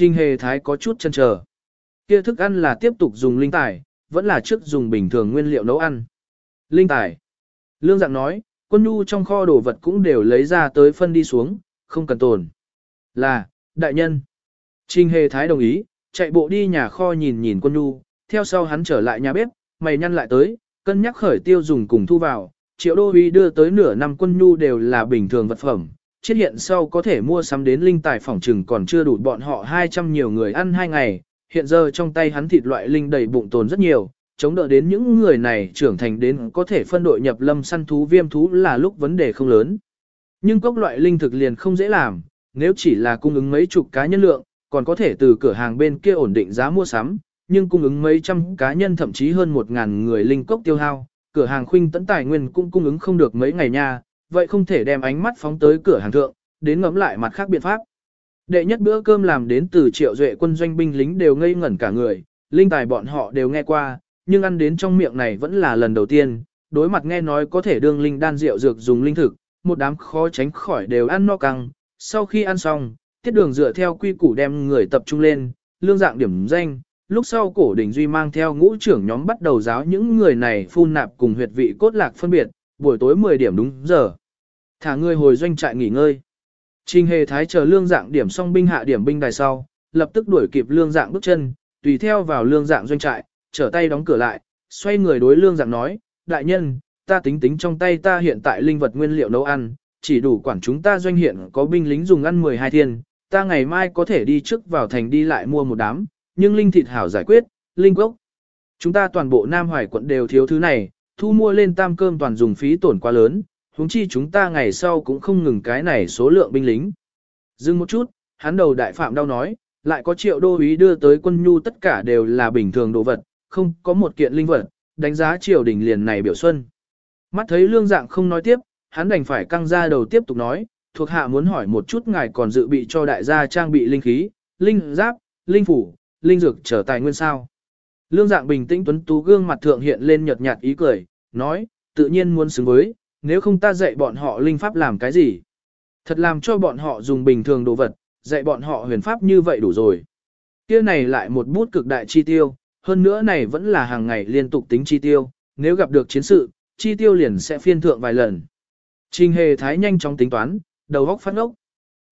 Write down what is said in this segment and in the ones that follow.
Trình hề thái có chút chân chờ. Kia thức ăn là tiếp tục dùng linh tài, vẫn là trước dùng bình thường nguyên liệu nấu ăn. Linh tài. Lương dạng nói, quân nhu trong kho đồ vật cũng đều lấy ra tới phân đi xuống, không cần tồn. Là, đại nhân. Trình hề thái đồng ý, chạy bộ đi nhà kho nhìn nhìn quân nhu, theo sau hắn trở lại nhà bếp, mày nhăn lại tới, cân nhắc khởi tiêu dùng cùng thu vào, triệu đô uy đưa tới nửa năm quân nhu đều là bình thường vật phẩm, chết hiện sau có thể mua sắm đến linh tài phòng trừng còn chưa đủ bọn họ 200 nhiều người ăn hai ngày, hiện giờ trong tay hắn thịt loại linh đầy bụng tồn rất nhiều, chống đỡ đến những người này trưởng thành đến có thể phân đội nhập lâm săn thú viêm thú là lúc vấn đề không lớn. Nhưng cốc loại linh thực liền không dễ làm, nếu chỉ là cung ứng mấy chục cá nhân lượng, còn có thể từ cửa hàng bên kia ổn định giá mua sắm, nhưng cung ứng mấy trăm cá nhân thậm chí hơn một ngàn người linh cốc tiêu hao, cửa hàng khuynh tấn tài nguyên cũng cung ứng không được mấy ngày nha, vậy không thể đem ánh mắt phóng tới cửa hàng thượng, đến ngẫm lại mặt khác biện pháp. Đệ nhất bữa cơm làm đến từ triệu duệ quân doanh binh lính đều ngây ngẩn cả người, linh tài bọn họ đều nghe qua, nhưng ăn đến trong miệng này vẫn là lần đầu tiên, đối mặt nghe nói có thể đương linh đan rượu dược dùng linh thực, một đám khó tránh khỏi đều ăn no căng, sau khi ăn xong, tiết đường dựa theo quy củ đem người tập trung lên, lương dạng điểm danh, lúc sau cổ đỉnh duy mang theo ngũ trưởng nhóm bắt đầu giáo những người này phun nạp cùng huyệt vị cốt lạc phân biệt, buổi tối 10 điểm đúng giờ. Thả người hồi doanh trại nghỉ ngơi. Trình hề thái chờ lương dạng điểm xong binh hạ điểm binh đài sau, lập tức đuổi kịp lương dạng bước chân, tùy theo vào lương dạng doanh trại, trở tay đóng cửa lại, xoay người đối lương dạng nói, đại nhân, ta tính tính trong tay ta hiện tại linh vật nguyên liệu nấu ăn, chỉ đủ quản chúng ta doanh hiện có binh lính dùng ăn 12 thiên, ta ngày mai có thể đi trước vào thành đi lại mua một đám, nhưng linh thịt hảo giải quyết, linh quốc. Chúng ta toàn bộ Nam Hoài quận đều thiếu thứ này, thu mua lên tam cơm toàn dùng phí tổn quá lớn, huống chi chúng ta ngày sau cũng không ngừng cái này số lượng binh lính. Dừng một chút, hắn đầu đại phạm đau nói, lại có triệu đô ý đưa tới quân nhu tất cả đều là bình thường đồ vật, không có một kiện linh vật, đánh giá triều đình liền này biểu xuân. Mắt thấy lương dạng không nói tiếp, hắn đành phải căng ra đầu tiếp tục nói, thuộc hạ muốn hỏi một chút ngài còn dự bị cho đại gia trang bị linh khí, linh giáp, linh phủ, linh dược trở tài nguyên sao. Lương dạng bình tĩnh tuấn tú gương mặt thượng hiện lên nhợt nhạt ý cười, nói, tự nhiên muốn xứng với, nếu không ta dạy bọn họ linh pháp làm cái gì. Thật làm cho bọn họ dùng bình thường đồ vật, dạy bọn họ huyền pháp như vậy đủ rồi. Kia này lại một bút cực đại chi tiêu, hơn nữa này vẫn là hàng ngày liên tục tính chi tiêu, nếu gặp được chiến sự, chi tiêu liền sẽ phiên thượng vài lần. Trình hề thái nhanh chóng tính toán, đầu góc phát ốc.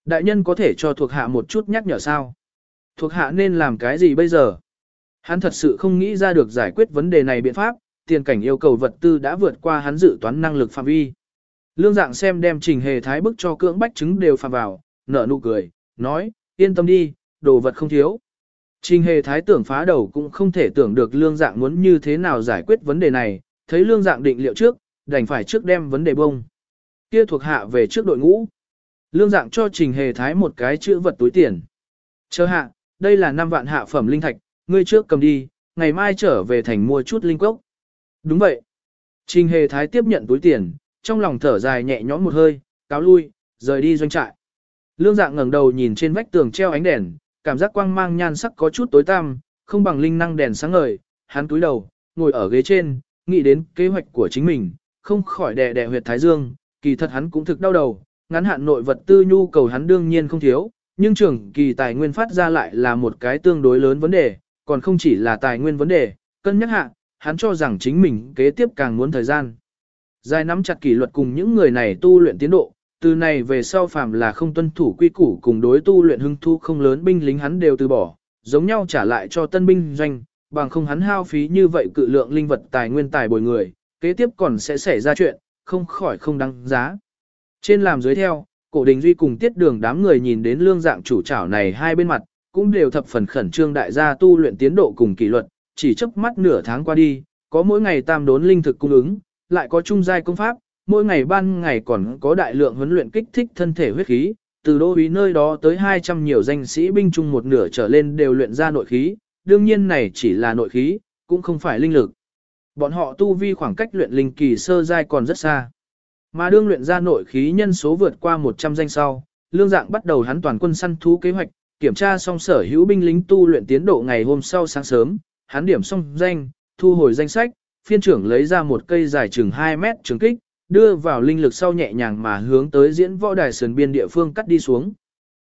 Đại nhân có thể cho thuộc hạ một chút nhắc nhở sao? Thuộc hạ nên làm cái gì bây giờ? Hắn thật sự không nghĩ ra được giải quyết vấn đề này biện pháp, tiền cảnh yêu cầu vật tư đã vượt qua hắn dự toán năng lực phạm vi. Lương dạng xem đem trình hề thái bức cho cưỡng bách chứng đều phạm vào, nở nụ cười, nói, yên tâm đi, đồ vật không thiếu. Trình hề thái tưởng phá đầu cũng không thể tưởng được lương dạng muốn như thế nào giải quyết vấn đề này, thấy lương dạng định liệu trước, đành phải trước đem vấn đề bông. Kia thuộc hạ về trước đội ngũ. Lương dạng cho trình hề thái một cái chữ vật túi tiền. Chờ hạ, đây là 5 vạn hạ phẩm linh thạch, ngươi trước cầm đi, ngày mai trở về thành mua chút linh cốc. Đúng vậy. Trình hề thái tiếp nhận túi tiền, trong lòng thở dài nhẹ nhõm một hơi, cáo lui, rời đi doanh trại. Lương dạng ngẩng đầu nhìn trên vách tường treo ánh đèn, cảm giác quang mang nhan sắc có chút tối tăm, không bằng linh năng đèn sáng ngời, hắn túi đầu, ngồi ở ghế trên, nghĩ đến kế hoạch của chính mình, không khỏi đè đè huyệt thái dương, kỳ thật hắn cũng thực đau đầu, ngắn hạn nội vật tư nhu cầu hắn đương nhiên không thiếu, nhưng trưởng kỳ tài nguyên phát ra lại là một cái tương đối lớn vấn đề, còn không chỉ là tài nguyên vấn đề, cân nhắc hạ, hắn cho rằng chính mình kế tiếp càng muốn thời gian. Dài nắm chặt kỷ luật cùng những người này tu luyện tiến độ, từ này về sau phàm là không tuân thủ quy củ cùng đối tu luyện hưng thu không lớn binh lính hắn đều từ bỏ, giống nhau trả lại cho tân binh doanh, bằng không hắn hao phí như vậy cự lượng linh vật tài nguyên tài bồi người, kế tiếp còn sẽ xảy ra chuyện, không khỏi không đáng giá. Trên làm dưới theo, cổ đình duy cùng tiết đường đám người nhìn đến lương dạng chủ trảo này hai bên mặt, cũng đều thập phần khẩn trương đại gia tu luyện tiến độ cùng kỷ luật, chỉ chớp mắt nửa tháng qua đi, có mỗi ngày tam đốn linh thực cung ứng, lại có trung giai công pháp, mỗi ngày ban ngày còn có đại lượng huấn luyện kích thích thân thể huyết khí, từ đô úy nơi đó tới 200 nhiều danh sĩ binh chung một nửa trở lên đều luyện ra nội khí, đương nhiên này chỉ là nội khí, cũng không phải linh lực. Bọn họ tu vi khoảng cách luyện linh kỳ sơ giai còn rất xa. Mà đương luyện ra nội khí nhân số vượt qua 100 danh sau, lương dạng bắt đầu hắn toàn quân săn thú kế hoạch, kiểm tra xong sở hữu binh lính tu luyện tiến độ ngày hôm sau sáng sớm, hắn điểm xong danh, thu hồi danh sách, phiên trưởng lấy ra một cây dài chừng 2 mét trường kích, đưa vào linh lực sau nhẹ nhàng mà hướng tới diễn võ đài sườn biên địa phương cắt đi xuống.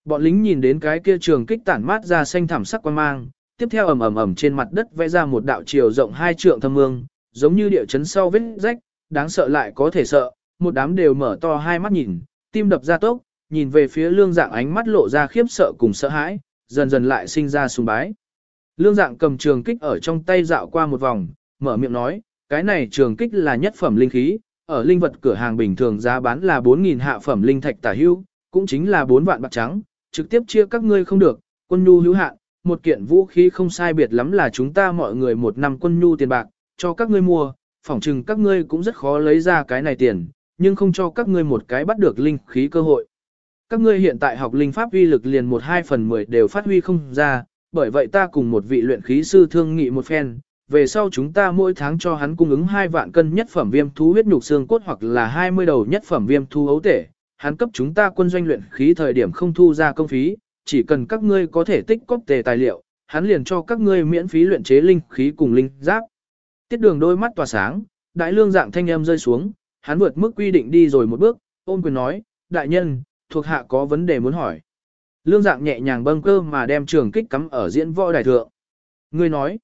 Bọn lính nhìn đến cái kia trường kích tản mát ra xanh thảm sắc quan mang, tiếp theo ầm ầm ầm trên mặt đất vẽ ra một đạo chiều rộng hai trượng thâm mương, giống như địa chấn sau vết rách, đáng sợ lại có thể sợ, một đám đều mở to hai mắt nhìn, tim đập ra tốc, nhìn về phía lương dạng ánh mắt lộ ra khiếp sợ cùng sợ hãi, dần dần lại sinh ra sùng bái. Lương dạng cầm trường kích ở trong tay dạo qua một vòng, mở miệng nói, cái này trường kích là nhất phẩm linh khí, ở linh vật cửa hàng bình thường giá bán là 4.000 hạ phẩm linh thạch tả hưu, cũng chính là 4 vạn bạc trắng, trực tiếp chia các ngươi không được, quân nhu hữu hạn, một kiện vũ khí không sai biệt lắm là chúng ta mọi người một năm quân nhu tiền bạc, cho các ngươi mua, phỏng chừng các ngươi cũng rất khó lấy ra cái này tiền, nhưng không cho các ngươi một cái bắt được linh khí cơ hội. Các ngươi hiện tại học linh pháp uy lực liền một hai phần mười đều phát huy không ra, bởi vậy ta cùng một vị luyện khí sư thương nghị một phen, về sau chúng ta mỗi tháng cho hắn cung ứng hai vạn cân nhất phẩm viêm thú huyết nhục xương cốt hoặc là 20 đầu nhất phẩm viêm thú ấu thể hắn cấp chúng ta quân doanh luyện khí thời điểm không thu ra công phí, chỉ cần các ngươi có thể tích cóp tề tài liệu, hắn liền cho các ngươi miễn phí luyện chế linh khí cùng linh giáp. Tiết đường đôi mắt tỏa sáng, đại lương dạng thanh âm rơi xuống, hắn vượt mức quy định đi rồi một bước, ôn quyền nói, đại nhân, thuộc hạ có vấn đề muốn hỏi. Lương dạng nhẹ nhàng bâng cơ mà đem trường kích cắm ở diễn võ đài thượng. Ngươi nói,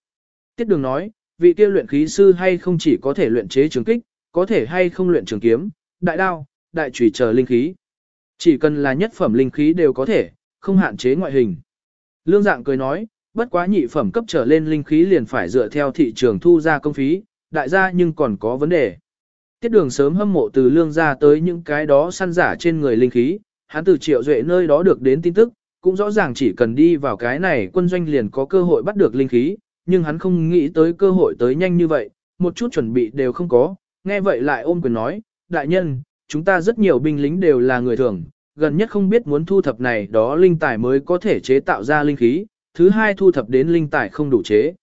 tiết đường nói, vị kia luyện khí sư hay không chỉ có thể luyện chế trường kích, có thể hay không luyện trường kiếm, đại đao, đại chủy chờ linh khí. Chỉ cần là nhất phẩm linh khí đều có thể, không hạn chế ngoại hình. Lương dạng cười nói, bất quá nhị phẩm cấp trở lên linh khí liền phải dựa theo thị trường thu ra công phí, đại gia nhưng còn có vấn đề. Tiết đường sớm hâm mộ từ lương ra tới những cái đó săn giả trên người linh khí, hắn từ triệu duệ nơi đó được đến tin tức, cũng rõ ràng chỉ cần đi vào cái này quân doanh liền có cơ hội bắt được linh khí, nhưng hắn không nghĩ tới cơ hội tới nhanh như vậy, một chút chuẩn bị đều không có, nghe vậy lại ôm quyền nói, đại nhân, chúng ta rất nhiều binh lính đều là người thường, gần nhất không biết muốn thu thập này đó linh tài mới có thể chế tạo ra linh khí, thứ hai thu thập đến linh tài không đủ chế.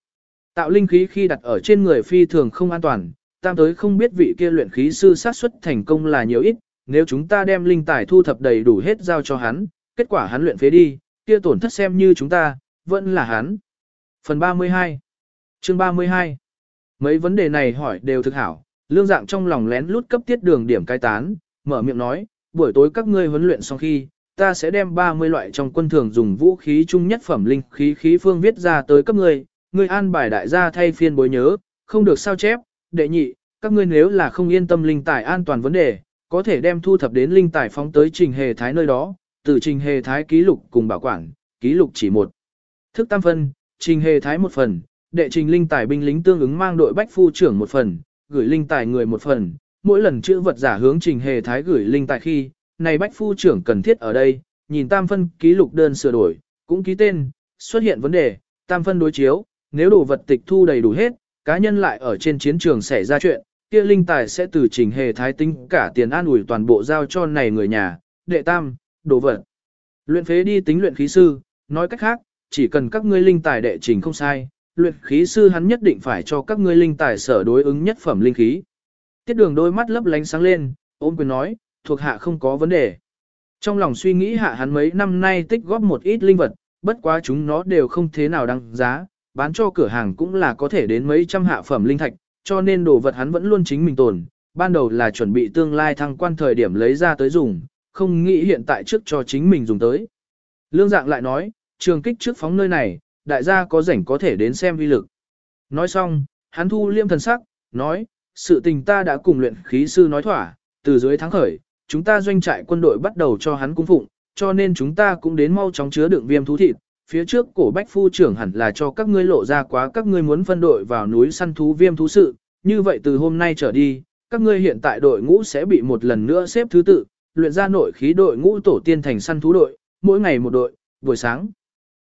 Tạo linh khí khi đặt ở trên người phi thường không an toàn, tam tới không biết vị kia luyện khí sư sát suất thành công là nhiều ít, nếu chúng ta đem linh tài thu thập đầy đủ hết giao cho hắn, kết quả hắn luyện phế đi, kia tổn thất xem như chúng ta, vẫn là hắn. Phần 32 Chương 32 Mấy vấn đề này hỏi đều thực hảo, lương dạng trong lòng lén lút cấp tiết đường điểm cai tán, mở miệng nói, buổi tối các ngươi huấn luyện xong khi, ta sẽ đem 30 loại trong quân thường dùng vũ khí chung nhất phẩm linh khí khí phương viết ra tới cấp ngươi, ngươi an bài đại gia thay phiên bối nhớ, không được sao chép, đệ nhị, các ngươi nếu là không yên tâm linh tài an toàn vấn đề, có thể đem thu thập đến linh tài phóng tới trình hề thái nơi đó, từ trình hề thái ký lục cùng bảo quản, ký lục chỉ một. Thức tam phân, trình hề thái một phần, đệ trình linh tài binh lính tương ứng mang đội bách phu trưởng một phần, gửi linh tài người một phần, mỗi lần chữ vật giả hướng trình hề thái gửi linh tài khi, này bách phu trưởng cần thiết ở đây, nhìn tam phân ký lục đơn sửa đổi, cũng ký tên, xuất hiện vấn đề, tam phân đối chiếu, nếu đồ vật tịch thu đầy đủ hết, cá nhân lại ở trên chiến trường xảy ra chuyện, kia linh tài sẽ từ trình hề thái tính cả tiền an ủi toàn bộ giao cho này người nhà, đệ tam, đồ vật. Luyện phế đi tính luyện khí sư, nói cách khác, chỉ cần các ngươi linh tài đệ trình không sai, luyện khí sư hắn nhất định phải cho các ngươi linh tài sở đối ứng nhất phẩm linh khí. Tiết đường đôi mắt lấp lánh sáng lên, ôm quyền nói, thuộc hạ không có vấn đề. Trong lòng suy nghĩ hạ hắn mấy năm nay tích góp một ít linh vật, bất quá chúng nó đều không thế nào đăng giá, bán cho cửa hàng cũng là có thể đến mấy trăm hạ phẩm linh thạch, cho nên đồ vật hắn vẫn luôn chính mình tồn, ban đầu là chuẩn bị tương lai thăng quan thời điểm lấy ra tới dùng, không nghĩ hiện tại trước cho chính mình dùng tới. Lương dạng lại nói, trường kích trước phóng nơi này, đại gia có rảnh có thể đến xem vi lực. Nói xong, hắn thu liêm thần sắc, nói, sự tình ta đã cùng luyện khí sư nói thỏa, từ dưới tháng khởi, chúng ta doanh trại quân đội bắt đầu cho hắn cung phụng, cho nên chúng ta cũng đến mau chóng chứa đựng viêm thú thịt. Phía trước cổ bách phu trưởng hẳn là cho các ngươi lộ ra quá các ngươi muốn phân đội vào núi săn thú viêm thú sự, như vậy từ hôm nay trở đi, các ngươi hiện tại đội ngũ sẽ bị một lần nữa xếp thứ tự, luyện ra nội khí đội ngũ tổ tiên thành săn thú đội, mỗi ngày một đội, buổi sáng.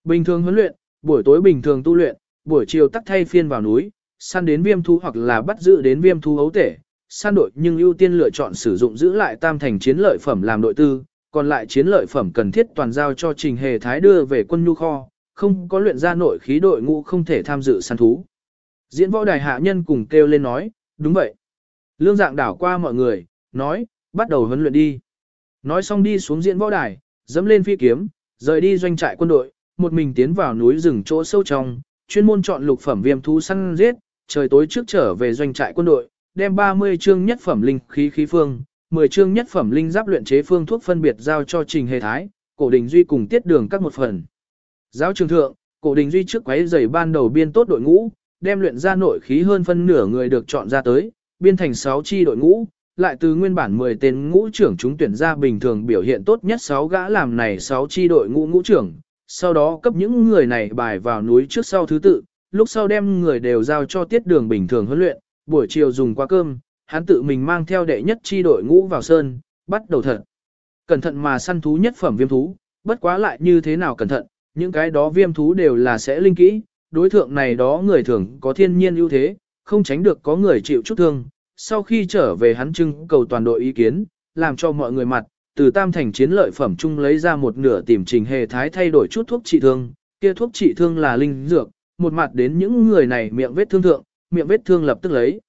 Bình thường huấn luyện, buổi tối bình thường tu luyện, buổi chiều tắt thay phiên vào núi, săn đến viêm thú hoặc là bắt giữ đến viêm thú ấu thể săn đội nhưng ưu tiên lựa chọn sử dụng giữ lại tam thành chiến lợi phẩm làm đội tư, còn lại chiến lợi phẩm cần thiết toàn giao cho trình hề thái đưa về quân nhu kho, không có luyện ra nội khí đội ngũ không thể tham dự săn thú. Diễn võ đài hạ nhân cùng kêu lên nói, đúng vậy. Lương dạng đảo qua mọi người, nói, bắt đầu huấn luyện đi. Nói xong đi xuống diễn võ đài, dẫm lên phi kiếm, rời đi doanh trại quân đội, một mình tiến vào núi rừng chỗ sâu trong, chuyên môn chọn lục phẩm viêm thú săn giết, trời tối trước trở về doanh trại quân đội, đem 30 chương nhất phẩm linh khí khí phương, 10 chương nhất phẩm linh giáp luyện chế phương thuốc phân biệt giao cho Trình Hề Thái, cổ đình duy cùng tiết đường các một phần. Giáo trường thượng, cổ đình duy trước quấy giày ban đầu biên tốt đội ngũ, đem luyện ra nội khí hơn phân nửa người được chọn ra tới, biên thành 6 chi đội ngũ, lại từ nguyên bản 10 tên ngũ trưởng chúng tuyển ra bình thường biểu hiện tốt nhất 6 gã làm này 6 chi đội ngũ ngũ trưởng, sau đó cấp những người này bài vào núi trước sau thứ tự, lúc sau đem người đều giao cho tiết đường bình thường huấn luyện, buổi chiều dùng qua cơm, hắn tự mình mang theo đệ nhất chi đội ngũ vào sơn, bắt đầu thật. Cẩn thận mà săn thú nhất phẩm viêm thú, bất quá lại như thế nào cẩn thận, những cái đó viêm thú đều là sẽ linh kỹ, đối thượng này đó người thường có thiên nhiên ưu thế, không tránh được có người chịu chút thương. Sau khi trở về hắn trưng cầu toàn đội ý kiến, làm cho mọi người mặt, từ tam thành chiến lợi phẩm chung lấy ra một nửa tìm trình hề thái thay đổi chút thuốc trị thương, kia thuốc trị thương là linh dược, một mặt đến những người này miệng vết thương thượng, miệng vết thương lập tức lấy.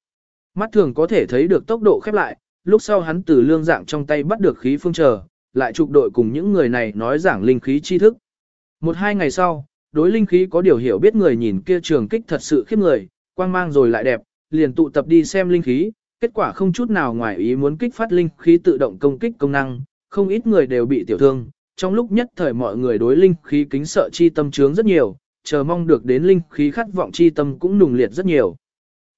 Mắt thường có thể thấy được tốc độ khép lại, lúc sau hắn từ lương dạng trong tay bắt được khí phương chờ, lại trục đội cùng những người này nói giảng linh khí chi thức. Một hai ngày sau, đối linh khí có điều hiểu biết người nhìn kia trường kích thật sự khiếp người, quang mang rồi lại đẹp, liền tụ tập đi xem linh khí, kết quả không chút nào ngoài ý muốn kích phát linh khí tự động công kích công năng, không ít người đều bị tiểu thương. Trong lúc nhất thời mọi người đối linh khí kính sợ chi tâm trướng rất nhiều, chờ mong được đến linh khí khát vọng chi tâm cũng nùng liệt rất nhiều.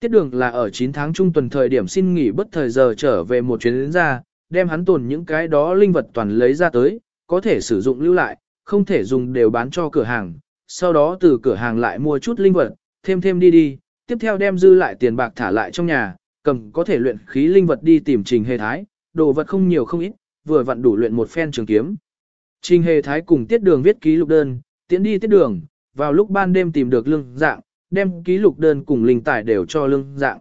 Tiết đường là ở 9 tháng trung tuần thời điểm xin nghỉ bất thời giờ trở về một chuyến đến ra, đem hắn tồn những cái đó linh vật toàn lấy ra tới, có thể sử dụng lưu lại, không thể dùng đều bán cho cửa hàng, sau đó từ cửa hàng lại mua chút linh vật, thêm thêm đi đi, tiếp theo đem dư lại tiền bạc thả lại trong nhà, cầm có thể luyện khí linh vật đi tìm trình hề thái, đồ vật không nhiều không ít, vừa vặn đủ luyện một phen trường kiếm. Trình hề thái cùng tiết đường viết ký lục đơn, tiến đi tiết đường, vào lúc ban đêm tìm được lương dạng, đem ký lục đơn cùng linh tài đều cho lương dạng.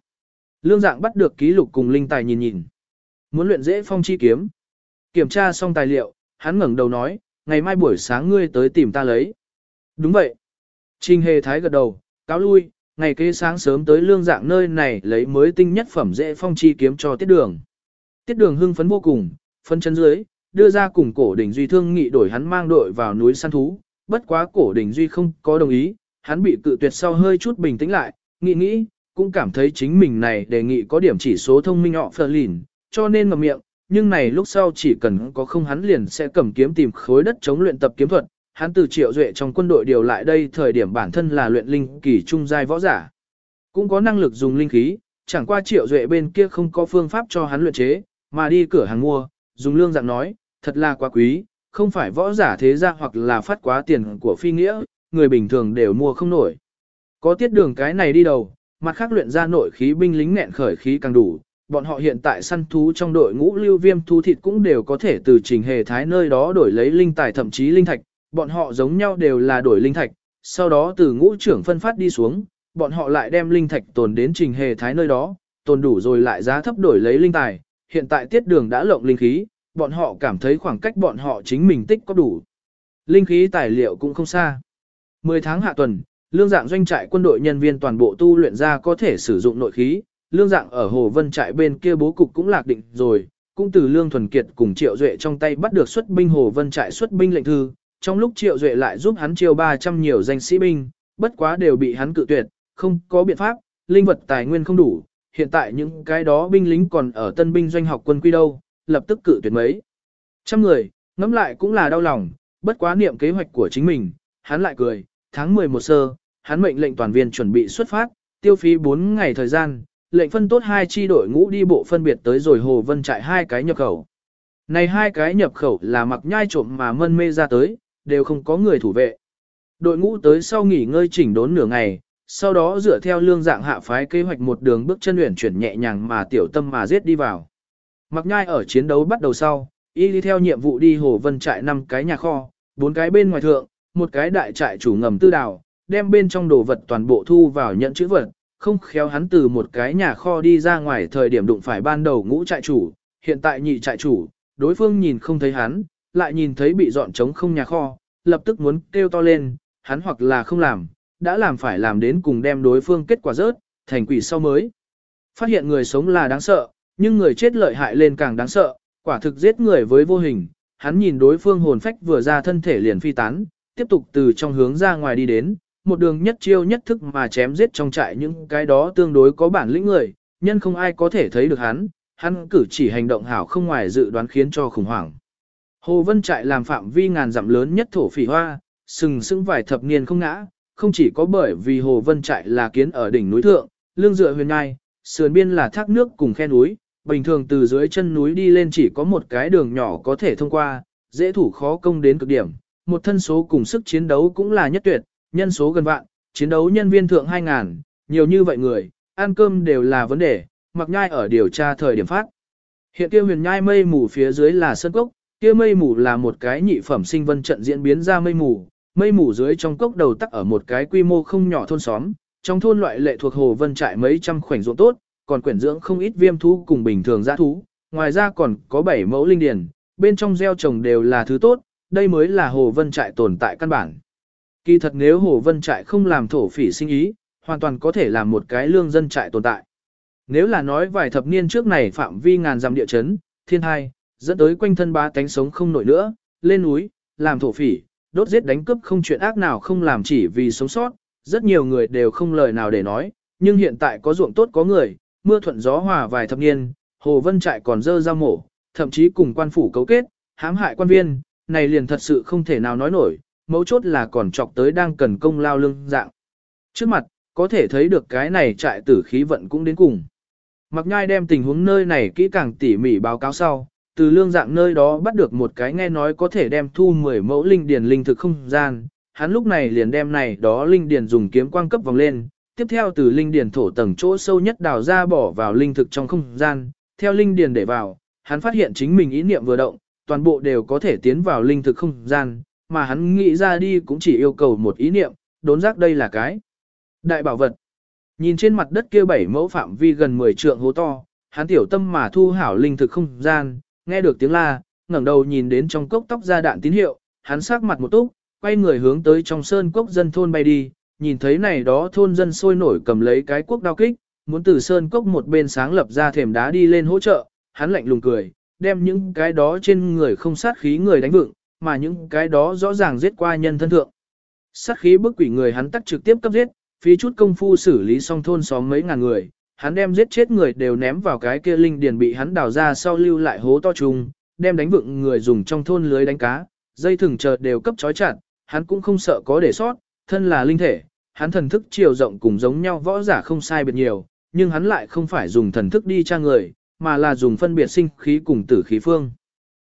Lương dạng bắt được ký lục cùng linh tài nhìn nhìn. Muốn luyện dễ phong chi kiếm. Kiểm tra xong tài liệu, hắn ngẩng đầu nói, ngày mai buổi sáng ngươi tới tìm ta lấy. Đúng vậy. Trình hề thái gật đầu, cáo lui, ngày kế sáng sớm tới lương dạng nơi này lấy mới tinh nhất phẩm dễ phong chi kiếm cho tiết đường. Tiết đường hưng phấn vô cùng, phân chân dưới, đưa ra cùng cổ đỉnh duy thương nghị đổi hắn mang đội vào núi săn thú, bất quá cổ đỉnh duy không có đồng ý, hắn bị cự tuyệt sau hơi chút bình tĩnh lại, nghĩ nghĩ, cũng cảm thấy chính mình này đề nghị có điểm chỉ số thông minh họ phờ lìn, cho nên ngậm miệng, nhưng này lúc sau chỉ cần có không hắn liền sẽ cầm kiếm tìm khối đất chống luyện tập kiếm thuật, hắn từ triệu duệ trong quân đội điều lại đây thời điểm bản thân là luyện linh kỳ trung giai võ giả. Cũng có năng lực dùng linh khí, chẳng qua triệu duệ bên kia không có phương pháp cho hắn luyện chế, mà đi cửa hàng mua, dùng lương dạng nói, thật là quá quý, không phải võ giả thế gia hoặc là phát quá tiền của phi nghĩa, người bình thường đều mua không nổi. Có tiết đường cái này đi đầu, mặt khác luyện ra nội khí binh lính nẹn khởi khí càng đủ, bọn họ hiện tại săn thú trong đội ngũ lưu viêm thú thịt cũng đều có thể từ trình hề thái nơi đó đổi lấy linh tài thậm chí linh thạch, bọn họ giống nhau đều là đổi linh thạch, sau đó từ ngũ trưởng phân phát đi xuống, bọn họ lại đem linh thạch tồn đến trình hề thái nơi đó, tồn đủ rồi lại giá thấp đổi lấy linh tài, hiện tại tiết đường đã lộng linh khí, bọn họ cảm thấy khoảng cách bọn họ chính mình tích có đủ. Linh khí tài liệu cũng không xa. 10 tháng hạ tuần, lương dạng doanh trại quân đội nhân viên toàn bộ tu luyện ra có thể sử dụng nội khí, lương dạng ở Hồ Vân trại bên kia bố cục cũng lạc định rồi, cũng từ lương thuần kiệt cùng triệu duệ trong tay bắt được xuất binh Hồ Vân trại xuất binh lệnh thư, trong lúc triệu duệ lại giúp hắn chiêu 300 nhiều danh sĩ binh, bất quá đều bị hắn cự tuyệt, không có biện pháp, linh vật tài nguyên không đủ, hiện tại những cái đó binh lính còn ở tân binh doanh học quân quy đâu, lập tức cự tuyệt mấy. Trăm người, ngẫm lại cũng là đau lòng, bất quá niệm kế hoạch của chính mình, hắn lại cười, tháng 11 sơ, hắn mệnh lệnh toàn viên chuẩn bị xuất phát, tiêu phí 4 ngày thời gian, lệnh phân tốt hai chi đội ngũ đi bộ phân biệt tới rồi Hồ Vân trại hai cái nhập khẩu. Này hai cái nhập khẩu là mặc nhai trộm mà mân mê ra tới, đều không có người thủ vệ. Đội ngũ tới sau nghỉ ngơi chỉnh đốn nửa ngày, sau đó dựa theo lương dạng hạ phái kế hoạch một đường bước chân luyện chuyển nhẹ nhàng mà tiểu tâm mà giết đi vào. Mặc nhai ở chiến đấu bắt đầu sau, y đi theo nhiệm vụ đi Hồ Vân trại năm cái nhà kho, bốn cái bên ngoài thượng, một cái đại trại chủ ngầm tư đào, đem bên trong đồ vật toàn bộ thu vào nhận chữ vật, không khéo hắn từ một cái nhà kho đi ra ngoài thời điểm đụng phải ban đầu ngũ trại chủ, hiện tại nhị trại chủ, đối phương nhìn không thấy hắn, lại nhìn thấy bị dọn trống không nhà kho, lập tức muốn kêu to lên, hắn hoặc là không làm, đã làm phải làm đến cùng đem đối phương kết quả rớt, thành quỷ sau mới. Phát hiện người sống là đáng sợ, nhưng người chết lợi hại lên càng đáng sợ, quả thực giết người với vô hình, hắn nhìn đối phương hồn phách vừa ra thân thể liền phi tán, tiếp tục từ trong hướng ra ngoài đi đến, một đường nhất chiêu nhất thức mà chém giết trong trại những cái đó tương đối có bản lĩnh người, nhân không ai có thể thấy được hắn, hắn cử chỉ hành động hảo không ngoài dự đoán khiến cho khủng hoảng. Hồ Vân trại làm phạm vi ngàn dặm lớn nhất thổ phỉ hoa, sừng sững vài thập niên không ngã, không chỉ có bởi vì Hồ Vân trại là kiến ở đỉnh núi thượng, lương dựa huyền ngai, sườn biên là thác nước cùng khe núi, bình thường từ dưới chân núi đi lên chỉ có một cái đường nhỏ có thể thông qua, dễ thủ khó công đến cực điểm, một thân số cùng sức chiến đấu cũng là nhất tuyệt, nhân số gần vạn, chiến đấu nhân viên thượng 2.000, nhiều như vậy người, ăn cơm đều là vấn đề, mặc nhai ở điều tra thời điểm phát. Hiện kia huyền nhai mây mù phía dưới là sân cốc, kia mây mù là một cái nhị phẩm sinh vân trận diễn biến ra mây mù, mây mù dưới trong cốc đầu tắc ở một cái quy mô không nhỏ thôn xóm, trong thôn loại lệ thuộc hồ vân trại mấy trăm khoảnh ruộng tốt, còn quyển dưỡng không ít viêm thú cùng bình thường giã thú, ngoài ra còn có 7 mẫu linh điền, bên trong gieo trồng đều là thứ tốt, đây mới là hồ vân trại tồn tại căn bản. Kỳ thật nếu hồ vân trại không làm thổ phỉ sinh ý, hoàn toàn có thể làm một cái lương dân trại tồn tại. Nếu là nói vài thập niên trước này phạm vi ngàn dặm địa chấn, thiên hai, dẫn tới quanh thân ba tánh sống không nổi nữa, lên núi, làm thổ phỉ, đốt giết đánh cướp không chuyện ác nào không làm chỉ vì sống sót, rất nhiều người đều không lời nào để nói, nhưng hiện tại có ruộng tốt có người, mưa thuận gió hòa vài thập niên, Hồ Vân trại còn dơ ra mổ, thậm chí cùng quan phủ cấu kết, hãm hại quan viên, này liền thật sự không thể nào nói nổi, mấu chốt là còn chọc tới đang cần công lao lương dạng. Trước mặt, có thể thấy được cái này trại tử khí vận cũng đến cùng. Mặc nhai đem tình huống nơi này kỹ càng tỉ mỉ báo cáo sau, từ lương dạng nơi đó bắt được một cái nghe nói có thể đem thu 10 mẫu linh điền linh thực không gian, hắn lúc này liền đem này đó linh điền dùng kiếm quang cấp vòng lên, tiếp theo từ linh điền thổ tầng chỗ sâu nhất đào ra bỏ vào linh thực trong không gian, theo linh điền để vào, hắn phát hiện chính mình ý niệm vừa động, toàn bộ đều có thể tiến vào linh thực không gian, mà hắn nghĩ ra đi cũng chỉ yêu cầu một ý niệm, đốn giác đây là cái đại bảo vật. Nhìn trên mặt đất kia bảy mẫu phạm vi gần 10 trượng hố to, hắn tiểu tâm mà thu hảo linh thực không gian, nghe được tiếng la, ngẩng đầu nhìn đến trong cốc tóc ra đạn tín hiệu, hắn sắc mặt một túc, quay người hướng tới trong sơn cốc dân thôn bay đi, nhìn thấy này đó thôn dân sôi nổi cầm lấy cái quốc đao kích, muốn từ sơn cốc một bên sáng lập ra thềm đá đi lên hỗ trợ, hắn lạnh lùng cười, đem những cái đó trên người không sát khí người đánh vựng, mà những cái đó rõ ràng giết qua nhân thân thượng. Sát khí bức quỷ người hắn tắt trực tiếp cấp giết, phí chút công phu xử lý xong thôn xóm mấy ngàn người, hắn đem giết chết người đều ném vào cái kia linh điền bị hắn đào ra sau lưu lại hố to trùng, đem đánh vựng người dùng trong thôn lưới đánh cá, dây thừng chợt đều cấp trói chặt, hắn cũng không sợ có để sót, thân là linh thể, hắn thần thức chiều rộng cùng giống nhau võ giả không sai biệt nhiều, nhưng hắn lại không phải dùng thần thức đi tra người, mà là dùng phân biệt sinh khí cùng tử khí phương.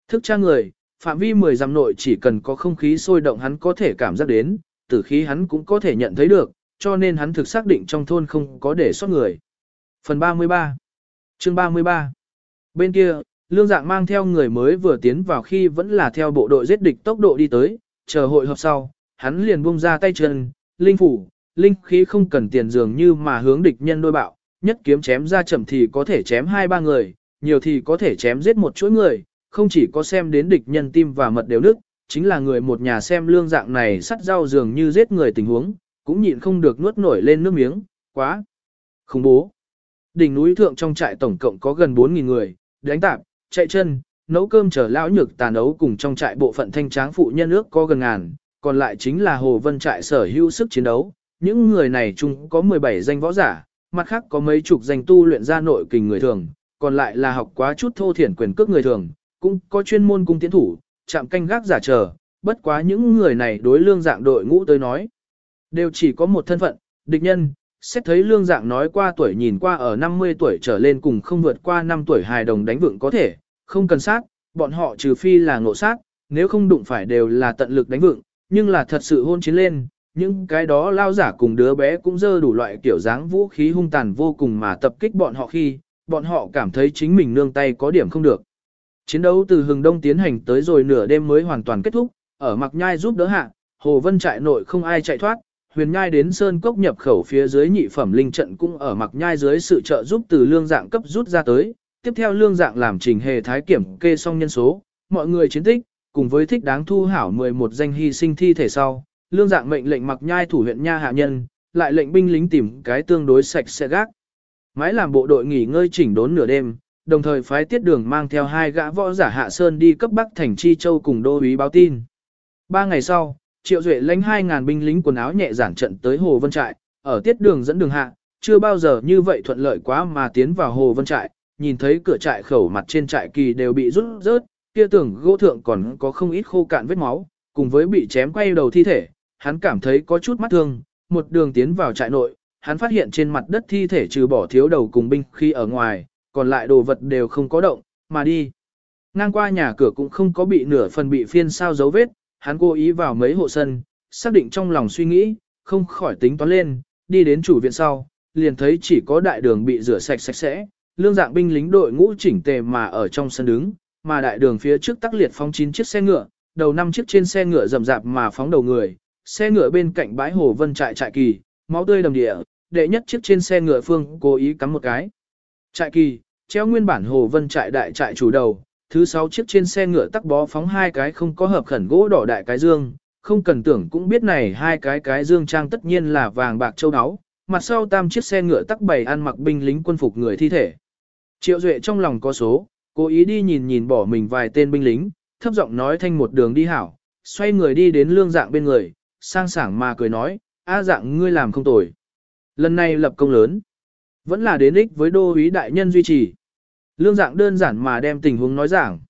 Thức tra người, phạm vi 10 dặm nội chỉ cần có không khí sôi động hắn có thể cảm giác đến, tử khí hắn cũng có thể nhận thấy được, cho nên hắn thực xác định trong thôn không có để sót người. Phần 33 Chương 33 Bên kia, lương dạng mang theo người mới vừa tiến vào khi vẫn là theo bộ đội giết địch tốc độ đi tới, chờ hội họp sau, hắn liền buông ra tay chân, linh phủ, linh khí không cần tiền dường như mà hướng địch nhân đôi bạo, nhất kiếm chém ra chậm thì có thể chém hai ba người, nhiều thì có thể chém giết một chuỗi người, không chỉ có xem đến địch nhân tim và mật đều nước, chính là người một nhà xem lương dạng này sắt rau dường như giết người tình huống, cũng nhịn không được nuốt nổi lên nước miếng, quá khủng bố. Đỉnh núi thượng trong trại tổng cộng có gần 4.000 người, đánh tạp, chạy chân, nấu cơm chờ lão nhược tàn nấu cùng trong trại bộ phận thanh tráng phụ nhân ước có gần ngàn, còn lại chính là Hồ Vân trại sở hữu sức chiến đấu. Những người này chung có 17 danh võ giả, mặt khác có mấy chục danh tu luyện ra nội kình người thường, còn lại là học quá chút thô thiển quyền cước người thường, cũng có chuyên môn cung tiến thủ, chạm canh gác giả chờ, bất quá những người này đối lương dạng đội ngũ tới nói. Đều chỉ có một thân phận, địch nhân, xét thấy lương dạng nói qua tuổi nhìn qua ở 50 tuổi trở lên cùng không vượt qua 5 tuổi hài đồng đánh vượng có thể, không cần sát, bọn họ trừ phi là ngộ sát, nếu không đụng phải đều là tận lực đánh vượng, nhưng là thật sự hôn chiến lên, những cái đó lao giả cùng đứa bé cũng dơ đủ loại kiểu dáng vũ khí hung tàn vô cùng mà tập kích bọn họ khi, bọn họ cảm thấy chính mình nương tay có điểm không được. Chiến đấu từ hừng đông tiến hành tới rồi nửa đêm mới hoàn toàn kết thúc, ở mặc nhai giúp đỡ hạ, Hồ Vân trại nội không ai chạy thoát, huyền nhai đến sơn cốc nhập khẩu phía dưới nhị phẩm linh trận cũng ở mặc nhai dưới sự trợ giúp từ lương dạng cấp rút ra tới, tiếp theo lương dạng làm trình hề thái kiểm kê xong nhân số, mọi người chiến tích, cùng với thích đáng thu hảo 11 danh hy sinh thi thể sau, lương dạng mệnh lệnh mặc nhai thủ huyện nha hạ nhân, lại lệnh binh lính tìm cái tương đối sạch sẽ gác. Mãi làm bộ đội nghỉ ngơi chỉnh đốn nửa đêm, đồng thời phái tiết đường mang theo hai gã võ giả hạ sơn đi cấp bắc thành chi châu cùng đô úy báo tin. Ba ngày sau, Triệu Duệ lãnh 2.000 binh lính quần áo nhẹ giản trận tới Hồ Vân Trại, ở tiết đường dẫn đường hạ, chưa bao giờ như vậy thuận lợi quá mà tiến vào Hồ Vân Trại, nhìn thấy cửa trại khẩu mặt trên trại kỳ đều bị rút rớt, kia tưởng gỗ thượng còn có không ít khô cạn vết máu, cùng với bị chém quay đầu thi thể, hắn cảm thấy có chút mắt thương, một đường tiến vào trại nội, hắn phát hiện trên mặt đất thi thể trừ bỏ thiếu đầu cùng binh khi ở ngoài, còn lại đồ vật đều không có động, mà đi. Ngang qua nhà cửa cũng không có bị nửa phần bị phiên sao dấu vết, hắn cố ý vào mấy hộ sân, xác định trong lòng suy nghĩ, không khỏi tính toán lên, đi đến chủ viện sau, liền thấy chỉ có đại đường bị rửa sạch sạch sẽ, lương dạng binh lính đội ngũ chỉnh tề mà ở trong sân đứng, mà đại đường phía trước tắc liệt phóng chín chiếc xe ngựa, đầu năm chiếc trên xe ngựa rầm rạp mà phóng đầu người, xe ngựa bên cạnh bãi hồ vân trại trại kỳ, máu tươi đầm địa, đệ nhất chiếc trên xe ngựa phương cố ý cắm một cái. Trại kỳ, treo nguyên bản hồ vân trại đại trại chủ đầu, thứ sáu chiếc trên xe ngựa tắc bó phóng hai cái không có hợp khẩn gỗ đỏ đại cái dương, không cần tưởng cũng biết này hai cái cái dương trang tất nhiên là vàng bạc châu áo, mặt sau tam chiếc xe ngựa tắc bày ăn mặc binh lính quân phục người thi thể. Triệu Duệ trong lòng có số, cố ý đi nhìn nhìn bỏ mình vài tên binh lính, thấp giọng nói thanh một đường đi hảo, xoay người đi đến lương dạng bên người, sang sảng mà cười nói, a dạng ngươi làm không tồi. Lần này lập công lớn, vẫn là đến ích với đô úy đại nhân duy trì. Lương dạng đơn giản mà đem tình huống nói giảng.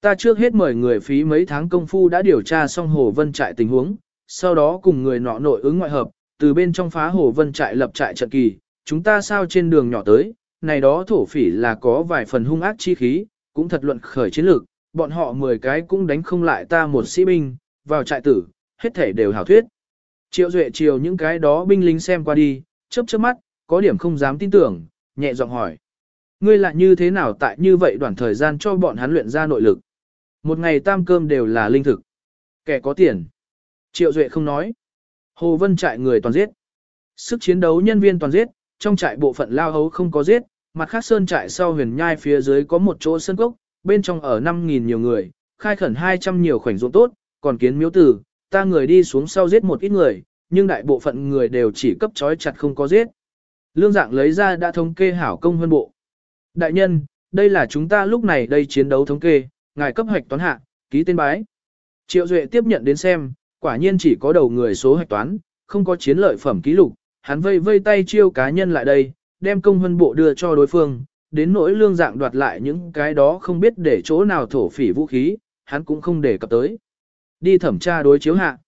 Ta trước hết mời người phí mấy tháng công phu đã điều tra xong Hồ Vân trại tình huống, sau đó cùng người nọ nội ứng ngoại hợp, từ bên trong phá Hồ Vân trại lập trại trận kỳ, chúng ta sao trên đường nhỏ tới, này đó thổ phỉ là có vài phần hung ác chi khí, cũng thật luận khởi chiến lược, bọn họ 10 cái cũng đánh không lại ta một sĩ binh, vào trại tử, hết thể đều hảo thuyết. Triệu Duệ chiều những cái đó binh lính xem qua đi, chớp chớp mắt, có điểm không dám tin tưởng, nhẹ giọng hỏi. Ngươi lại như thế nào tại như vậy đoạn thời gian cho bọn hắn luyện ra nội lực? Một ngày tam cơm đều là linh thực. Kẻ có tiền. Triệu Duệ không nói. Hồ Vân trại người toàn giết. Sức chiến đấu nhân viên toàn giết, trong trại bộ phận lao hấu không có giết, mặt khác sơn trại sau huyền nhai phía dưới có một chỗ sân cốc, bên trong ở 5.000 nhiều người, khai khẩn 200 nhiều khoảnh ruộng tốt, còn kiến miếu tử, ta người đi xuống sau giết một ít người, nhưng đại bộ phận người đều chỉ cấp trói chặt không có giết. Lương dạng lấy ra đã thống kê hảo công hơn bộ. Đại nhân, đây là chúng ta lúc này đây chiến đấu thống kê, ngài cấp hoạch toán hạ, ký tên bái. Triệu Duệ tiếp nhận đến xem, quả nhiên chỉ có đầu người số hoạch toán, không có chiến lợi phẩm ký lục, hắn vây vây tay chiêu cá nhân lại đây, đem công hơn bộ đưa cho đối phương, đến nỗi lương dạng đoạt lại những cái đó không biết để chỗ nào thổ phỉ vũ khí, hắn cũng không để cập tới. Đi thẩm tra đối chiếu hạ.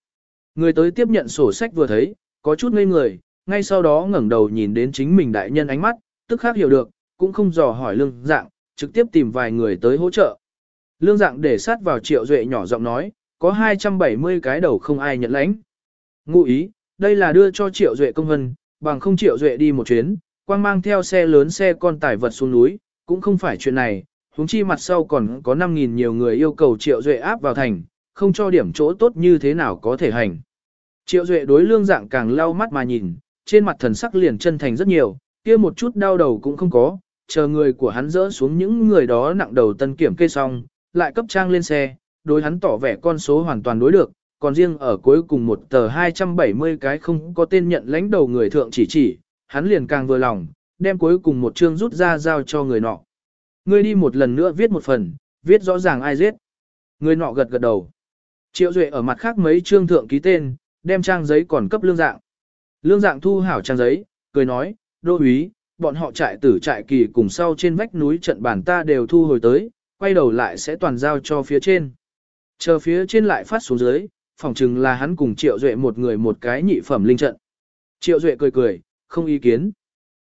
Người tới tiếp nhận sổ sách vừa thấy, có chút ngây người, ngay sau đó ngẩng đầu nhìn đến chính mình đại nhân ánh mắt, tức khác hiểu được, cũng không dò hỏi lương dạng, trực tiếp tìm vài người tới hỗ trợ. Lương dạng để sát vào triệu duệ nhỏ giọng nói, có 270 cái đầu không ai nhận lãnh. Ngụ ý, đây là đưa cho triệu duệ công vân, bằng không triệu duệ đi một chuyến, quang mang theo xe lớn xe con tải vật xuống núi, cũng không phải chuyện này, huống chi mặt sau còn có 5.000 nhiều người yêu cầu triệu duệ áp vào thành, không cho điểm chỗ tốt như thế nào có thể hành. Triệu duệ đối lương dạng càng lau mắt mà nhìn, trên mặt thần sắc liền chân thành rất nhiều, kia một chút đau đầu cũng không có, chờ người của hắn dỡ xuống những người đó nặng đầu tân kiểm kê xong, lại cấp trang lên xe, đối hắn tỏ vẻ con số hoàn toàn đối được, còn riêng ở cuối cùng một tờ 270 cái không có tên nhận lãnh đầu người thượng chỉ chỉ, hắn liền càng vừa lòng, đem cuối cùng một chương rút ra giao cho người nọ. Ngươi đi một lần nữa viết một phần, viết rõ ràng ai giết. Người nọ gật gật đầu. Triệu Duệ ở mặt khác mấy trương thượng ký tên, đem trang giấy còn cấp lương dạng. Lương dạng thu hảo trang giấy, cười nói, đô úy, bọn họ trại tử trại kỳ cùng sau trên vách núi trận bản ta đều thu hồi tới, quay đầu lại sẽ toàn giao cho phía trên. Chờ phía trên lại phát xuống dưới, phòng chừng là hắn cùng Triệu Duệ một người một cái nhị phẩm linh trận. Triệu Duệ cười cười, không ý kiến.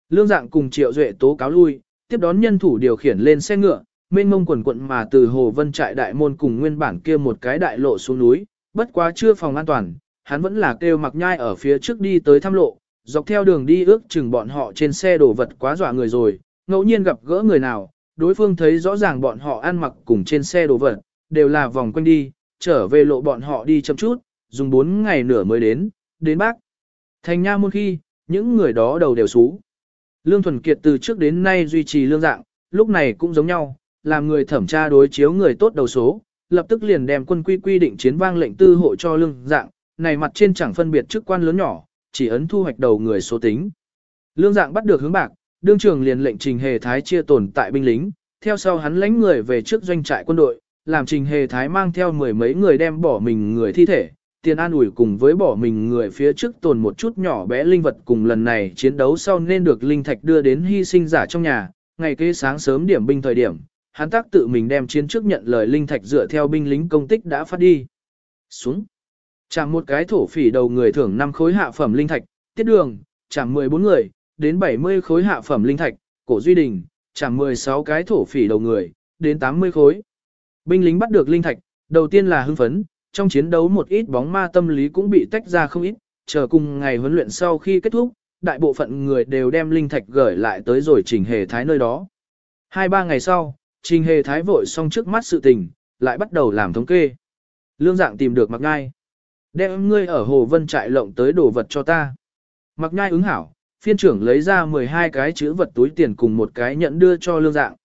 Lương dạng cùng Triệu Duệ tố cáo lui, tiếp đón nhân thủ điều khiển lên xe ngựa, mênh mông quần quận mà từ Hồ Vân trại đại môn cùng nguyên bản kia một cái đại lộ xuống núi, bất quá chưa phòng an toàn, hắn vẫn là kêu mặc nhai ở phía trước đi tới thăm lộ, dọc theo đường đi ước chừng bọn họ trên xe đổ vật quá dọa người rồi, ngẫu nhiên gặp gỡ người nào, đối phương thấy rõ ràng bọn họ ăn mặc cùng trên xe đồ vật, đều là vòng quanh đi, trở về lộ bọn họ đi chậm chút, dùng 4 ngày nửa mới đến, đến bác. Thành nha môn khi, những người đó đầu đều xú. Lương Thuần Kiệt từ trước đến nay duy trì lương dạng, lúc này cũng giống nhau, làm người thẩm tra đối chiếu người tốt đầu số, lập tức liền đem quân quy quy định chiến vang lệnh tư hộ cho lương dạng, này mặt trên chẳng phân biệt chức quan lớn nhỏ, chỉ ấn thu hoạch đầu người số tính. Lương dạng bắt được hướng bạc, đương trường liền lệnh trình hề thái chia tồn tại binh lính, theo sau hắn lãnh người về trước doanh trại quân đội, làm trình hề thái mang theo mười mấy người đem bỏ mình người thi thể, tiền an ủi cùng với bỏ mình người phía trước tồn một chút nhỏ bé linh vật cùng lần này chiến đấu sau nên được linh thạch đưa đến hy sinh giả trong nhà, ngày kế sáng sớm điểm binh thời điểm, hắn tác tự mình đem chiến trước nhận lời linh thạch dựa theo binh lính công tích đã phát đi. Xuống. Chẳng một cái thổ phỉ đầu người thưởng 5 khối hạ phẩm linh thạch, tiết đường, chẳng 14 người, đến 70 khối hạ phẩm linh thạch, cổ duy đình, chẳng 16 cái thổ phỉ đầu người, đến 80 khối. Binh lính bắt được linh thạch, đầu tiên là hưng phấn, trong chiến đấu một ít bóng ma tâm lý cũng bị tách ra không ít, chờ cùng ngày huấn luyện sau khi kết thúc, đại bộ phận người đều đem linh thạch gửi lại tới rồi trình hề thái nơi đó. Hai ba ngày sau, trình hề thái vội xong trước mắt sự tình, lại bắt đầu làm thống kê. Lương dạng tìm được mặc ngai. Đem ngươi ở hồ vân trại lộng tới đồ vật cho ta. Mặc ngai ứng hảo, phiên trưởng lấy ra 12 cái chữ vật túi tiền cùng một cái nhận đưa cho lương dạng.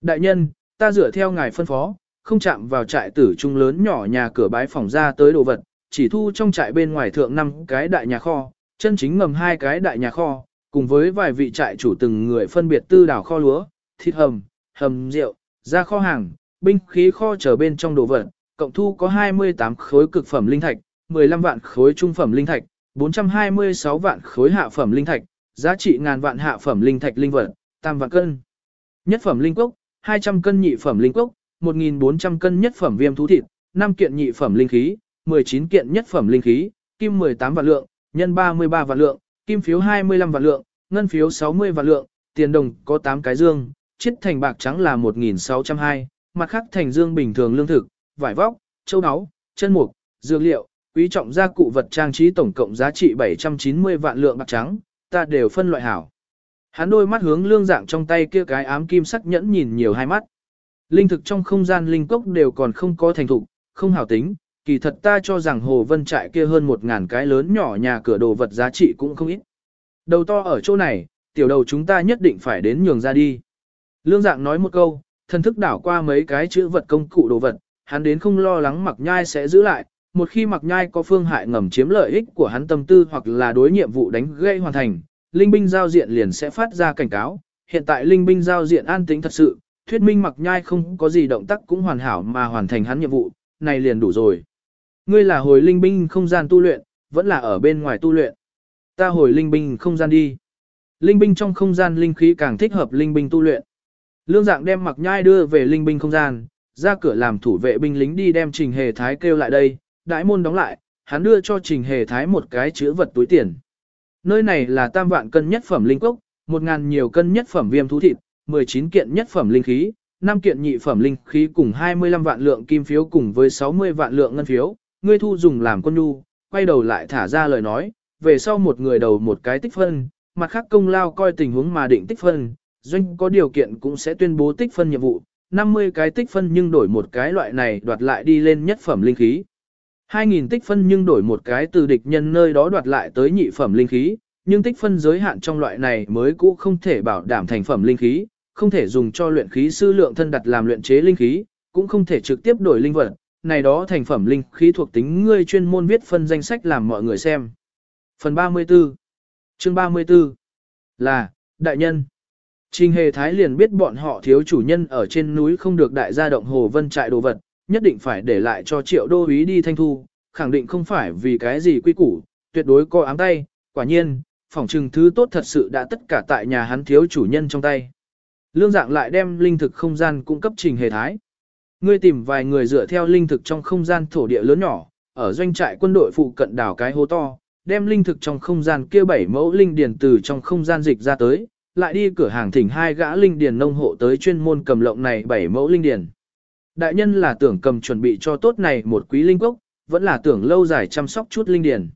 Đại nhân, ta dựa theo ngài phân phó, không chạm vào trại tử trung lớn nhỏ nhà cửa bái phòng ra tới đồ vật, chỉ thu trong trại bên ngoài thượng năm cái đại nhà kho, chân chính ngầm hai cái đại nhà kho, cùng với vài vị trại chủ từng người phân biệt tư đảo kho lúa, thịt hầm, hầm rượu, ra kho hàng, binh khí kho trở bên trong đồ vật, cộng thu có 28 khối cực phẩm linh thạch, 15 vạn khối trung phẩm linh thạch, 426 vạn khối hạ phẩm linh thạch, giá trị ngàn vạn hạ phẩm linh thạch linh vật, tam vạn cân. Nhất phẩm linh cốc, 200 cân nhị phẩm linh cốc, 1400 cân nhất phẩm viêm thú thịt, 5 kiện nhị phẩm linh khí, 19 kiện nhất phẩm linh khí, kim 18 vạn lượng, nhân 33 vạn lượng, kim phiếu 25 vạn lượng, ngân phiếu 60 vạn lượng, tiền đồng có 8 cái dương, chiết thành bạc trắng là 1.602, mặt khác thành dương bình thường lương thực, vải vóc, châu áo, chân mục, dược liệu, quý trọng gia cụ vật trang trí tổng cộng giá trị 790 vạn lượng bạc trắng, ta đều phân loại hảo. Hắn đôi mắt hướng lương dạng trong tay kia cái ám kim sắc nhẫn nhìn nhiều hai mắt. Linh thực trong không gian linh cốc đều còn không có thành thục, không hảo tính, kỳ thật ta cho rằng hồ vân trại kia hơn một ngàn cái lớn nhỏ nhà cửa đồ vật giá trị cũng không ít. Đầu to ở chỗ này, tiểu đầu chúng ta nhất định phải đến nhường ra đi. Lương dạng nói một câu, thần thức đảo qua mấy cái chữ vật công cụ đồ vật, hắn đến không lo lắng mặc nhai sẽ giữ lại, một khi mặc nhai có phương hại ngầm chiếm lợi ích của hắn tâm tư hoặc là đối nhiệm vụ đánh gây hoàn thành, linh binh giao diện liền sẽ phát ra cảnh cáo. Hiện tại linh binh giao diện an tĩnh thật sự, thuyết minh mặc nhai không có gì động tác cũng hoàn hảo mà hoàn thành hắn nhiệm vụ, này liền đủ rồi. Ngươi là hồi linh binh không gian tu luyện, vẫn là ở bên ngoài tu luyện. Ta hồi linh binh không gian đi. Linh binh trong không gian linh khí càng thích hợp linh binh tu luyện. Lương dạng đem mặc nhai đưa về linh binh không gian, ra cửa làm thủ vệ binh lính đi đem trình hề thái kêu lại đây, đại môn đóng lại, hắn đưa cho trình hề thái một cái chứa vật túi tiền. Nơi này là tam vạn cân nhất phẩm linh cốc, một ngàn nhiều cân nhất phẩm viêm thú thịt, 19 kiện nhất phẩm linh khí, 5 kiện nhị phẩm linh khí cùng 25 vạn lượng kim phiếu cùng với 60 vạn lượng ngân phiếu, ngươi thu dùng làm con nhu, quay đầu lại thả ra lời nói, về sau một người đầu một cái tích phân, mặt khác công lao coi tình huống mà định tích phân, doanh có điều kiện cũng sẽ tuyên bố tích phân nhiệm vụ, 50 cái tích phân nhưng đổi một cái loại này đoạt lại đi lên nhất phẩm linh khí. 2.000 tích phân nhưng đổi một cái từ địch nhân nơi đó đoạt lại tới nhị phẩm linh khí, nhưng tích phân giới hạn trong loại này mới cũ không thể bảo đảm thành phẩm linh khí, không thể dùng cho luyện khí sư lượng thân đặt làm luyện chế linh khí, cũng không thể trực tiếp đổi linh vật, này đó thành phẩm linh khí thuộc tính ngươi chuyên môn viết phân danh sách làm mọi người xem. Phần 34 Chương 34 Là, đại nhân Trình hề thái liền biết bọn họ thiếu chủ nhân ở trên núi không được đại gia động hồ vân trại đồ vật, nhất định phải để lại cho triệu đô úy đi thanh thu, khẳng định không phải vì cái gì quy củ, tuyệt đối có ám tay, quả nhiên, phỏng trừng thứ tốt thật sự đã tất cả tại nhà hắn thiếu chủ nhân trong tay. Lương dạng lại đem linh thực không gian cung cấp trình hề thái. Ngươi tìm vài người dựa theo linh thực trong không gian thổ địa lớn nhỏ, ở doanh trại quân đội phụ cận đảo cái hố to, đem linh thực trong không gian kia bảy mẫu linh điền từ trong không gian dịch ra tới, lại đi cửa hàng thỉnh hai gã linh điền nông hộ tới chuyên môn cầm lộng này bảy mẫu linh điền. Đại nhân là tưởng cầm chuẩn bị cho tốt này một quý linh quốc, vẫn là tưởng lâu dài chăm sóc chút linh điền.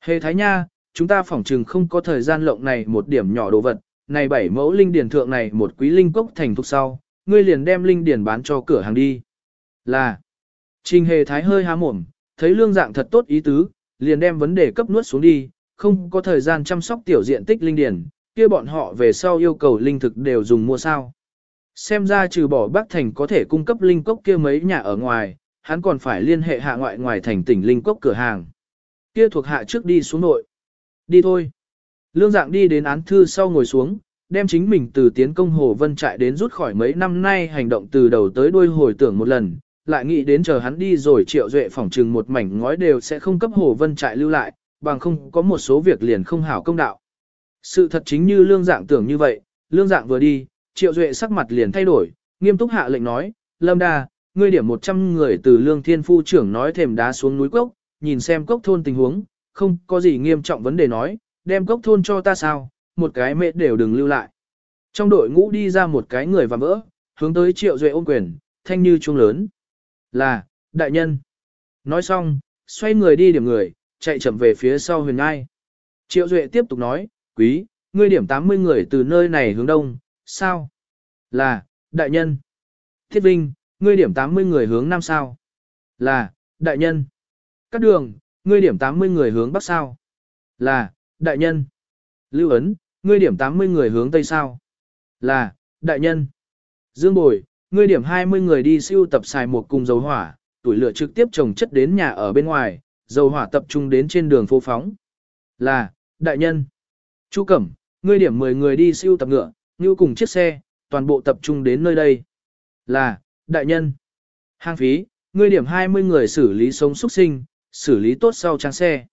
Hề thái nha, chúng ta phỏng chừng không có thời gian lộng này một điểm nhỏ đồ vật, này bảy mẫu linh điền thượng này một quý linh cốc thành thục sau, ngươi liền đem linh điền bán cho cửa hàng đi. Là, trình hề thái hơi há mồm, thấy lương dạng thật tốt ý tứ, liền đem vấn đề cấp nuốt xuống đi, không có thời gian chăm sóc tiểu diện tích linh điền, kia bọn họ về sau yêu cầu linh thực đều dùng mua sao. Xem ra trừ bỏ Bắc Thành có thể cung cấp linh cốc kia mấy nhà ở ngoài, hắn còn phải liên hệ hạ ngoại ngoài thành tỉnh linh cốc cửa hàng. Kia thuộc hạ trước đi xuống nội. Đi thôi. Lương dạng đi đến án thư sau ngồi xuống, đem chính mình từ tiến công Hồ Vân trại đến rút khỏi mấy năm nay hành động từ đầu tới đuôi hồi tưởng một lần, lại nghĩ đến chờ hắn đi rồi triệu duệ phỏng trừng một mảnh ngói đều sẽ không cấp Hồ Vân trại lưu lại, bằng không có một số việc liền không hảo công đạo. Sự thật chính như lương dạng tưởng như vậy, lương dạng vừa đi, triệu duệ sắc mặt liền thay đổi, nghiêm túc hạ lệnh nói, Lâm Đa, ngươi điểm 100 người từ lương thiên phu trưởng nói thềm đá xuống núi cốc, nhìn xem cốc thôn tình huống, không có gì nghiêm trọng vấn đề nói, đem cốc thôn cho ta sao, một cái mẹ đều đừng lưu lại. Trong đội ngũ đi ra một cái người và vỡ, hướng tới triệu duệ ôm quyền, thanh như chuông lớn. Là, đại nhân. Nói xong, xoay người đi điểm người, chạy chậm về phía sau huyền ngai. Triệu duệ tiếp tục nói, quý, ngươi điểm 80 người từ nơi này hướng đông, sao? Là, đại nhân. Thiết Vinh, ngươi điểm 80 người hướng nam sao? Là, đại nhân. Cát đường, ngươi điểm 80 người hướng bắc sao? Là, đại nhân. Lưu ấn, ngươi điểm 80 người hướng tây sao? Là, đại nhân. Dương Bồi, ngươi điểm 20 người đi siêu tập xài một cùng dầu hỏa, tuổi lửa trực tiếp trồng chất đến nhà ở bên ngoài, dầu hỏa tập trung đến trên đường phố phóng. Là, đại nhân. Chu Cẩm, ngươi điểm 10 người đi siêu tập ngựa, như cùng chiếc xe, toàn bộ tập trung đến nơi đây. Là, đại nhân. Hang phí, ngươi điểm 20 người xử lý sống xuất sinh, xử lý tốt sau trang xe.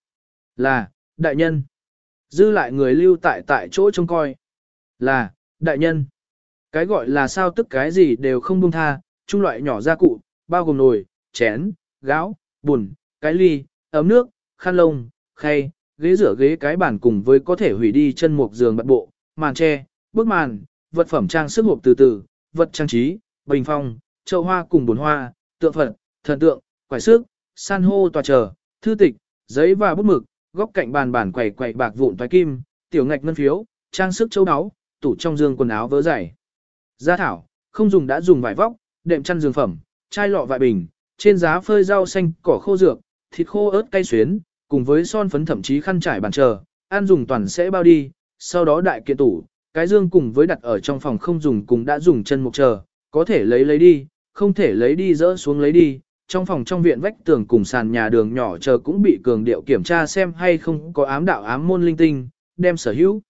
Là, đại nhân. Dư lại người lưu tại tại chỗ trông coi. Là, đại nhân. Cái gọi là sao tức cái gì đều không buông tha, trung loại nhỏ gia cụ, bao gồm nồi, chén, gáo, bùn, cái ly, ấm nước, khăn lông, khay, ghế rửa ghế cái bàn cùng với có thể hủy đi chân mục giường bật bộ, màn tre, bức màn, vật phẩm trang sức hộp từ từ, vật trang trí, bình phong, chậu hoa cùng bồn hoa, tượng phật, thần tượng, quải sức, san hô tòa chờ, thư tịch, giấy và bút mực, góc cạnh bàn bản quẩy quẩy bạc vụn toái kim, tiểu ngạch ngân phiếu, trang sức châu áo, tủ trong giường quần áo vớ giày. Gia thảo, không dùng đã dùng vải vóc, đệm chăn giường phẩm, chai lọ vại bình, trên giá phơi rau xanh, cỏ khô dược, thịt khô ớt cay xuyến, cùng với son phấn thậm chí khăn trải bàn chờ, ăn dùng toàn sẽ bao đi, sau đó đại kiện tủ, cái dương cùng với đặt ở trong phòng không dùng cùng đã dùng chân mục chờ, có thể lấy lấy đi, không thể lấy đi dỡ xuống lấy đi. Trong phòng trong viện vách tường cùng sàn nhà đường nhỏ chờ cũng bị cường điệu kiểm tra xem hay không có ám đạo ám môn linh tinh, đem sở hữu.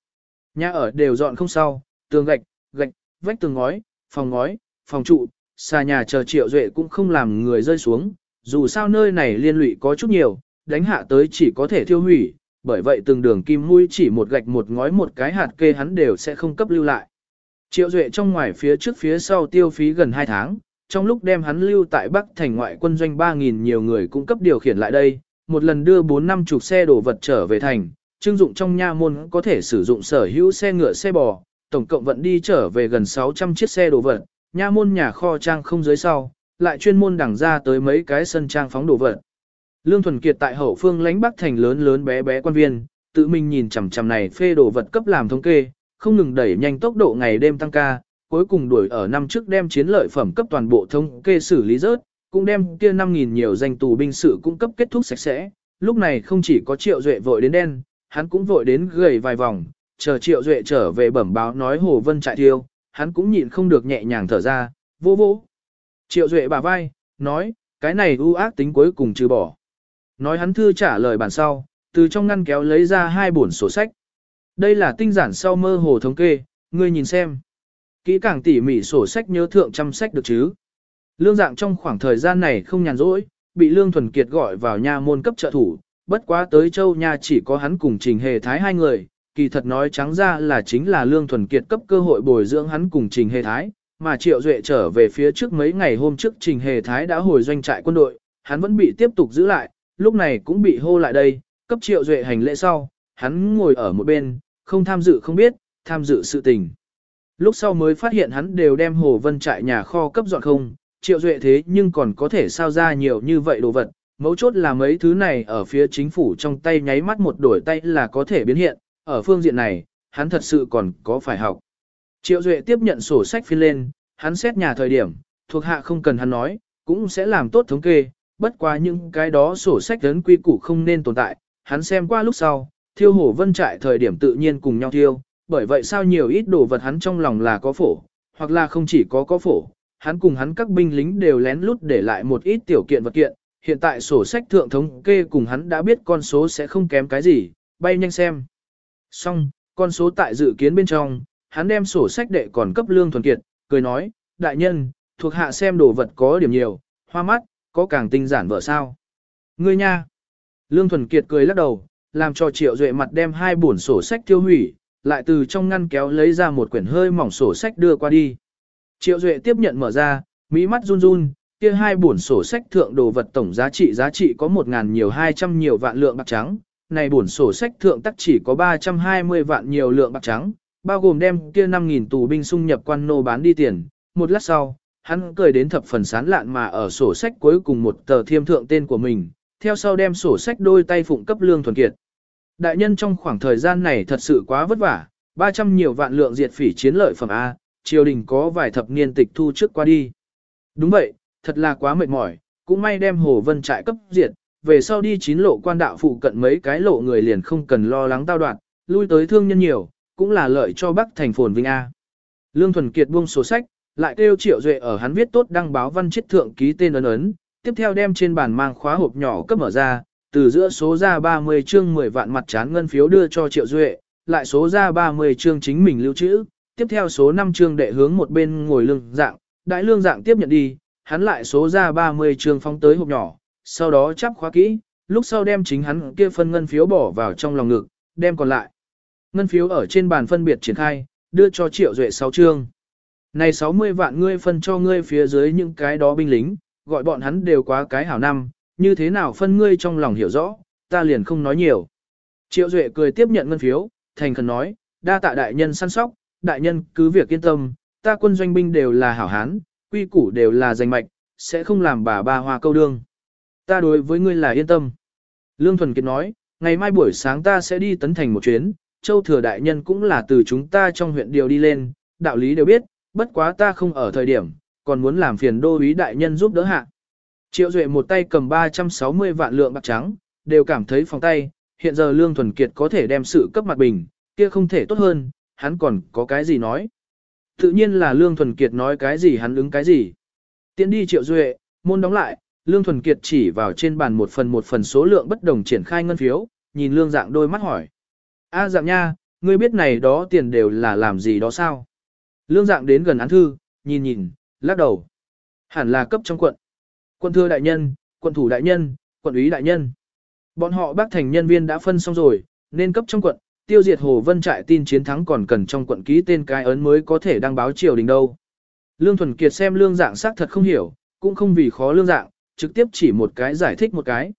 Nhà ở đều dọn không sau, tường gạch, gạch, vách tường ngói, phòng ngói, phòng trụ, xà nhà chờ triệu duệ cũng không làm người rơi xuống, dù sao nơi này liên lụy có chút nhiều, đánh hạ tới chỉ có thể thiêu hủy, bởi vậy từng đường kim mũi chỉ một gạch một ngói một cái hạt kê hắn đều sẽ không cấp lưu lại. Triệu Duệ trong ngoài phía trước phía sau tiêu phí gần 2 tháng, trong lúc đem hắn lưu tại Bắc thành ngoại quân doanh 3.000 nhiều người cung cấp điều khiển lại đây, một lần đưa 4 năm chục xe đồ vật trở về thành, trưng dụng trong nha môn có thể sử dụng sở hữu xe ngựa xe bò, tổng cộng vận đi trở về gần 600 chiếc xe đồ vật, nha môn nhà kho trang không dưới sau, lại chuyên môn đẳng ra tới mấy cái sân trang phóng đồ vật. Lương Thuần Kiệt tại hậu phương lãnh bắc thành lớn lớn bé bé quan viên, tự mình nhìn chằm chằm này phê đồ vật cấp làm thống kê, không ngừng đẩy nhanh tốc độ ngày đêm tăng ca, cuối cùng đuổi ở năm trước đem chiến lợi phẩm cấp toàn bộ thống kê xử lý rớt, cũng đem kia 5.000 nhiều danh tù binh sự cung cấp kết thúc sạch sẽ. Lúc này không chỉ có triệu duệ vội đến đen, hắn cũng vội đến gầy vài vòng, chờ triệu duệ trở về bẩm báo nói Hồ Vân trại thiêu, hắn cũng nhịn không được nhẹ nhàng thở ra, vô vô. Triệu duệ bà vai, nói, cái này ưu ác tính cuối cùng trừ bỏ. Nói hắn thư trả lời bản sau, từ trong ngăn kéo lấy ra hai bổn sổ sách. Đây là tinh giản sau mơ hồ thống kê, ngươi nhìn xem. Kỹ càng tỉ mỉ sổ sách nhớ thượng trăm sách được chứ. Lương dạng trong khoảng thời gian này không nhàn rỗi, bị Lương Thuần Kiệt gọi vào nha môn cấp trợ thủ, bất quá tới châu nha chỉ có hắn cùng Trình Hề Thái hai người, kỳ thật nói trắng ra là chính là Lương Thuần Kiệt cấp cơ hội bồi dưỡng hắn cùng Trình Hề Thái, mà Triệu Duệ trở về phía trước mấy ngày hôm trước Trình Hề Thái đã hồi doanh trại quân đội, hắn vẫn bị tiếp tục giữ lại, lúc này cũng bị hô lại đây, cấp Triệu Duệ hành lễ sau, hắn ngồi ở một bên, không tham dự không biết, tham dự sự tình. Lúc sau mới phát hiện hắn đều đem Hồ Vân trại nhà kho cấp dọn không, triệu duệ thế nhưng còn có thể sao ra nhiều như vậy đồ vật. Mấu chốt là mấy thứ này ở phía chính phủ trong tay nháy mắt một đổi tay là có thể biến hiện, ở phương diện này, hắn thật sự còn có phải học. Triệu Duệ tiếp nhận sổ sách phiên lên, hắn xét nhà thời điểm, thuộc hạ không cần hắn nói, cũng sẽ làm tốt thống kê, bất quá những cái đó sổ sách lớn quy củ không nên tồn tại, hắn xem qua lúc sau, thiêu hổ vân trại thời điểm tự nhiên cùng nhau thiêu, bởi vậy sao nhiều ít đồ vật hắn trong lòng là có phổ, hoặc là không chỉ có có phổ, hắn cùng hắn các binh lính đều lén lút để lại một ít tiểu kiện vật kiện, hiện tại sổ sách thượng thống kê cùng hắn đã biết con số sẽ không kém cái gì, bay nhanh xem. Xong, con số tại dự kiến bên trong, hắn đem sổ sách đệ còn cấp lương thuần kiệt, cười nói, đại nhân, thuộc hạ xem đồ vật có điểm nhiều, hoa mắt, có càng tinh giản vợ sao. Ngươi nha. Lương thuần kiệt cười lắc đầu, làm cho triệu duệ mặt đem hai buồn sổ sách tiêu hủy, lại từ trong ngăn kéo lấy ra một quyển hơi mỏng sổ sách đưa qua đi. Triệu Duệ tiếp nhận mở ra, mỹ mắt run run, kia hai buồn sổ sách thượng đồ vật tổng giá trị giá trị có 1.000 nhiều 200 nhiều vạn lượng bạc trắng, này buồn sổ sách thượng tắc chỉ có 320 vạn nhiều lượng bạc trắng, bao gồm đem kia 5.000 tù binh xung nhập quan nô bán đi tiền. Một lát sau, hắn cười đến thập phần sán lạn mà ở sổ sách cuối cùng một tờ thiêm thượng tên của mình, theo sau đem sổ sách đôi tay phụng cấp lương thuần kiệt. Đại nhân trong khoảng thời gian này thật sự quá vất vả, 300 nhiều vạn lượng diệt phỉ chiến lợi phẩm A, triều đình có vài thập niên tịch thu trước qua đi. Đúng vậy, thật là quá mệt mỏi, cũng may đem Hồ Vân trại cấp diệt, về sau đi chín lộ quan đạo phụ cận mấy cái lộ người liền không cần lo lắng tao đoạn, lui tới thương nhân nhiều, cũng là lợi cho Bắc thành phồn vinh A. Lương Thuần Kiệt buông sổ sách, lại kêu Triệu Duệ ở hắn viết tốt đăng báo văn chết thượng ký tên ấn ấn, tiếp theo đem trên bàn mang khóa hộp nhỏ cấp mở ra, từ giữa số ra 30 chương 10 vạn mặt trán ngân phiếu đưa cho Triệu Duệ, lại số ra 30 chương chính mình lưu trữ, tiếp theo số 5 chương đệ hướng một bên ngồi lương dạng, đại lương dạng tiếp nhận đi, hắn lại số ra 30 chương phóng tới hộp nhỏ, sau đó chắp khóa kỹ, lúc sau đem chính hắn kia phân ngân phiếu bỏ vào trong lòng ngực, đem còn lại. Ngân phiếu ở trên bàn phân biệt triển khai, đưa cho Triệu Duệ 6 chương. Này 60 vạn ngươi phân cho ngươi phía dưới những cái đó binh lính, gọi bọn hắn đều quá cái hảo năm, như thế nào phân ngươi trong lòng hiểu rõ, ta liền không nói nhiều. Triệu Duệ cười tiếp nhận ngân phiếu, thành khẩn nói, đa tạ đại nhân săn sóc, đại nhân cứ việc yên tâm, ta quân doanh binh đều là hảo hán, quy củ đều là danh mạch, sẽ không làm bà ba hoa câu đương. Ta đối với ngươi là yên tâm. Lương Thuần Kiệt nói, ngày mai buổi sáng ta sẽ đi tấn thành một chuyến, châu thừa đại nhân cũng là từ chúng ta trong huyện điều đi lên, đạo lý đều biết, bất quá ta không ở thời điểm, còn muốn làm phiền đô úy đại nhân giúp đỡ hạ. Triệu Duệ một tay cầm 360 vạn lượng bạc trắng, đều cảm thấy phòng tay, hiện giờ Lương Thuần Kiệt có thể đem sự cấp mặt bình, kia không thể tốt hơn, hắn còn có cái gì nói. Tự nhiên là Lương Thuần Kiệt nói cái gì hắn ứng cái gì. Tiến đi Triệu Duệ, môn đóng lại, Lương Thuần Kiệt chỉ vào trên bàn một phần một phần số lượng bất đồng triển khai ngân phiếu, nhìn Lương Dạng đôi mắt hỏi. A Dạng nha, ngươi biết này đó tiền đều là làm gì đó sao? Lương Dạng đến gần án thư, nhìn nhìn, lắc đầu. Hẳn là cấp trong quận. Quận thừa đại nhân, quận thủ đại nhân, quận úy đại nhân. Bọn họ bác thành nhân viên đã phân xong rồi, nên cấp trong quận, tiêu diệt Hồ Vân trại tin chiến thắng còn cần trong quận ký tên cái ấn mới có thể đăng báo triều đình đâu. Lương Thuần Kiệt xem lương dạng xác thật không hiểu, cũng không vì khó lương dạng, trực tiếp chỉ một cái giải thích một cái.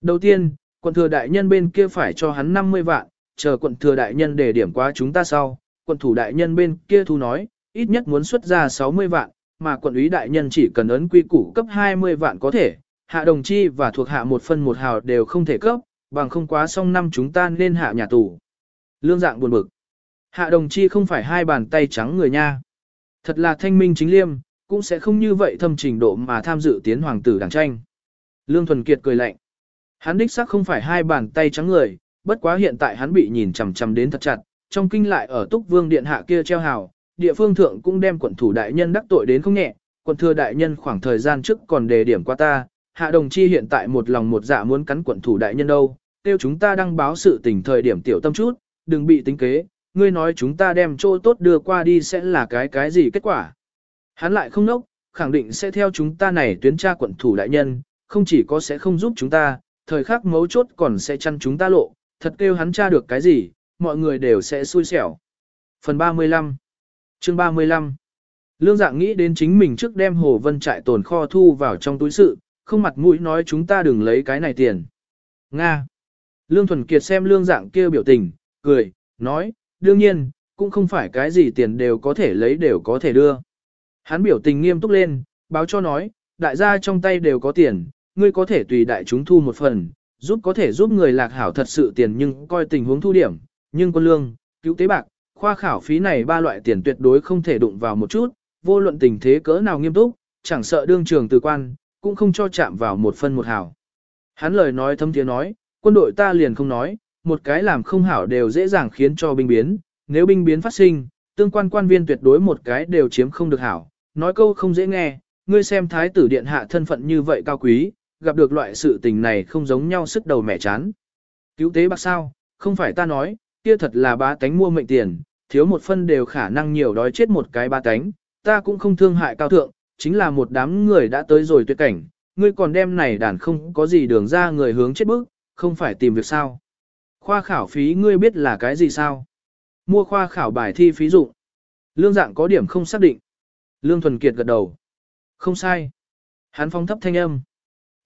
Đầu tiên, quận thừa đại nhân bên kia phải cho hắn 50 vạn, chờ quận thừa đại nhân để điểm qua chúng ta sau, quận thủ đại nhân bên kia thu nói, ít nhất muốn xuất ra 60 vạn, mà quận úy đại nhân chỉ cần ấn quy củ cấp 20 vạn có thể, hạ đồng chi và thuộc hạ một phân một hào đều không thể cấp, bằng không quá xong năm chúng ta nên hạ nhà tù. Lương dạng buồn bực. Hạ đồng chi không phải hai bàn tay trắng người nha. Thật là thanh minh chính liêm, cũng sẽ không như vậy thâm trình độ mà tham dự tiến hoàng tử đảng tranh. Lương Thuần Kiệt cười lạnh. Hắn đích xác không phải hai bàn tay trắng người, bất quá hiện tại hắn bị nhìn chằm chằm đến thật chặt, trong kinh lại ở túc vương điện hạ kia treo hào, địa phương thượng cũng đem quận thủ đại nhân đắc tội đến không nhẹ, quận thừa đại nhân khoảng thời gian trước còn đề điểm qua ta, hạ đồng chi hiện tại một lòng một dạ muốn cắn quận thủ đại nhân đâu, tiêu chúng ta đăng báo sự tình thời điểm tiểu tâm chút, đừng bị tính kế, ngươi nói chúng ta đem chỗ tốt đưa qua đi sẽ là cái cái gì kết quả. Hắn lại không nốc, khẳng định sẽ theo chúng ta này tuyến tra quận thủ đại nhân, không chỉ có sẽ không giúp chúng ta, thời khắc mấu chốt còn sẽ chăn chúng ta lộ, thật kêu hắn tra được cái gì, mọi người đều sẽ xui xẻo. Phần 35 Chương 35 Lương dạng nghĩ đến chính mình trước đem Hồ Vân trại tồn kho thu vào trong túi sự, không mặt mũi nói chúng ta đừng lấy cái này tiền. Nga Lương Thuần Kiệt xem lương dạng kia biểu tình, cười, nói, đương nhiên, cũng không phải cái gì tiền đều có thể lấy đều có thể đưa. Hắn biểu tình nghiêm túc lên, báo cho nói, đại gia trong tay đều có tiền, ngươi có thể tùy đại chúng thu một phần, giúp có thể giúp người lạc hảo thật sự tiền nhưng coi tình huống thu điểm, nhưng quân lương, cứu tế bạc, khoa khảo phí này ba loại tiền tuyệt đối không thể đụng vào một chút, vô luận tình thế cỡ nào nghiêm túc, chẳng sợ đương trường từ quan, cũng không cho chạm vào một phân một hảo. Hắn lời nói thâm tiếng nói, quân đội ta liền không nói, một cái làm không hảo đều dễ dàng khiến cho binh biến, nếu binh biến phát sinh, tương quan quan viên tuyệt đối một cái đều chiếm không được hảo, nói câu không dễ nghe, ngươi xem thái tử điện hạ thân phận như vậy cao quý, gặp được loại sự tình này không giống nhau sức đầu mẻ chán. Cứu tế bạc sao, không phải ta nói, kia thật là ba tánh mua mệnh tiền, thiếu một phân đều khả năng nhiều đói chết một cái ba tánh, ta cũng không thương hại cao thượng, chính là một đám người đã tới rồi tuyệt cảnh, ngươi còn đem này đàn không có gì đường ra người hướng chết bước, không phải tìm việc sao. Khoa khảo phí ngươi biết là cái gì sao? Mua khoa khảo bài thi phí dụ. Lương dạng có điểm không xác định. Lương Thuần Kiệt gật đầu. Không sai. Hắn phong thấp thanh âm.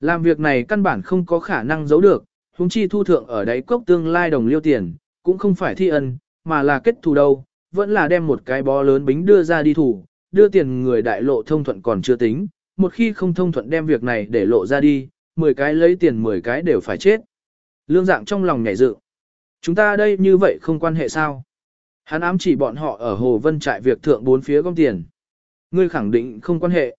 Làm việc này căn bản không có khả năng giấu được, huống chi thu thượng ở đáy cốc tương lai đồng liêu tiền, cũng không phải thi ân, mà là kết thù đâu, vẫn là đem một cái bó lớn bính đưa ra đi thủ, đưa tiền người đại lộ thông thuận còn chưa tính, một khi không thông thuận đem việc này để lộ ra đi, 10 cái lấy tiền 10 cái đều phải chết. Lương dạng trong lòng nhảy dự. Chúng ta đây như vậy không quan hệ sao? Hắn ám chỉ bọn họ ở Hồ Vân trại việc thượng bốn phía gom tiền. Ngươi khẳng định không quan hệ.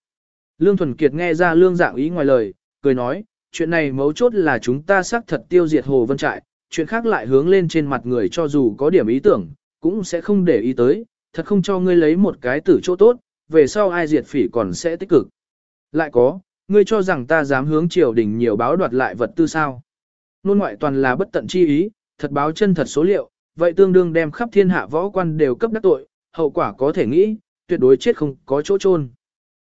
Lương Thuần Kiệt nghe ra lương dạng ý ngoài lời, cười nói, chuyện này mấu chốt là chúng ta xác thật tiêu diệt Hồ Vân trại, chuyện khác lại hướng lên trên mặt người cho dù có điểm ý tưởng, cũng sẽ không để ý tới, thật không cho ngươi lấy một cái tử chỗ tốt, về sau ai diệt phỉ còn sẽ tích cực. Lại có, ngươi cho rằng ta dám hướng triều đình nhiều báo đoạt lại vật tư sao. Nôn ngoại toàn là bất tận chi ý, thật báo chân thật số liệu, vậy tương đương đem khắp thiên hạ võ quan đều cấp đắc tội, hậu quả có thể nghĩ, tuyệt đối chết không có chỗ chôn.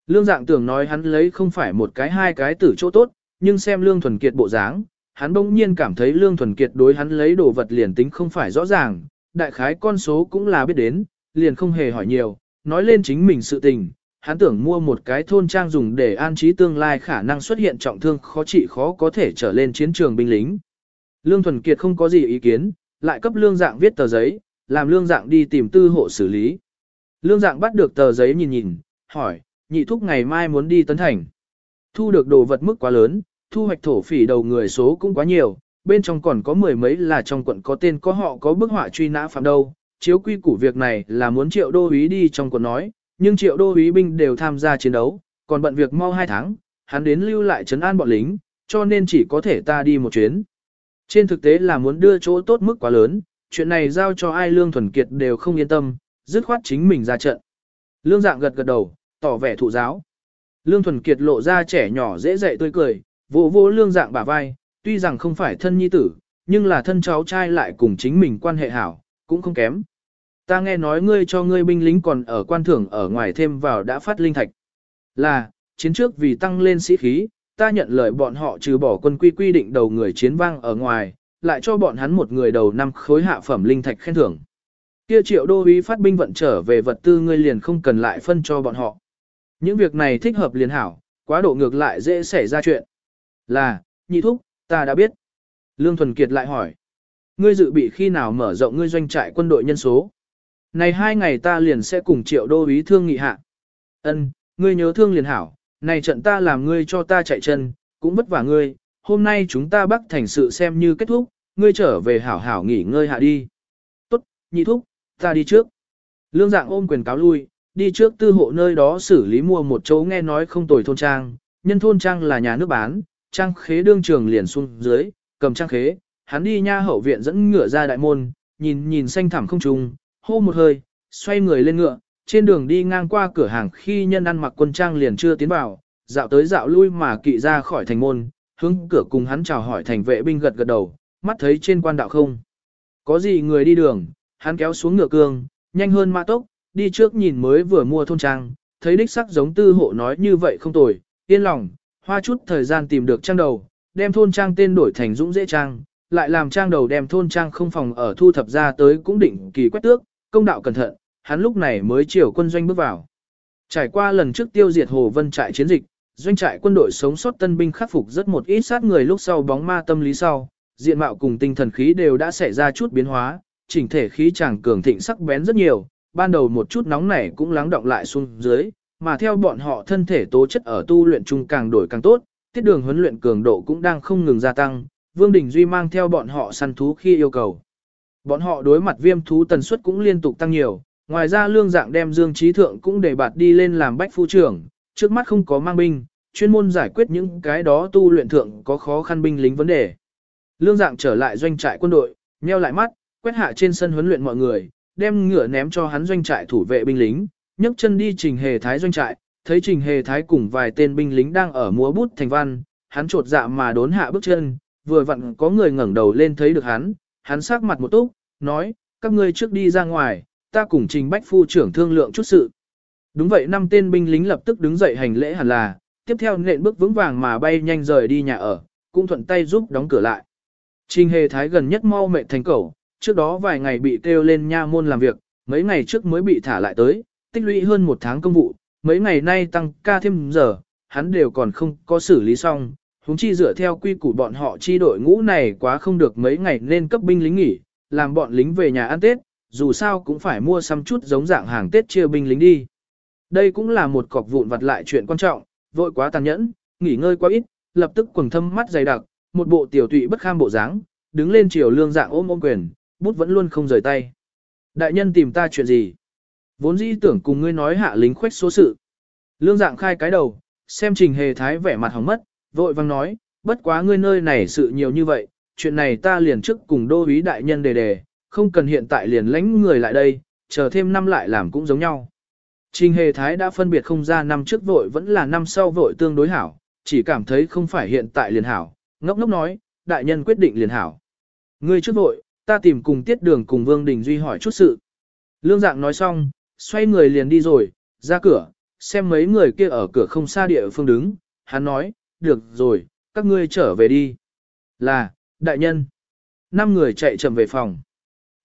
Lương dạng tưởng nói hắn lấy không phải một cái hai cái tử chỗ tốt, nhưng xem lương thuần kiệt bộ dáng, hắn bỗng nhiên cảm thấy lương thuần kiệt đối hắn lấy đồ vật liền tính không phải rõ ràng, đại khái con số cũng là biết đến, liền không hề hỏi nhiều, nói lên chính mình sự tình, hắn tưởng mua một cái thôn trang dùng để an trí tương lai khả năng xuất hiện trọng thương khó trị khó có thể trở lên chiến trường binh lính. Lương Thuần Kiệt không có gì ý kiến, lại cấp lương dạng viết tờ giấy, làm lương dạng đi tìm tư hộ xử lý. Lương dạng bắt được tờ giấy nhìn nhìn, hỏi, nhị thúc ngày mai muốn đi tấn thành. Thu được đồ vật mức quá lớn, thu hoạch thổ phỉ đầu người số cũng quá nhiều, bên trong còn có mười mấy là trong quận có tên có họ có bức họa truy nã phạm đâu. Chiếu quy củ việc này là muốn triệu đô úy đi trong quận nói, nhưng triệu đô úy binh đều tham gia chiến đấu, còn bận việc mau hai tháng, hắn đến lưu lại trấn an bọn lính, cho nên chỉ có thể ta đi một chuyến. Trên thực tế là muốn đưa chỗ tốt mức quá lớn, chuyện này giao cho ai lương thuần kiệt đều không yên tâm, dứt khoát chính mình ra trận. Lương dạng gật gật đầu, tỏ vẻ thụ giáo. Lương thuần kiệt lộ ra trẻ nhỏ dễ dậy tươi cười, vô vô lương dạng bả vai, tuy rằng không phải thân nhi tử, nhưng là thân cháu trai lại cùng chính mình quan hệ hảo, cũng không kém. Ta nghe nói ngươi cho ngươi binh lính còn ở quan thưởng ở ngoài thêm vào đã phát linh thạch. Là, chiến trước vì tăng lên sĩ khí, ta nhận lời bọn họ trừ bỏ quân quy quy định đầu người chiến vang ở ngoài, lại cho bọn hắn một người đầu năm khối hạ phẩm linh thạch khen thưởng. Kia triệu đô ý phát binh vận trở về vật tư ngươi liền không cần lại phân cho bọn họ. Những việc này thích hợp liền hảo, quá độ ngược lại dễ xảy ra chuyện. Là, nhị thúc, ta đã biết. Lương Thuần Kiệt lại hỏi. Ngươi dự bị khi nào mở rộng ngươi doanh trại quân đội nhân số? Này hai ngày ta liền sẽ cùng triệu đô ý thương nghị hạ. Ân, ngươi nhớ thương liền hảo, này trận ta làm ngươi cho ta chạy chân, cũng vất vả ngươi, hôm nay chúng ta bắt thành sự xem như kết thúc, ngươi trở về hảo hảo nghỉ ngơi hạ đi. Tốt, nhị thúc, ta đi trước. Lương dạng ôm quyền cáo lui, đi trước tư hộ nơi đó xử lý mua một chỗ nghe nói không tồi thôn trang, nhân thôn trang là nhà nước bán, trang khế đương trường liền xuống dưới, cầm trang khế, hắn đi nha hậu viện dẫn ngựa ra đại môn, nhìn nhìn xanh thẳm không trùng, hô một hơi, xoay người lên ngựa, trên đường đi ngang qua cửa hàng khi nhân ăn mặc quân trang liền chưa tiến vào, dạo tới dạo lui mà kỵ ra khỏi thành môn, hướng cửa cùng hắn chào hỏi thành vệ binh gật gật đầu, mắt thấy trên quan đạo không. Có gì người đi đường, hắn kéo xuống ngựa cương, nhanh hơn mã tốc, đi trước nhìn mới vừa mua thôn trang, thấy đích sắc giống tư hộ nói như vậy không tồi, yên lòng, hoa chút thời gian tìm được trang đầu, đem thôn trang tên đổi thành dũng dễ trang, lại làm trang đầu đem thôn trang không phòng ở thu thập ra tới cũng định kỳ quét tước, công đạo cẩn thận, hắn lúc này mới chiều quân doanh bước vào. Trải qua lần trước tiêu diệt Hồ Vân trại chiến dịch, doanh trại quân đội sống sót tân binh khắc phục rất một ít sát người lúc sau bóng ma tâm lý sau, diện mạo cùng tinh thần khí đều đã xảy ra chút biến hóa, chỉnh thể khí chàng cường thịnh sắc bén rất nhiều, ban đầu một chút nóng nảy cũng lắng động lại xuống dưới, mà theo bọn họ thân thể tố chất ở tu luyện chung càng đổi càng tốt, tiết đường huấn luyện cường độ cũng đang không ngừng gia tăng, Vương Đình Duy mang theo bọn họ săn thú khi yêu cầu. Bọn họ đối mặt viêm thú tần suất cũng liên tục tăng nhiều, ngoài ra lương dạng đem Dương Trí Thượng cũng để bạt đi lên làm bách phu trưởng, trước mắt không có mang binh, chuyên môn giải quyết những cái đó tu luyện thượng có khó khăn binh lính vấn đề. Lương dạng trở lại doanh trại quân đội, nheo lại mắt, quét hạ trên sân huấn luyện mọi người, đem ngựa ném cho hắn doanh trại thủ vệ binh lính, nhấc chân đi trình hề thái doanh trại, thấy trình hề thái cùng vài tên binh lính đang ở múa bút thành văn, hắn trột dạ mà đốn hạ bước chân, vừa vặn có người ngẩng đầu lên thấy được hắn, hắn sắc mặt một túc, nói, các ngươi trước đi ra ngoài, ta cùng trình bách phu trưởng thương lượng chút sự. Đúng vậy năm tên binh lính lập tức đứng dậy hành lễ hẳn là, tiếp theo nện bước vững vàng mà bay nhanh rời đi nhà ở, cũng thuận tay giúp đóng cửa lại. Trình hề thái gần nhất mau mệt thành cẩu, trước đó vài ngày bị kêu lên nha môn làm việc, mấy ngày trước mới bị thả lại tới, tích lũy hơn một tháng công vụ, mấy ngày nay tăng ca thêm giờ, hắn đều còn không có xử lý xong, huống chi dựa theo quy củ bọn họ chi đội ngũ này quá không được mấy ngày nên cấp binh lính nghỉ, làm bọn lính về nhà ăn Tết, dù sao cũng phải mua xăm chút giống dạng hàng Tết chia binh lính đi. Đây cũng là một cọc vụn vặt lại chuyện quan trọng, vội quá tàn nhẫn, nghỉ ngơi quá ít, lập tức quầng thâm mắt dày đặc, một bộ tiểu tụy bất kham bộ dáng, đứng lên chiều lương dạng ôm ôm quyền, bút vẫn luôn không rời tay. Đại nhân tìm ta chuyện gì? Vốn dĩ tưởng cùng ngươi nói hạ lính khoách số sự. Lương dạng khai cái đầu, xem trình hề thái vẻ mặt hỏng mất, vội vang nói, bất quá ngươi nơi này sự nhiều như vậy, chuyện này ta liền trước cùng đô úy đại nhân đề đề, không cần hiện tại liền lãnh người lại đây, chờ thêm năm lại làm cũng giống nhau. Trình hề thái đã phân biệt không ra năm trước vội vẫn là năm sau vội tương đối hảo, chỉ cảm thấy không phải hiện tại liền hảo, ngốc ngốc nói, đại nhân quyết định liền hảo. Ngươi trước vội, ta tìm cùng tiết đường cùng Vương Đình Duy hỏi chút sự. Lương dạng nói xong, xoay người liền đi rồi, ra cửa, xem mấy người kia ở cửa không xa địa phương đứng, hắn nói, được rồi, các ngươi trở về đi. Là, đại nhân. Năm người chạy chậm về phòng.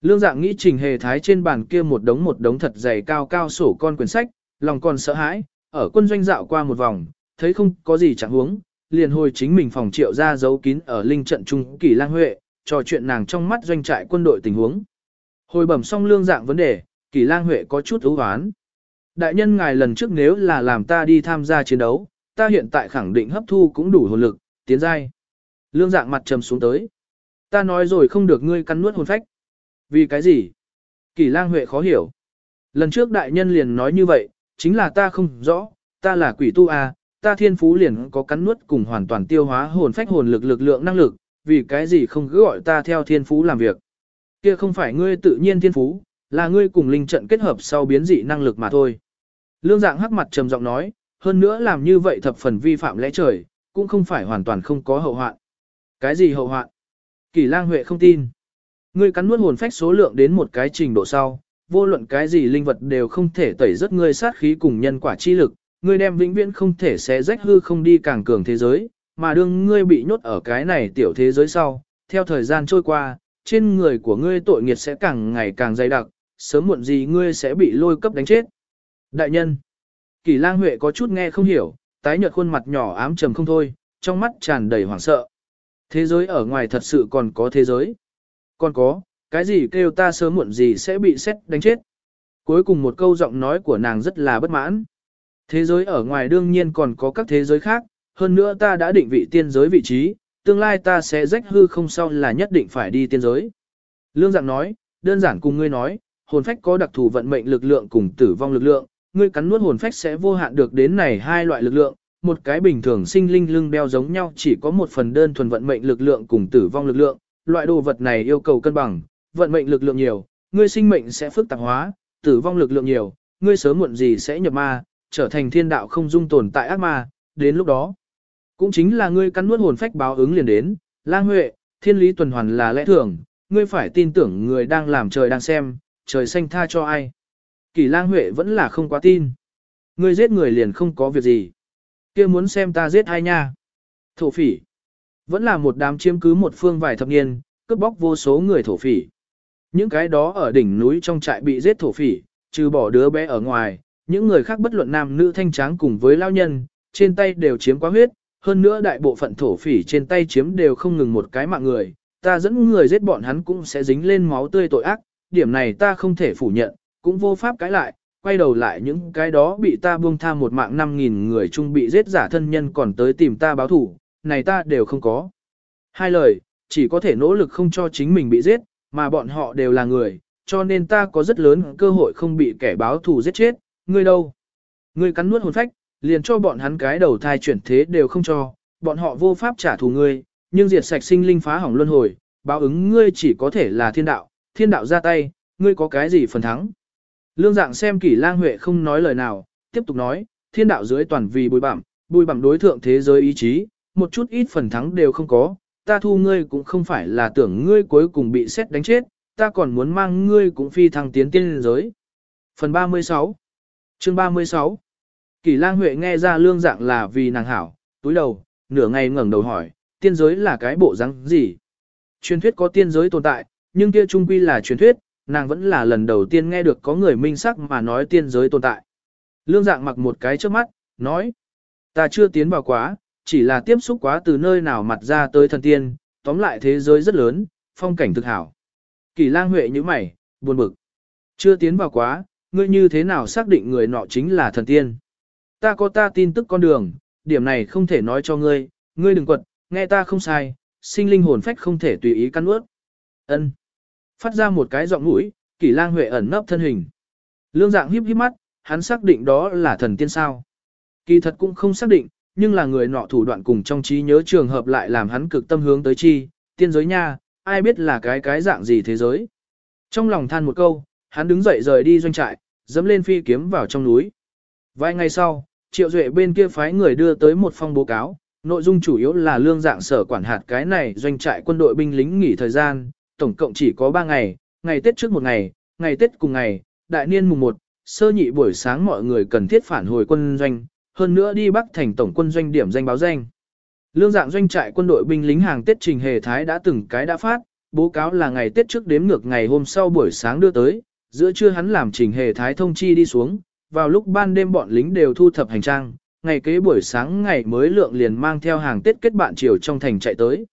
Lương dạng nghĩ trình hề thái trên bàn kia một đống một đống thật dày cao cao sổ con quyển sách, lòng còn sợ hãi, ở quân doanh dạo qua một vòng, thấy không có gì chẳng huống, liền hồi chính mình phòng triệu ra giấu kín ở linh trận trung kỳ lang huệ, trò chuyện nàng trong mắt doanh trại quân đội tình huống. Hồi bẩm xong lương dạng vấn đề, kỳ lang huệ có chút ưu hoán. Đại nhân ngài lần trước nếu là làm ta đi tham gia chiến đấu, ta hiện tại khẳng định hấp thu cũng đủ hồn lực, tiến giai. Lương dạng mặt trầm xuống tới. Ta nói rồi không được ngươi cắn nuốt hồn phách. Vì cái gì? Kỳ lang huệ khó hiểu. Lần trước đại nhân liền nói như vậy, chính là ta không rõ, ta là quỷ tu à, ta thiên phú liền có cắn nuốt cùng hoàn toàn tiêu hóa hồn phách hồn lực lực lượng năng lực, vì cái gì không cứ gọi ta theo thiên phú làm việc. Kia không phải ngươi tự nhiên thiên phú, là ngươi cùng linh trận kết hợp sau biến dị năng lực mà thôi. Lương dạng hắc mặt trầm giọng nói, hơn nữa làm như vậy thập phần vi phạm lẽ trời, cũng không phải hoàn toàn không có hậu hoạn. Cái gì hậu hoạn? Kỳ lang huệ không tin. Ngươi cắn nuốt hồn phách số lượng đến một cái trình độ sau, vô luận cái gì linh vật đều không thể tẩy rất ngươi sát khí cùng nhân quả chi lực, ngươi đem vĩnh viễn không thể xé rách hư không đi càng cường thế giới, mà đương ngươi bị nhốt ở cái này tiểu thế giới sau, theo thời gian trôi qua, trên người của ngươi tội nghiệt sẽ càng ngày càng dày đặc, sớm muộn gì ngươi sẽ bị lôi cấp đánh chết. Đại nhân, Kỳ lang Huệ có chút nghe không hiểu, tái nhợt khuôn mặt nhỏ ám trầm không thôi, trong mắt tràn đầy hoảng sợ. Thế giới ở ngoài thật sự còn có thế giới. Còn có, cái gì kêu ta sớm muộn gì sẽ bị xét đánh chết. Cuối cùng một câu giọng nói của nàng rất là bất mãn. Thế giới ở ngoài đương nhiên còn có các thế giới khác, hơn nữa ta đã định vị tiên giới vị trí, tương lai ta sẽ rách hư không sau là nhất định phải đi tiên giới. Lương dạng nói, đơn giản cùng ngươi nói, hồn phách có đặc thù vận mệnh lực lượng cùng tử vong lực lượng, ngươi cắn nuốt hồn phách sẽ vô hạn được đến này hai loại lực lượng, một cái bình thường sinh linh lưng đeo giống nhau chỉ có một phần đơn thuần vận mệnh lực lượng cùng tử vong lực lượng, loại đồ vật này yêu cầu cân bằng, vận mệnh lực lượng nhiều, ngươi sinh mệnh sẽ phức tạp hóa, tử vong lực lượng nhiều, ngươi sớm muộn gì sẽ nhập ma, trở thành thiên đạo không dung tồn tại ác ma, đến lúc đó, cũng chính là ngươi cắn nuốt hồn phách báo ứng liền đến, lang huệ, thiên lý tuần hoàn là lẽ thường, ngươi phải tin tưởng người đang làm trời đang xem, trời xanh tha cho ai. Kỳ lang huệ vẫn là không quá tin. Ngươi giết người liền không có việc gì. kia muốn xem ta giết ai nha. Thổ phỉ. Vẫn là một đám chiếm cứ một phương vài thập niên, cướp bóc vô số người thổ phỉ. Những cái đó ở đỉnh núi trong trại bị giết thổ phỉ, trừ bỏ đứa bé ở ngoài, những người khác bất luận nam nữ thanh tráng cùng với lao nhân, trên tay đều chiếm quá huyết, hơn nữa đại bộ phận thổ phỉ trên tay chiếm đều không ngừng một cái mạng người, ta dẫn người giết bọn hắn cũng sẽ dính lên máu tươi tội ác, điểm này ta không thể phủ nhận, cũng vô pháp cãi lại, quay đầu lại những cái đó bị ta buông tha một mạng 5.000 người chung bị giết giả thân nhân còn tới tìm ta báo thủ, này ta đều không có. Hai lời, chỉ có thể nỗ lực không cho chính mình bị giết, mà bọn họ đều là người, cho nên ta có rất lớn cơ hội không bị kẻ báo thù giết chết, ngươi đâu? Ngươi cắn nuốt hồn phách, liền cho bọn hắn cái đầu thai chuyển thế đều không cho, bọn họ vô pháp trả thù ngươi, nhưng diệt sạch sinh linh phá hỏng luân hồi, báo ứng ngươi chỉ có thể là thiên đạo, thiên đạo ra tay, ngươi có cái gì phần thắng? Lương dạng xem kỷ lang huệ không nói lời nào, tiếp tục nói, thiên đạo dưới toàn vì bùi bẩm, bùi bẩm đối thượng thế giới ý chí, một chút ít phần thắng đều không có, ta thu ngươi cũng không phải là tưởng ngươi cuối cùng bị xét đánh chết, ta còn muốn mang ngươi cũng phi thăng tiến tiên giới. Phần 36 Chương 36 Kỷ lang Huệ nghe ra lương dạng là vì nàng hảo, túi đầu, nửa ngày ngẩng đầu hỏi, tiên giới là cái bộ rắn gì? Truyền thuyết có tiên giới tồn tại, nhưng kia trung quy là truyền thuyết, nàng vẫn là lần đầu tiên nghe được có người minh sắc mà nói tiên giới tồn tại. Lương dạng mặc một cái trước mắt, nói. Ta chưa tiến vào quá, chỉ là tiếp xúc quá từ nơi nào mặt ra tới thần tiên, tóm lại thế giới rất lớn, phong cảnh thực hảo. Kỳ lang huệ như mày, buồn bực. Chưa tiến vào quá, ngươi như thế nào xác định người nọ chính là thần tiên? Ta có ta tin tức con đường, điểm này không thể nói cho ngươi, ngươi đừng quật, nghe ta không sai, sinh linh hồn phách không thể tùy ý căn ướt. Ân. Phát ra một cái giọng mũi, Kỷ Lang Huệ ẩn nấp thân hình. Lương Dạng híp híp mắt, hắn xác định đó là thần tiên sao? Kỳ thật cũng không xác định, nhưng là người nọ thủ đoạn cùng trong trí nhớ trường hợp lại làm hắn cực tâm hướng tới chi, tiên giới nha, ai biết là cái cái dạng gì thế giới. Trong lòng than một câu, hắn đứng dậy rời đi doanh trại, dẫm lên phi kiếm vào trong núi. Vài ngày sau, Triệu Duệ bên kia phái người đưa tới một phong báo cáo, nội dung chủ yếu là lương dạng sở quản hạt cái này doanh trại quân đội binh lính nghỉ thời gian, tổng cộng chỉ có 3 ngày, ngày Tết trước một ngày, ngày Tết cùng ngày, đại niên mùng 1, sơ nhị buổi sáng mọi người cần thiết phản hồi quân doanh, hơn nữa đi Bắc thành tổng quân doanh điểm danh báo danh. Lương dạng doanh trại quân đội binh lính hàng Tết trình hề thái đã từng cái đã phát, bố cáo là ngày Tết trước đếm ngược ngày hôm sau buổi sáng đưa tới, giữa trưa hắn làm trình hề thái thông chi đi xuống, vào lúc ban đêm bọn lính đều thu thập hành trang, ngày kế buổi sáng ngày mới lượng liền mang theo hàng Tết kết bạn chiều trong thành chạy tới.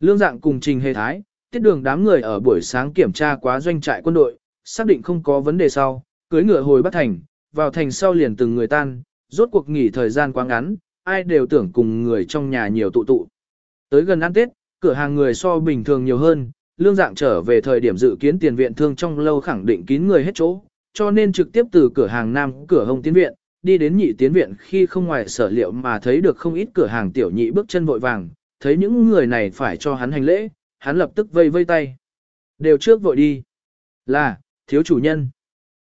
Lương dạng cùng trình hề thái, tiết đường đám người ở buổi sáng kiểm tra quá doanh trại quân đội, xác định không có vấn đề sau, cưới ngựa hồi bắt thành, vào thành sau liền từng người tan, rốt cuộc nghỉ thời gian quá ngắn, ai đều tưởng cùng người trong nhà nhiều tụ tụ. Tới gần ăn Tết, cửa hàng người so bình thường nhiều hơn, lương dạng trở về thời điểm dự kiến tiền viện thương trong lâu khẳng định kín người hết chỗ, cho nên trực tiếp từ cửa hàng nam cửa Hồng tiến viện, đi đến nhị tiến viện khi không ngoài sở liệu mà thấy được không ít cửa hàng tiểu nhị bước chân vội vàng, thấy những người này phải cho hắn hành lễ, hắn lập tức vây vây tay. Đều trước vội đi. Là, thiếu chủ nhân.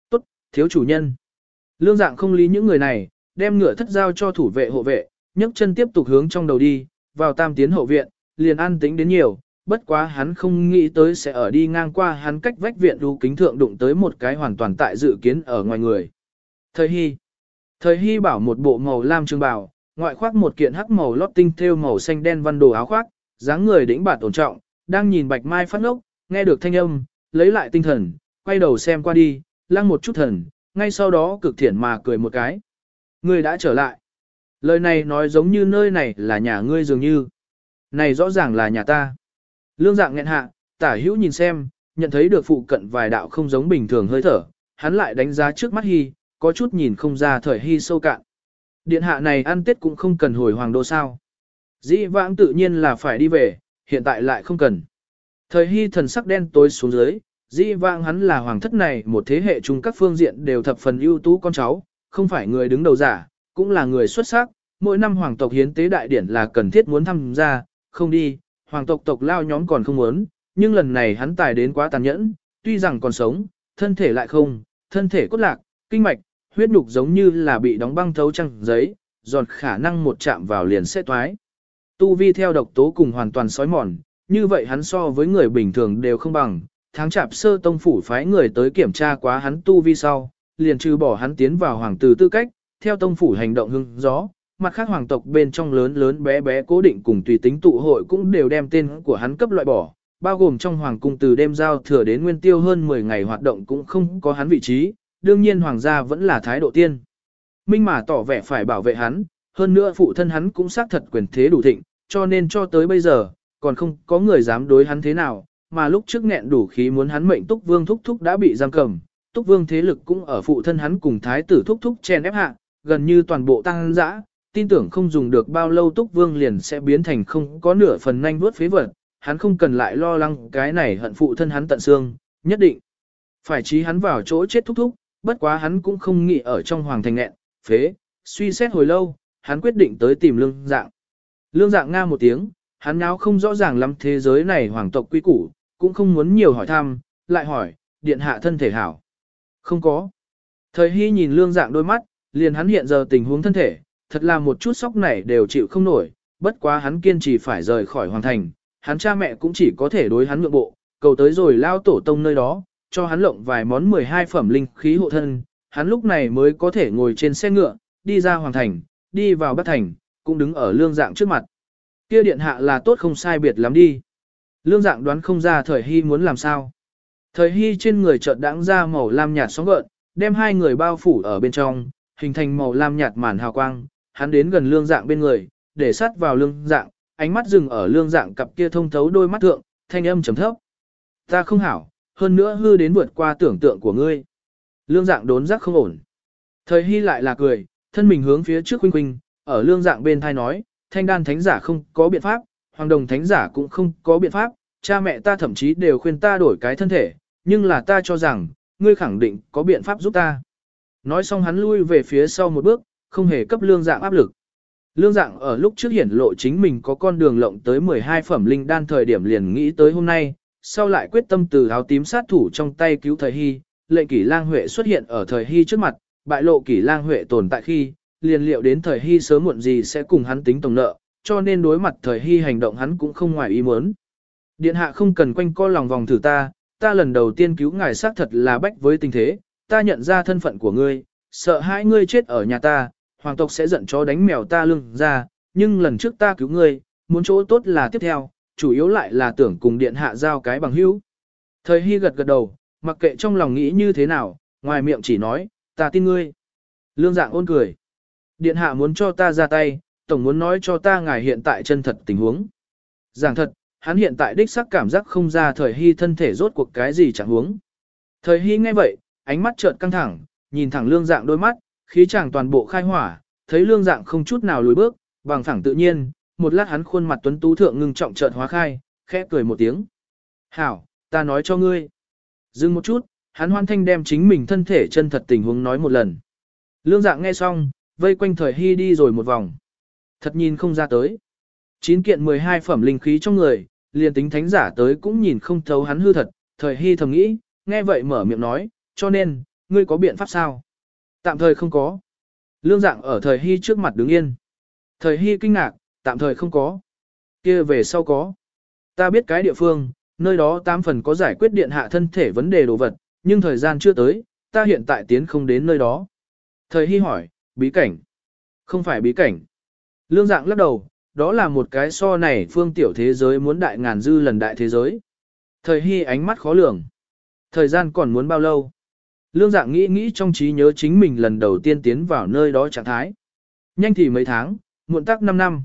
Tốt, thiếu chủ nhân. Lương dạng không lý những người này, đem ngựa thất giao cho thủ vệ hộ vệ, nhấc chân tiếp tục hướng trong đầu đi, vào tam tiến hậu viện, liền an tĩnh đến nhiều, bất quá hắn không nghĩ tới sẽ ở đi ngang qua hắn cách vách viện đu kính thượng đụng tới một cái hoàn toàn tại dự kiến ở ngoài người. Thời Hy Thời Hy bảo một bộ màu lam trường bào, ngoại khoác một kiện hắc màu lót tinh thêu màu xanh đen văn đồ áo khoác, dáng người đĩnh bạt ổn trọng, đang nhìn bạch mai phát ngốc, nghe được thanh âm, lấy lại tinh thần, quay đầu xem qua đi, lăng một chút thần, ngay sau đó cực thiện mà cười một cái. Ngươi đã trở lại. Lời này nói giống như nơi này là nhà ngươi dường như. Này rõ ràng là nhà ta. Lương dạng nghẹn hạ, tả hữu nhìn xem, nhận thấy được phụ cận vài đạo không giống bình thường hơi thở, hắn lại đánh giá trước mắt hy, có chút nhìn không ra thời hy sâu cạn. Điện hạ này ăn tết cũng không cần hồi hoàng đô sao. Dĩ vãng tự nhiên là phải đi về, hiện tại lại không cần. Thời hy thần sắc đen tối xuống dưới, dĩ vãng hắn là hoàng thất này một thế hệ chung các phương diện đều thập phần ưu tú con cháu, không phải người đứng đầu giả, cũng là người xuất sắc, mỗi năm hoàng tộc hiến tế đại điển là cần thiết muốn tham gia, không đi, hoàng tộc tộc lao nhóm còn không muốn, nhưng lần này hắn tài đến quá tàn nhẫn, tuy rằng còn sống, thân thể lại không, thân thể cốt lạc, kinh mạch, huyết nhục giống như là bị đóng băng thấu trăng giấy, giòn khả năng một chạm vào liền sẽ toái. Tu vi theo độc tố cùng hoàn toàn sói mòn, như vậy hắn so với người bình thường đều không bằng, tháng chạp sơ tông phủ phái người tới kiểm tra quá hắn tu vi sau, liền trừ bỏ hắn tiến vào hoàng tử tư cách, theo tông phủ hành động hưng gió, mặt khác hoàng tộc bên trong lớn lớn bé bé cố định cùng tùy tính tụ hội cũng đều đem tên của hắn cấp loại bỏ, bao gồm trong hoàng cung từ đêm giao thừa đến nguyên tiêu hơn 10 ngày hoạt động cũng không có hắn vị trí, đương nhiên hoàng gia vẫn là thái độ tiên. Minh mà tỏ vẻ phải bảo vệ hắn, hơn nữa phụ thân hắn cũng xác thật quyền thế đủ thịnh, cho nên cho tới bây giờ, còn không có người dám đối hắn thế nào, mà lúc trước nghẹn đủ khí muốn hắn mệnh túc vương thúc thúc đã bị giam cầm, túc vương thế lực cũng ở phụ thân hắn cùng thái tử thúc thúc chen ép hạ, gần như toàn bộ tăng dã, tin tưởng không dùng được bao lâu Túc Vương liền sẽ biến thành không có nửa phần nhanh vuốt phế vật, hắn không cần lại lo lắng cái này hận phụ thân hắn tận xương, nhất định. Phải trí hắn vào chỗ chết thúc thúc, bất quá hắn cũng không nghĩ ở trong hoàng thành nghẹn, phế, suy xét hồi lâu, hắn quyết định tới tìm lương dạng. Lương dạng nga một tiếng, hắn nháo không rõ ràng lắm thế giới này hoàng tộc quy củ, cũng không muốn nhiều hỏi thăm, lại hỏi, điện hạ thân thể hảo. Không có. Thời hy nhìn lương dạng đôi mắt, liền hắn hiện giờ tình huống thân thể, thật là một chút sóc này đều chịu không nổi, bất quá hắn kiên trì phải rời khỏi hoàng thành, hắn cha mẹ cũng chỉ có thể đối hắn nhượng bộ, cầu tới rồi lao tổ tông nơi đó, cho hắn lộng vài món 12 phẩm linh khí hộ thân, hắn lúc này mới có thể ngồi trên xe ngựa, đi ra hoàng thành, đi vào bắc thành, cũng đứng ở lương dạng trước mặt. Kia điện hạ là tốt không sai biệt lắm đi. Lương dạng đoán không ra thời hy muốn làm sao. Thời hy trên người chợt đãng ra màu lam nhạt sóng gợn, đem hai người bao phủ ở bên trong, hình thành màu lam nhạt màn hào quang, hắn đến gần lương dạng bên người, để sát vào lương dạng, ánh mắt dừng ở lương dạng cặp kia thông thấu đôi mắt thượng, thanh âm trầm thấp. Ta không hảo, hơn nữa hư đến vượt qua tưởng tượng của ngươi. Lương dạng đốn giác không ổn. Thời hy lại là cười, thân mình hướng phía trước khuynh khuynh, ở lương dạng bên thai nói, thanh đan thánh giả không có biện pháp, hoàng đồng thánh giả cũng không có biện pháp, cha mẹ ta thậm chí đều khuyên ta đổi cái thân thể, nhưng là ta cho rằng, ngươi khẳng định có biện pháp giúp ta. Nói xong hắn lui về phía sau một bước, không hề cấp lương dạng áp lực. Lương dạng ở lúc trước hiển lộ chính mình có con đường lộng tới 12 phẩm linh đan thời điểm liền nghĩ tới hôm nay, sau lại quyết tâm từ áo tím sát thủ trong tay cứu thời hy, lệnh kỷ lang huệ xuất hiện ở thời hy trước mặt, bại lộ kỷ lang huệ tồn tại khi, liền liệu đến thời hy sớm muộn gì sẽ cùng hắn tính tổng nợ, cho nên đối mặt thời hy hành động hắn cũng không ngoài ý muốn. Điện hạ không cần quanh co lòng vòng thử ta, ta lần đầu tiên cứu ngài xác thật là bách với tình thế, ta nhận ra thân phận của ngươi, sợ hai ngươi chết ở nhà ta, hoàng tộc sẽ giận chó đánh mèo ta lưng ra, nhưng lần trước ta cứu ngươi, muốn chỗ tốt là tiếp theo, chủ yếu lại là tưởng cùng điện hạ giao cái bằng hữu. Thời hy gật gật đầu, mặc kệ trong lòng nghĩ như thế nào, ngoài miệng chỉ nói, ta tin ngươi. Lương dạng ôn cười. Điện hạ muốn cho ta ra tay, tổng muốn nói cho ta ngài hiện tại chân thật tình huống. Giảng thật, hắn hiện tại đích xác cảm giác không ra thời hy thân thể rốt cuộc cái gì chẳng huống. Thời hy nghe vậy, ánh mắt chợt căng thẳng, nhìn thẳng lương dạng đôi mắt, khí chàng toàn bộ khai hỏa, thấy lương dạng không chút nào lùi bước, bằng thẳng tự nhiên, một lát hắn khuôn mặt tuấn tú thượng ngưng trọng chợt hóa khai, khẽ cười một tiếng. Hảo, ta nói cho ngươi. Dừng một chút, hắn hoan thanh đem chính mình thân thể chân thật tình huống nói một lần. Lương dạng nghe xong, vây quanh thời hy đi rồi một vòng. Thật nhìn không ra tới. Chín kiện 12 phẩm linh khí trong người, liền tính thánh giả tới cũng nhìn không thấu hắn hư thật, thời hy thầm nghĩ, nghe vậy mở miệng nói, cho nên, ngươi có biện pháp sao? Tạm thời không có. Lương dạng ở thời hy trước mặt đứng yên. Thời hy kinh ngạc, tạm thời không có. kia về sau có. Ta biết cái địa phương, nơi đó tám phần có giải quyết điện hạ thân thể vấn đề đồ vật, nhưng thời gian chưa tới, ta hiện tại tiến không đến nơi đó. Thời hy hỏi, bí cảnh. Không phải bí cảnh. Lương dạng lắc đầu, đó là một cái so này phương tiểu thế giới muốn đại ngàn dư lần đại thế giới. Thời hy ánh mắt khó lường. Thời gian còn muốn bao lâu? Lương dạng nghĩ nghĩ trong trí nhớ chính mình lần đầu tiên tiến vào nơi đó trạng thái. Nhanh thì mấy tháng, muộn tắc 5 năm.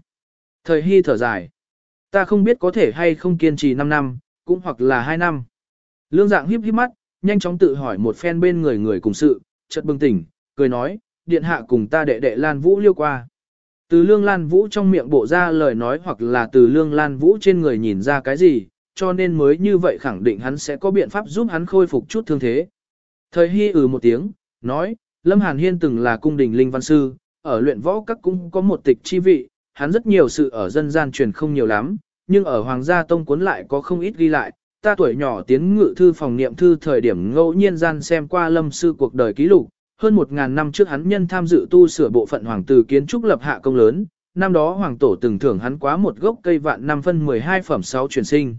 Thời hy thở dài. Ta không biết có thể hay không kiên trì 5 năm, cũng hoặc là 2 năm. Lương dạng híp híp mắt, nhanh chóng tự hỏi một phen bên người người cùng sự, chợt bừng tỉnh, cười nói, điện hạ cùng ta đệ đệ Lan Vũ liêu qua. Từ lương Lan Vũ trong miệng bộ ra lời nói hoặc là từ lương Lan Vũ trên người nhìn ra cái gì, cho nên mới như vậy khẳng định hắn sẽ có biện pháp giúp hắn khôi phục chút thương thế. Thời hy ừ một tiếng, nói, Lâm Hàn Hiên từng là cung đình linh văn sư, ở luyện võ các cung có một tịch chi vị, hắn rất nhiều sự ở dân gian truyền không nhiều lắm, nhưng ở Hoàng gia Tông cuốn lại có không ít ghi lại. Ta tuổi nhỏ tiến ngự thư phòng niệm thư thời điểm ngẫu nhiên gian xem qua lâm sư cuộc đời ký lục, hơn một ngàn năm trước hắn nhân tham dự tu sửa bộ phận hoàng tử kiến trúc lập hạ công lớn, năm đó hoàng tổ từng thưởng hắn quá một gốc cây vạn năm phân 12 phẩm 6 truyền sinh.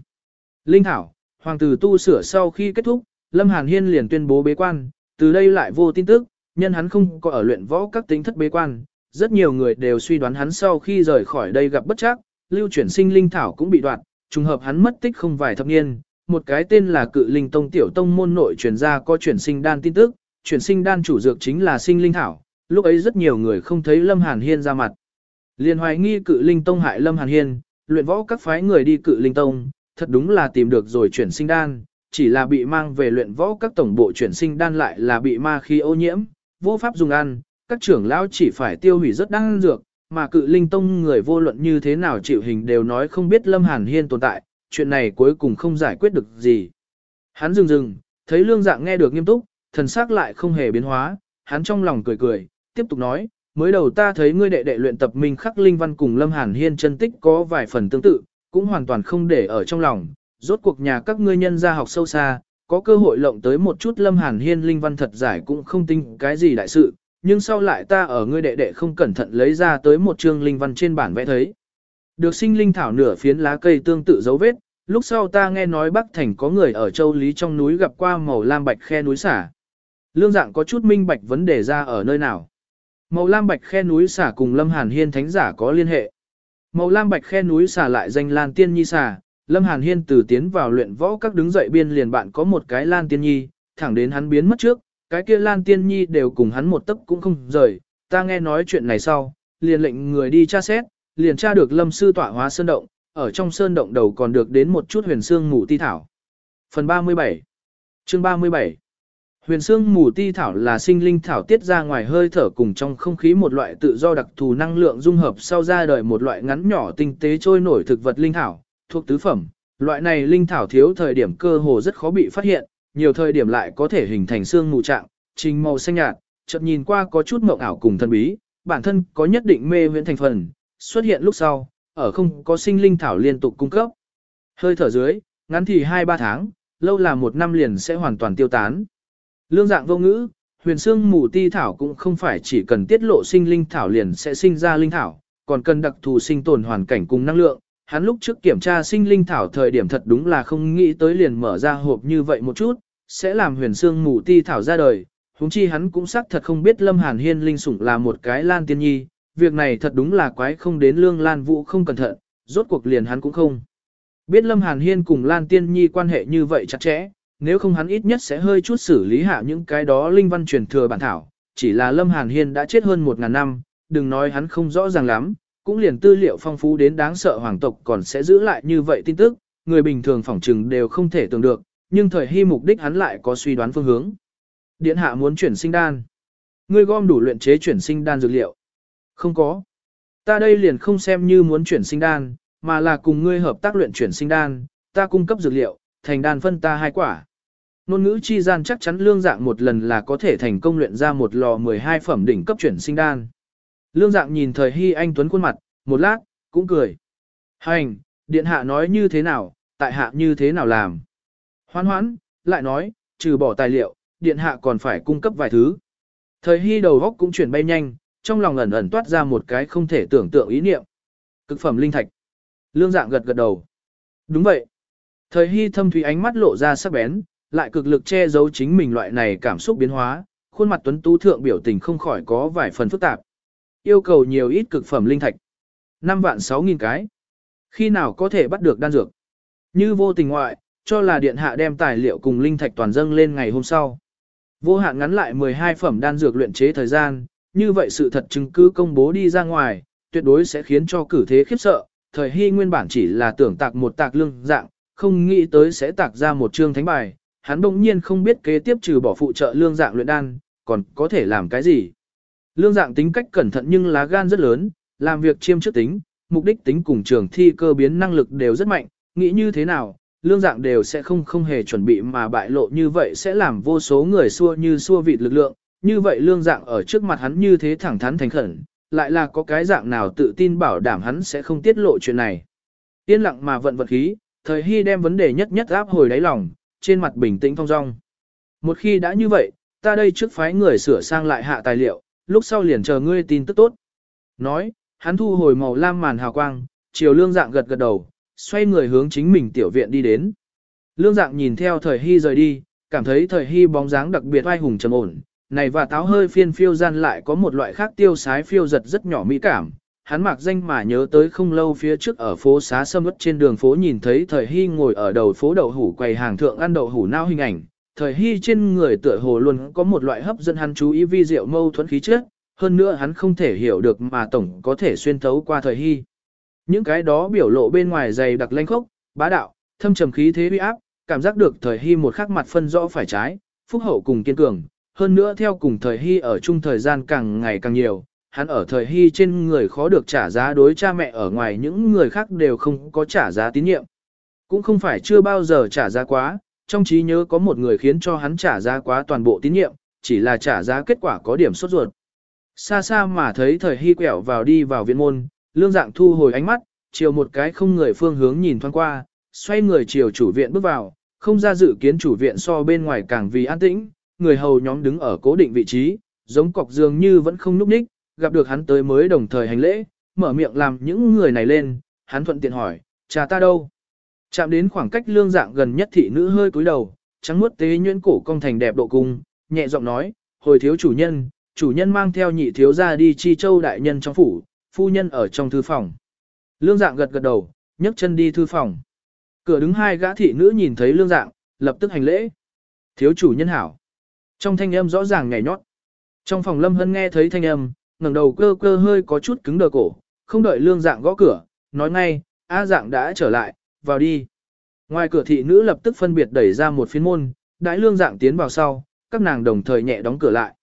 Linh Thảo, hoàng tử tu sửa sau khi kết thúc, Lâm Hàn Hiên liền tuyên bố bế quan, từ đây lại vô tin tức, nhân hắn không có ở luyện võ các tính thất bế quan, rất nhiều người đều suy đoán hắn sau khi rời khỏi đây gặp bất chắc, lưu chuyển sinh linh thảo cũng bị đoạn, trùng hợp hắn mất tích không vài thập niên, một cái tên là cự linh tông tiểu tông môn nội truyền ra có chuyển sinh đan tin tức, chuyển sinh đan chủ dược chính là sinh linh thảo, lúc ấy rất nhiều người không thấy Lâm Hàn Hiên ra mặt. Liên hoài nghi cự linh tông hại Lâm Hàn Hiên, luyện võ các phái người đi cự linh tông, thật đúng là tìm được rồi chuyển sinh đan, chỉ là bị mang về luyện võ các tổng bộ chuyển sinh đan lại là bị ma khí ô nhiễm, vô pháp dùng ăn, các trưởng lão chỉ phải tiêu hủy rất đan dược, mà cự linh tông người vô luận như thế nào chịu hình đều nói không biết Lâm Hàn Hiên tồn tại, chuyện này cuối cùng không giải quyết được gì. Hắn dừng dừng, thấy lương dạng nghe được nghiêm túc, thần sắc lại không hề biến hóa, hắn trong lòng cười cười, tiếp tục nói, mới đầu ta thấy ngươi đệ đệ luyện tập minh khắc linh văn cùng Lâm Hàn Hiên chân tích có vài phần tương tự, cũng hoàn toàn không để ở trong lòng, rốt cuộc nhà các ngươi nhân gia học sâu xa, có cơ hội lộng tới một chút Lâm Hàn Hiên linh văn thật giải cũng không tính cái gì đại sự, nhưng sau lại ta ở ngươi đệ đệ không cẩn thận lấy ra tới một chương linh văn trên bản vẽ thấy. Được sinh linh thảo nửa phiến lá cây tương tự dấu vết, lúc sau ta nghe nói Bắc Thành có người ở châu Lý trong núi gặp qua màu lam bạch khe núi xả. Lương dạng có chút minh bạch vấn đề ra ở nơi nào. Màu lam bạch khe núi xả cùng Lâm Hàn Hiên thánh giả có liên hệ. Màu lam bạch khe núi xả lại danh Lan Tiên Nhi xả, Lâm Hàn Hiên từ tiến vào luyện võ các đứng dậy biên liền bạn có một cái Lan Tiên Nhi, thẳng đến hắn biến mất trước, Cái kia Lan Tiên Nhi đều cùng hắn một tấc cũng không rời, ta nghe nói chuyện này sau, liền lệnh người đi tra xét, liền tra được lâm sư tọa hóa sơn động, ở trong sơn động đầu còn được đến một chút huyền xương mù ti thảo. Phần 37 Chương 37 Huyền xương mù ti thảo là sinh linh thảo tiết ra ngoài hơi thở cùng trong không khí một loại tự do đặc thù năng lượng dung hợp sau ra đời một loại ngắn nhỏ tinh tế trôi nổi thực vật linh thảo, thuộc tứ phẩm. Loại này linh thảo thiếu thời điểm cơ hồ rất khó bị phát hiện, nhiều thời điểm lại có thể hình thành xương mù trạng, trình màu xanh nhạt, chợt nhìn qua có chút mộng ảo cùng thần bí, bản thân có nhất định mê huyễn thành phần, xuất hiện lúc sau, ở không có sinh linh thảo liên tục cung cấp. Hơi thở dưới, ngắn thì 2-3 tháng, lâu là một năm liền sẽ hoàn toàn tiêu tán. Lương dạng vô ngữ, huyền xương mù ti thảo cũng không phải chỉ cần tiết lộ sinh linh thảo liền sẽ sinh ra linh thảo, còn cần đặc thù sinh tồn hoàn cảnh cùng năng lượng. Hắn lúc trước kiểm tra sinh linh thảo thời điểm thật đúng là không nghĩ tới liền mở ra hộp như vậy một chút, sẽ làm huyền xương mù ti thảo ra đời. Húng chi hắn cũng xác thật không biết Lâm Hàn Hiên linh sủng là một cái lan tiên nhi, việc này thật đúng là quái không đến lương lan vũ không cẩn thận, rốt cuộc liền hắn cũng không. Biết Lâm Hàn Hiên cùng Lan Tiên Nhi quan hệ như vậy chặt chẽ, nếu không hắn ít nhất sẽ hơi chút xử lý hạ những cái đó linh văn truyền thừa bản thảo, chỉ là Lâm Hàn Hiên đã chết hơn một ngàn năm, đừng nói hắn không rõ ràng lắm, cũng liền tư liệu phong phú đến đáng sợ hoàng tộc còn sẽ giữ lại như vậy tin tức, người bình thường phỏng trừng đều không thể tưởng được, nhưng thời hy mục đích hắn lại có suy đoán phương hướng. Điện hạ muốn chuyển sinh đan. Ngươi gom đủ luyện chế chuyển sinh đan dược liệu. Không có. Ta đây liền không xem như muốn chuyển sinh đan, mà là cùng ngươi hợp tác luyện chuyển sinh đan, ta cung cấp dược liệu, thành đan phân ta hai quả. Nôn ngữ chi gian chắc chắn lương dạng một lần là có thể thành công luyện ra một lò 12 phẩm đỉnh cấp chuyển sinh đan. Lương dạng nhìn thời hy anh tuấn khuôn mặt, một lát, cũng cười. Hành, điện hạ nói như thế nào, tại hạ như thế nào làm. Hoan hoãn, lại nói, trừ bỏ tài liệu, điện hạ còn phải cung cấp vài thứ. Thời hy đầu góc cũng chuyển bay nhanh, trong lòng ẩn ẩn toát ra một cái không thể tưởng tượng ý niệm. Cực phẩm linh thạch. Lương dạng gật gật đầu. Đúng vậy. Thời hy thâm thủy ánh mắt lộ ra sắc bén, lại cực lực che giấu chính mình loại này cảm xúc biến hóa, khuôn mặt tuấn tú thượng biểu tình không khỏi có vài phần phức tạp. Yêu cầu nhiều ít cực phẩm linh thạch. 5 vạn 6 nghìn cái. Khi nào có thể bắt được đan dược? Như vô tình ngoại, cho là điện hạ đem tài liệu cùng linh thạch toàn dâng lên ngày hôm sau. Vô hạn ngắn lại 12 phẩm đan dược luyện chế thời gian, như vậy sự thật chứng cứ công bố đi ra ngoài, tuyệt đối sẽ khiến cho cử thế khiếp sợ. Thời hy nguyên bản chỉ là tưởng tạc một tạc lương dạng, không nghĩ tới sẽ tạc ra một chương thánh bài, hắn bỗng nhiên không biết kế tiếp trừ bỏ phụ trợ lương dạng luyện đan, còn có thể làm cái gì. Lương dạng tính cách cẩn thận nhưng lá gan rất lớn, làm việc chiêm trước tính, mục đích tính cùng trường thi cơ biến năng lực đều rất mạnh, nghĩ như thế nào, lương dạng đều sẽ không không hề chuẩn bị mà bại lộ như vậy sẽ làm vô số người xua như xua vịt lực lượng, như vậy lương dạng ở trước mặt hắn như thế thẳng thắn thành khẩn, lại là có cái dạng nào tự tin bảo đảm hắn sẽ không tiết lộ chuyện này. Yên lặng mà vận vật khí, thời hy đem vấn đề nhất nhất áp hồi đáy lòng, trên mặt bình tĩnh thong dong. Một khi đã như vậy, ta đây trước phái người sửa sang lại hạ tài liệu, lúc sau liền chờ ngươi tin tức tốt. Nói, hắn thu hồi màu lam màn hào quang, chiều lương dạng gật gật đầu, xoay người hướng chính mình tiểu viện đi đến. Lương dạng nhìn theo thời hy rời đi, cảm thấy thời hy bóng dáng đặc biệt oai hùng trầm ổn, này và táo hơi phiên phiêu gian lại có một loại khác tiêu sái phiêu giật rất nhỏ mỹ cảm. Hắn mặc danh mà nhớ tới không lâu phía trước ở phố xá sâm ướt trên đường phố nhìn thấy thời hy ngồi ở đầu phố đậu hủ quầy hàng thượng ăn đậu hủ nao hình ảnh. Thời hy trên người tựa hồ luôn có một loại hấp dẫn hắn chú ý vi diệu mâu thuẫn khí chất, hơn nữa hắn không thể hiểu được mà tổng có thể xuyên thấu qua thời hy. Những cái đó biểu lộ bên ngoài dày đặc lanh khốc, bá đạo, thâm trầm khí thế uy áp, cảm giác được thời hy một khắc mặt phân rõ phải trái, phúc hậu cùng kiên cường, hơn nữa theo cùng thời hy ở chung thời gian càng ngày càng nhiều, hắn ở thời hy trên người khó được trả giá đối cha mẹ ở ngoài những người khác đều không có trả giá tín nhiệm. Cũng không phải chưa bao giờ trả giá quá, trong trí nhớ có một người khiến cho hắn trả giá quá toàn bộ tín nhiệm, chỉ là trả giá kết quả có điểm sốt ruột. Xa xa mà thấy thời hy quẹo vào đi vào viện môn, lương dạng thu hồi ánh mắt, chiều một cái không người phương hướng nhìn thoáng qua, xoay người chiều chủ viện bước vào, không ra dự kiến chủ viện so bên ngoài càng vì an tĩnh, người hầu nhóm đứng ở cố định vị trí, giống cọc dường như vẫn không núp ních, gặp được hắn tới mới đồng thời hành lễ, mở miệng làm những người này lên, hắn thuận tiện hỏi, cha ta đâu? Chạm đến khoảng cách lương dạng gần nhất thị nữ hơi cúi đầu, trắng muốt tế nhuyễn cổ cong thành đẹp độ cung, nhẹ giọng nói, hồi thiếu chủ nhân, chủ nhân mang theo nhị thiếu ra đi chi châu đại nhân trong phủ, phu nhân ở trong thư phòng. Lương dạng gật gật đầu, nhấc chân đi thư phòng. Cửa đứng hai gã thị nữ nhìn thấy lương dạng, lập tức hành lễ. Thiếu chủ nhân hảo. Trong thanh âm rõ ràng nhảy nhót. Trong phòng Lâm Hân nghe thấy thanh âm, ngẩng đầu cơ cơ hơi có chút cứng đờ cổ, không đợi lương dạng gõ cửa, nói ngay, A dạng đã trở lại, vào đi. Ngoài cửa thị nữ lập tức phân biệt đẩy ra một phiến môn, đại lương dạng tiến vào sau, các nàng đồng thời nhẹ đóng cửa lại.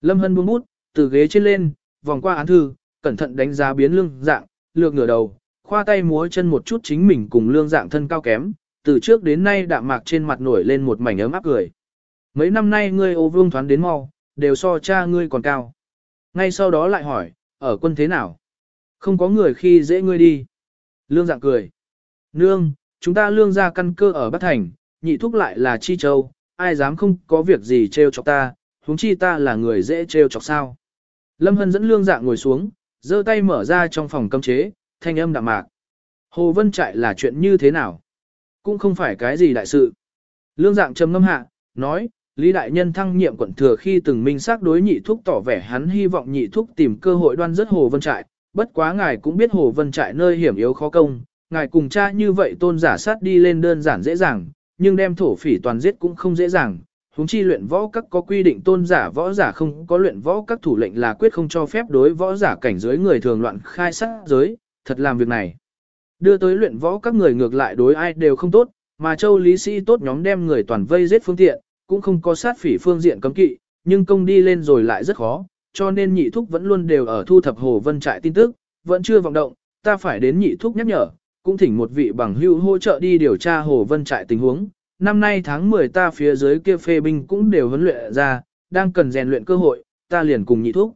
Lâm Hân buông bút, từ ghế trên lên, vòng qua án thư, cẩn thận đánh giá biến lương dạng, lược ngửa đầu, khoa tay múa chân một chút chính mình cùng lương dạng thân cao kém, từ trước đến nay đạm mạc trên mặt nổi lên một mảnh ấm áp cười. Mấy năm nay ngươi ô vương thoán đến mau, đều so cha ngươi còn cao. Ngay sau đó lại hỏi, ở quân thế nào? Không có người khi dễ ngươi đi. Lương dạng cười. Nương, chúng ta lương ra căn cơ ở Bắc Thành, nhị thúc lại là Chi Châu, ai dám không có việc gì trêu chọc ta, huống chi ta là người dễ trêu chọc sao. Lâm Hân dẫn lương dạng ngồi xuống, giơ tay mở ra trong phòng cấm chế, thanh âm đạm mạc. Hồ Vân Trại là chuyện như thế nào? Cũng không phải cái gì đại sự. Lương dạng trầm ngâm hạ, nói, Lý Đại Nhân thăng nhiệm quận thừa khi từng minh xác đối nhị thúc tỏ vẻ hắn hy vọng nhị thúc tìm cơ hội đoan rất Hồ Vân Trại, bất quá ngài cũng biết Hồ Vân Trại nơi hiểm yếu khó công, ngài cùng cha như vậy tôn giả sát đi lên đơn giản dễ dàng, nhưng đem thổ phỉ toàn giết cũng không dễ dàng. Hùng chi luyện võ các có quy định tôn giả võ giả không có luyện võ các thủ lệnh là quyết không cho phép đối võ giả cảnh giới người thường loạn khai sát giới, thật làm việc này. Đưa tới luyện võ các người ngược lại đối ai đều không tốt, mà châu lý sĩ tốt nhóm đem người toàn vây giết phương tiện, cũng không có sát phỉ phương diện cấm kỵ, nhưng công đi lên rồi lại rất khó, cho nên nhị thúc vẫn luôn đều ở thu thập hồ vân trại tin tức, vẫn chưa vọng động, ta phải đến nhị thúc nhắc nhở, cũng thỉnh một vị bằng hưu hỗ trợ đi điều tra hồ vân trại tình huống. Năm nay tháng 10 ta phía dưới kia phê binh cũng đều huấn luyện ra, đang cần rèn luyện cơ hội, ta liền cùng nhị thúc.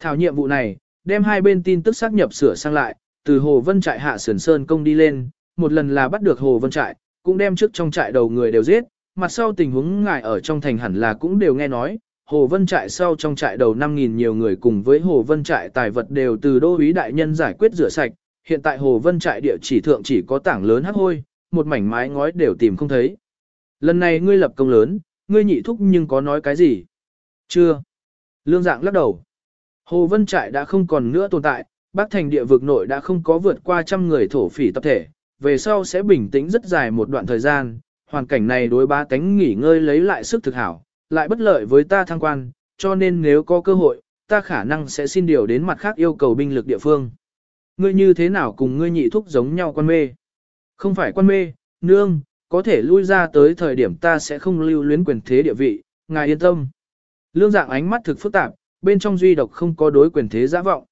Thảo nhiệm vụ này, đem hai bên tin tức xác nhập sửa sang lại, từ Hồ Vân trại hạ sườn sơn công đi lên, một lần là bắt được Hồ Vân trại, cũng đem trước trong trại đầu người đều giết, mặt sau tình huống ngài ở trong thành hẳn là cũng đều nghe nói, Hồ Vân trại sau trong trại đầu 5.000 nhiều người cùng với Hồ Vân trại tài vật đều từ đô úy đại nhân giải quyết rửa sạch, hiện tại Hồ Vân trại địa chỉ thượng chỉ có tảng lớn hắc hôi, một mảnh mái ngói đều tìm không thấy. Lần này ngươi lập công lớn, ngươi nhị thúc nhưng có nói cái gì? Chưa. Lương dạng lắc đầu. Hồ Vân trại đã không còn nữa tồn tại, Bắc thành địa vực nội đã không có vượt qua trăm người thổ phỉ tập thể, về sau sẽ bình tĩnh rất dài một đoạn thời gian, hoàn cảnh này đối ba tánh nghỉ ngơi lấy lại sức thực hảo, lại bất lợi với ta thăng quan, cho nên nếu có cơ hội, ta khả năng sẽ xin điều đến mặt khác yêu cầu binh lực địa phương. Ngươi như thế nào cùng ngươi nhị thúc giống nhau quan mê? Không phải quan mê, nương, có thể lui ra tới thời điểm ta sẽ không lưu luyến quyền thế địa vị, ngài yên tâm. Lương dạng ánh mắt thực phức tạp, bên trong duy độc không có đối quyền thế giã vọng.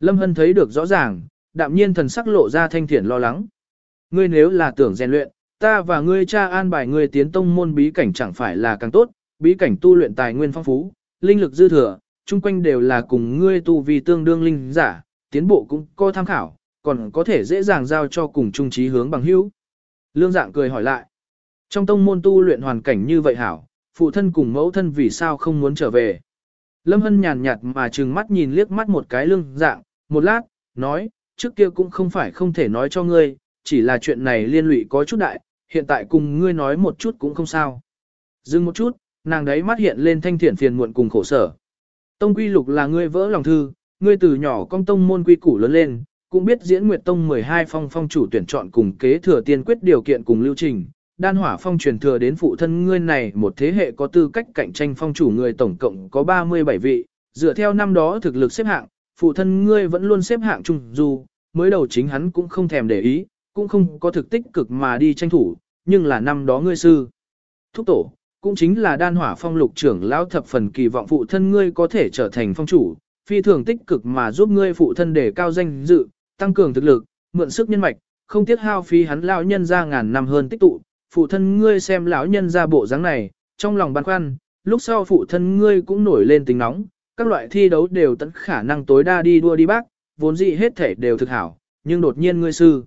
Lâm Hân thấy được rõ ràng, đạm nhiên thần sắc lộ ra thanh thiện lo lắng. Ngươi nếu là tưởng rèn luyện, ta và ngươi cha an bài ngươi tiến tông môn bí cảnh chẳng phải là càng tốt, bí cảnh tu luyện tài nguyên phong phú, linh lực dư thừa, chung quanh đều là cùng ngươi tu vì tương đương linh giả, tiến bộ cũng có tham khảo, còn có thể dễ dàng giao cho cùng chung trí hướng bằng hữu. Lương dạng cười hỏi lại, trong tông môn tu luyện hoàn cảnh như vậy hảo, phụ thân cùng mẫu thân vì sao không muốn trở về. Lâm Hân nhàn nhạt mà trừng mắt nhìn liếc mắt một cái lương dạng, một lát, nói, trước kia cũng không phải không thể nói cho ngươi, chỉ là chuyện này liên lụy có chút đại, hiện tại cùng ngươi nói một chút cũng không sao. Dừng một chút, nàng đấy mắt hiện lên thanh thiện phiền muộn cùng khổ sở. Tông quy lục là ngươi vỡ lòng thư, ngươi từ nhỏ công tông môn quy củ lớn lên, cũng biết diễn nguyệt tông 12 phong phong chủ tuyển chọn cùng kế thừa tiên quyết điều kiện cùng lưu trình. Đan hỏa phong truyền thừa đến phụ thân ngươi này một thế hệ có tư cách cạnh tranh phong chủ người tổng cộng có 37 vị, dựa theo năm đó thực lực xếp hạng, phụ thân ngươi vẫn luôn xếp hạng trung dù, mới đầu chính hắn cũng không thèm để ý, cũng không có thực tích cực mà đi tranh thủ, nhưng là năm đó ngươi sư. Thúc tổ, cũng chính là đan hỏa phong lục trưởng lão thập phần kỳ vọng phụ thân ngươi có thể trở thành phong chủ, phi thường tích cực mà giúp ngươi phụ thân đề cao danh dự, tăng cường thực lực, mượn sức nhân mạch, không tiếc hao phí hắn lão nhân ra ngàn năm hơn tích tụ, phụ thân ngươi xem lão nhân ra bộ dáng này, trong lòng băn khoăn, lúc sau phụ thân ngươi cũng nổi lên tính nóng, các loại thi đấu đều tận khả năng tối đa đi đua đi bác, vốn dĩ hết thể đều thực hảo, nhưng đột nhiên ngươi sư.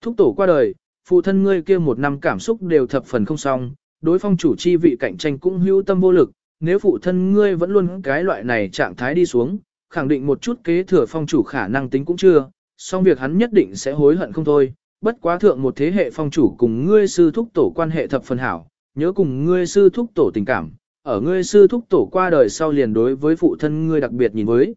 Thúc tổ qua đời, phụ thân ngươi kia một năm cảm xúc đều thập phần không xong, đối phong chủ chi vị cạnh tranh cũng hữu tâm vô lực, nếu phụ thân ngươi vẫn luôn cái loại này trạng thái đi xuống, khẳng định một chút kế thừa phong chủ khả năng tính cũng chưa, song việc hắn nhất định sẽ hối hận không thôi, bất quá thượng một thế hệ phong chủ cùng ngươi sư thúc tổ quan hệ thập phần hảo, nhớ cùng ngươi sư thúc tổ tình cảm, ở ngươi sư thúc tổ qua đời sau liền đối với phụ thân ngươi đặc biệt nhìn với.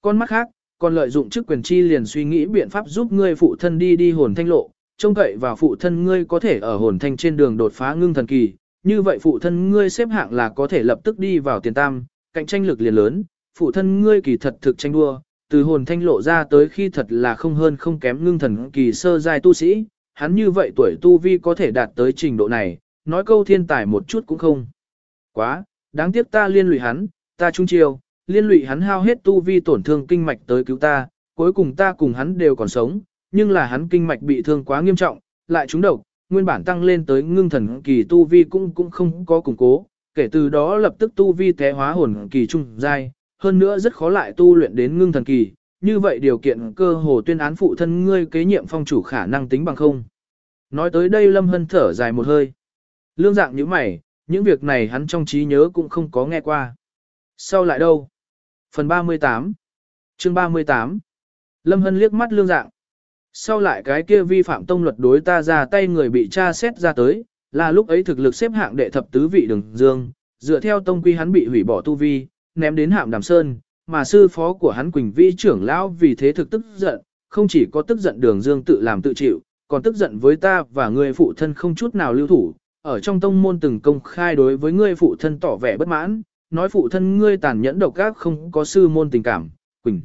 Con mắt khác, còn lợi dụng chức quyền chi liền suy nghĩ biện pháp giúp ngươi phụ thân đi đi hồn thanh lộ, trông cậy vào phụ thân ngươi có thể ở hồn thanh trên đường đột phá ngưng thần kỳ, như vậy phụ thân ngươi xếp hạng là có thể lập tức đi vào tiền tam, cạnh tranh lực liền lớn, phụ thân ngươi kỳ thật thực tranh đua, từ hồn thanh lộ ra tới khi thật là không hơn không kém ngưng thần kỳ sơ giai tu sĩ, hắn như vậy tuổi tu vi có thể đạt tới trình độ này, nói câu thiên tài một chút cũng không. Quá, đáng tiếc ta liên lụy hắn, ta trung chiêu, liên lụy hắn hao hết tu vi tổn thương kinh mạch tới cứu ta, cuối cùng ta cùng hắn đều còn sống, nhưng là hắn kinh mạch bị thương quá nghiêm trọng, lại trúng độc, nguyên bản tăng lên tới ngưng thần kỳ tu vi cũng cũng không có củng cố, kể từ đó lập tức tu vi té hóa hồn kỳ trung giai, hơn nữa rất khó lại tu luyện đến ngưng thần kỳ, như vậy điều kiện cơ hồ tuyên án phụ thân ngươi kế nhiệm phong chủ khả năng tính bằng không. Nói tới đây Lâm Hân thở dài một hơi. Lương dạng như mày, những việc này hắn trong trí nhớ cũng không có nghe qua. Sau lại đâu? Phần 38 Chương 38 Lâm Hân liếc mắt lương dạng. Sau lại cái kia vi phạm tông luật đối ta ra tay người bị tra xét ra tới, là lúc ấy thực lực xếp hạng đệ thập tứ vị đường dương, dựa theo tông quy hắn bị hủy bỏ tu vi, ném đến hạm đàm sơn, mà sư phó của hắn Quỳnh Vi trưởng lão vì thế thực tức giận, không chỉ có tức giận đường dương tự làm tự chịu, còn tức giận với ta và người phụ thân không chút nào lưu thủ, ở trong tông môn từng công khai đối với ngươi phụ thân tỏ vẻ bất mãn, nói phụ thân ngươi tàn nhẫn độc ác không có sư môn tình cảm, Quỳnh.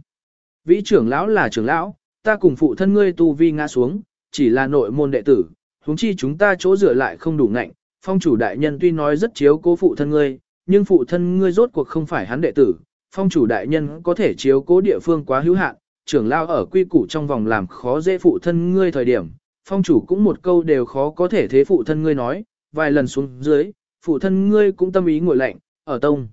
Vĩ trưởng lão là trưởng lão, ta cùng phụ thân ngươi tu vi ngã xuống, chỉ là nội môn đệ tử, huống chi chúng ta chỗ rửa lại không đủ ngạnh, phong chủ đại nhân tuy nói rất chiếu cố phụ thân ngươi, nhưng phụ thân ngươi rốt cuộc không phải hắn đệ tử, phong chủ đại nhân có thể chiếu cố địa phương quá hữu hạn, trưởng lao ở quy củ trong vòng làm khó dễ phụ thân ngươi thời điểm, phong chủ cũng một câu đều khó có thể thế phụ thân ngươi nói, vài lần xuống dưới, phụ thân ngươi cũng tâm ý ngồi lạnh, ở tông.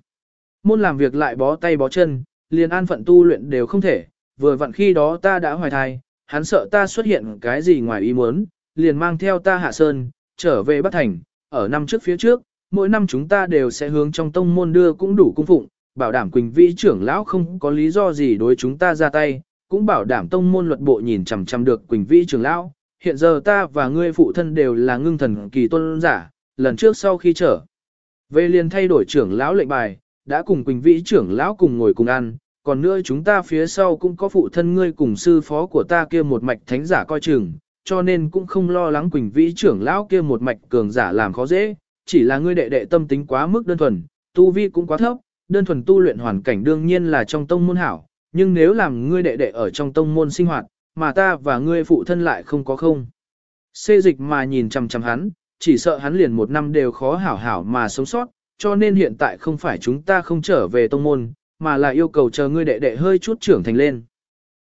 Môn làm việc lại bó tay bó chân, liền an phận tu luyện đều không thể, vừa vặn khi đó ta đã hoài thai, hắn sợ ta xuất hiện cái gì ngoài ý muốn, liền mang theo ta hạ sơn, trở về Bắc Thành, ở năm trước phía trước, mỗi năm chúng ta đều sẽ hướng trong tông môn đưa cũng đủ cung phụng, bảo đảm Quỳnh Vĩ trưởng lão không có lý do gì đối chúng ta ra tay, cũng bảo đảm tông môn luật bộ nhìn chằm chằm được Quỳnh Vĩ trưởng lão. Hiện giờ ta và ngươi phụ thân đều là ngưng thần kỳ tôn giả, lần trước sau khi trở về liền thay đổi trưởng lão lệnh bài, đã cùng Quỳnh Vĩ trưởng lão cùng ngồi cùng ăn, còn nữa chúng ta phía sau cũng có phụ thân ngươi cùng sư phó của ta kia một mạch thánh giả coi chừng, cho nên cũng không lo lắng Quỳnh Vĩ trưởng lão kia một mạch cường giả làm khó dễ, chỉ là ngươi đệ đệ tâm tính quá mức đơn thuần, tu vi cũng quá thấp, đơn thuần tu luyện hoàn cảnh đương nhiên là trong tông môn hảo, nhưng nếu làm ngươi đệ đệ ở trong tông môn sinh hoạt, mà ta và ngươi phụ thân lại không có không. Xê dịch mà nhìn chằm chằm hắn, chỉ sợ hắn liền một năm đều khó hảo hảo mà sống sót, cho nên hiện tại không phải chúng ta không trở về tông môn, mà là yêu cầu chờ ngươi đệ đệ hơi chút trưởng thành lên.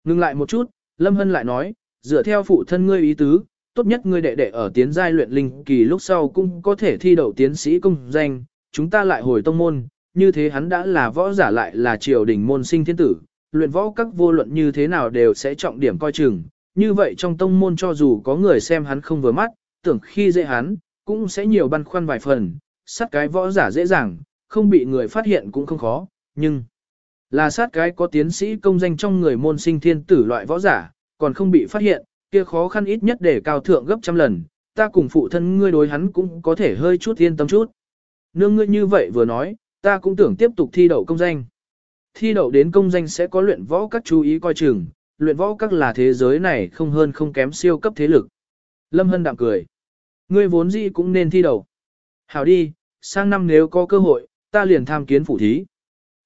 Ngưng lại một chút, Lâm Hân lại nói, dựa theo phụ thân ngươi ý tứ, tốt nhất ngươi đệ đệ ở tiến giai luyện linh kỳ lúc sau cũng có thể thi đậu tiến sĩ công danh, chúng ta lại hồi tông môn, như thế hắn đã là võ giả lại là triều đình môn sinh thiên tử, luyện võ các vô luận như thế nào đều sẽ trọng điểm coi chừng, như vậy trong tông môn cho dù có người xem hắn không vừa mắt, tưởng khi dễ hắn, cũng sẽ nhiều băn khoăn vài phần, sát cái võ giả dễ dàng, không bị người phát hiện cũng không khó, nhưng là sát cái có tiến sĩ công danh trong người môn sinh thiên tử loại võ giả, còn không bị phát hiện, kia khó khăn ít nhất để cao thượng gấp trăm lần, ta cùng phụ thân ngươi đối hắn cũng có thể hơi chút yên tâm chút. Nương ngươi như vậy vừa nói, ta cũng tưởng tiếp tục thi đậu công danh. Thi đậu đến công danh sẽ có luyện võ các chú ý coi chừng, luyện võ các là thế giới này không hơn không kém siêu cấp thế lực. Lâm Hân đạm cười. Ngươi vốn gì cũng nên thi đậu. Hảo đi, sang năm nếu có cơ hội, ta liền tham kiến phủ thí.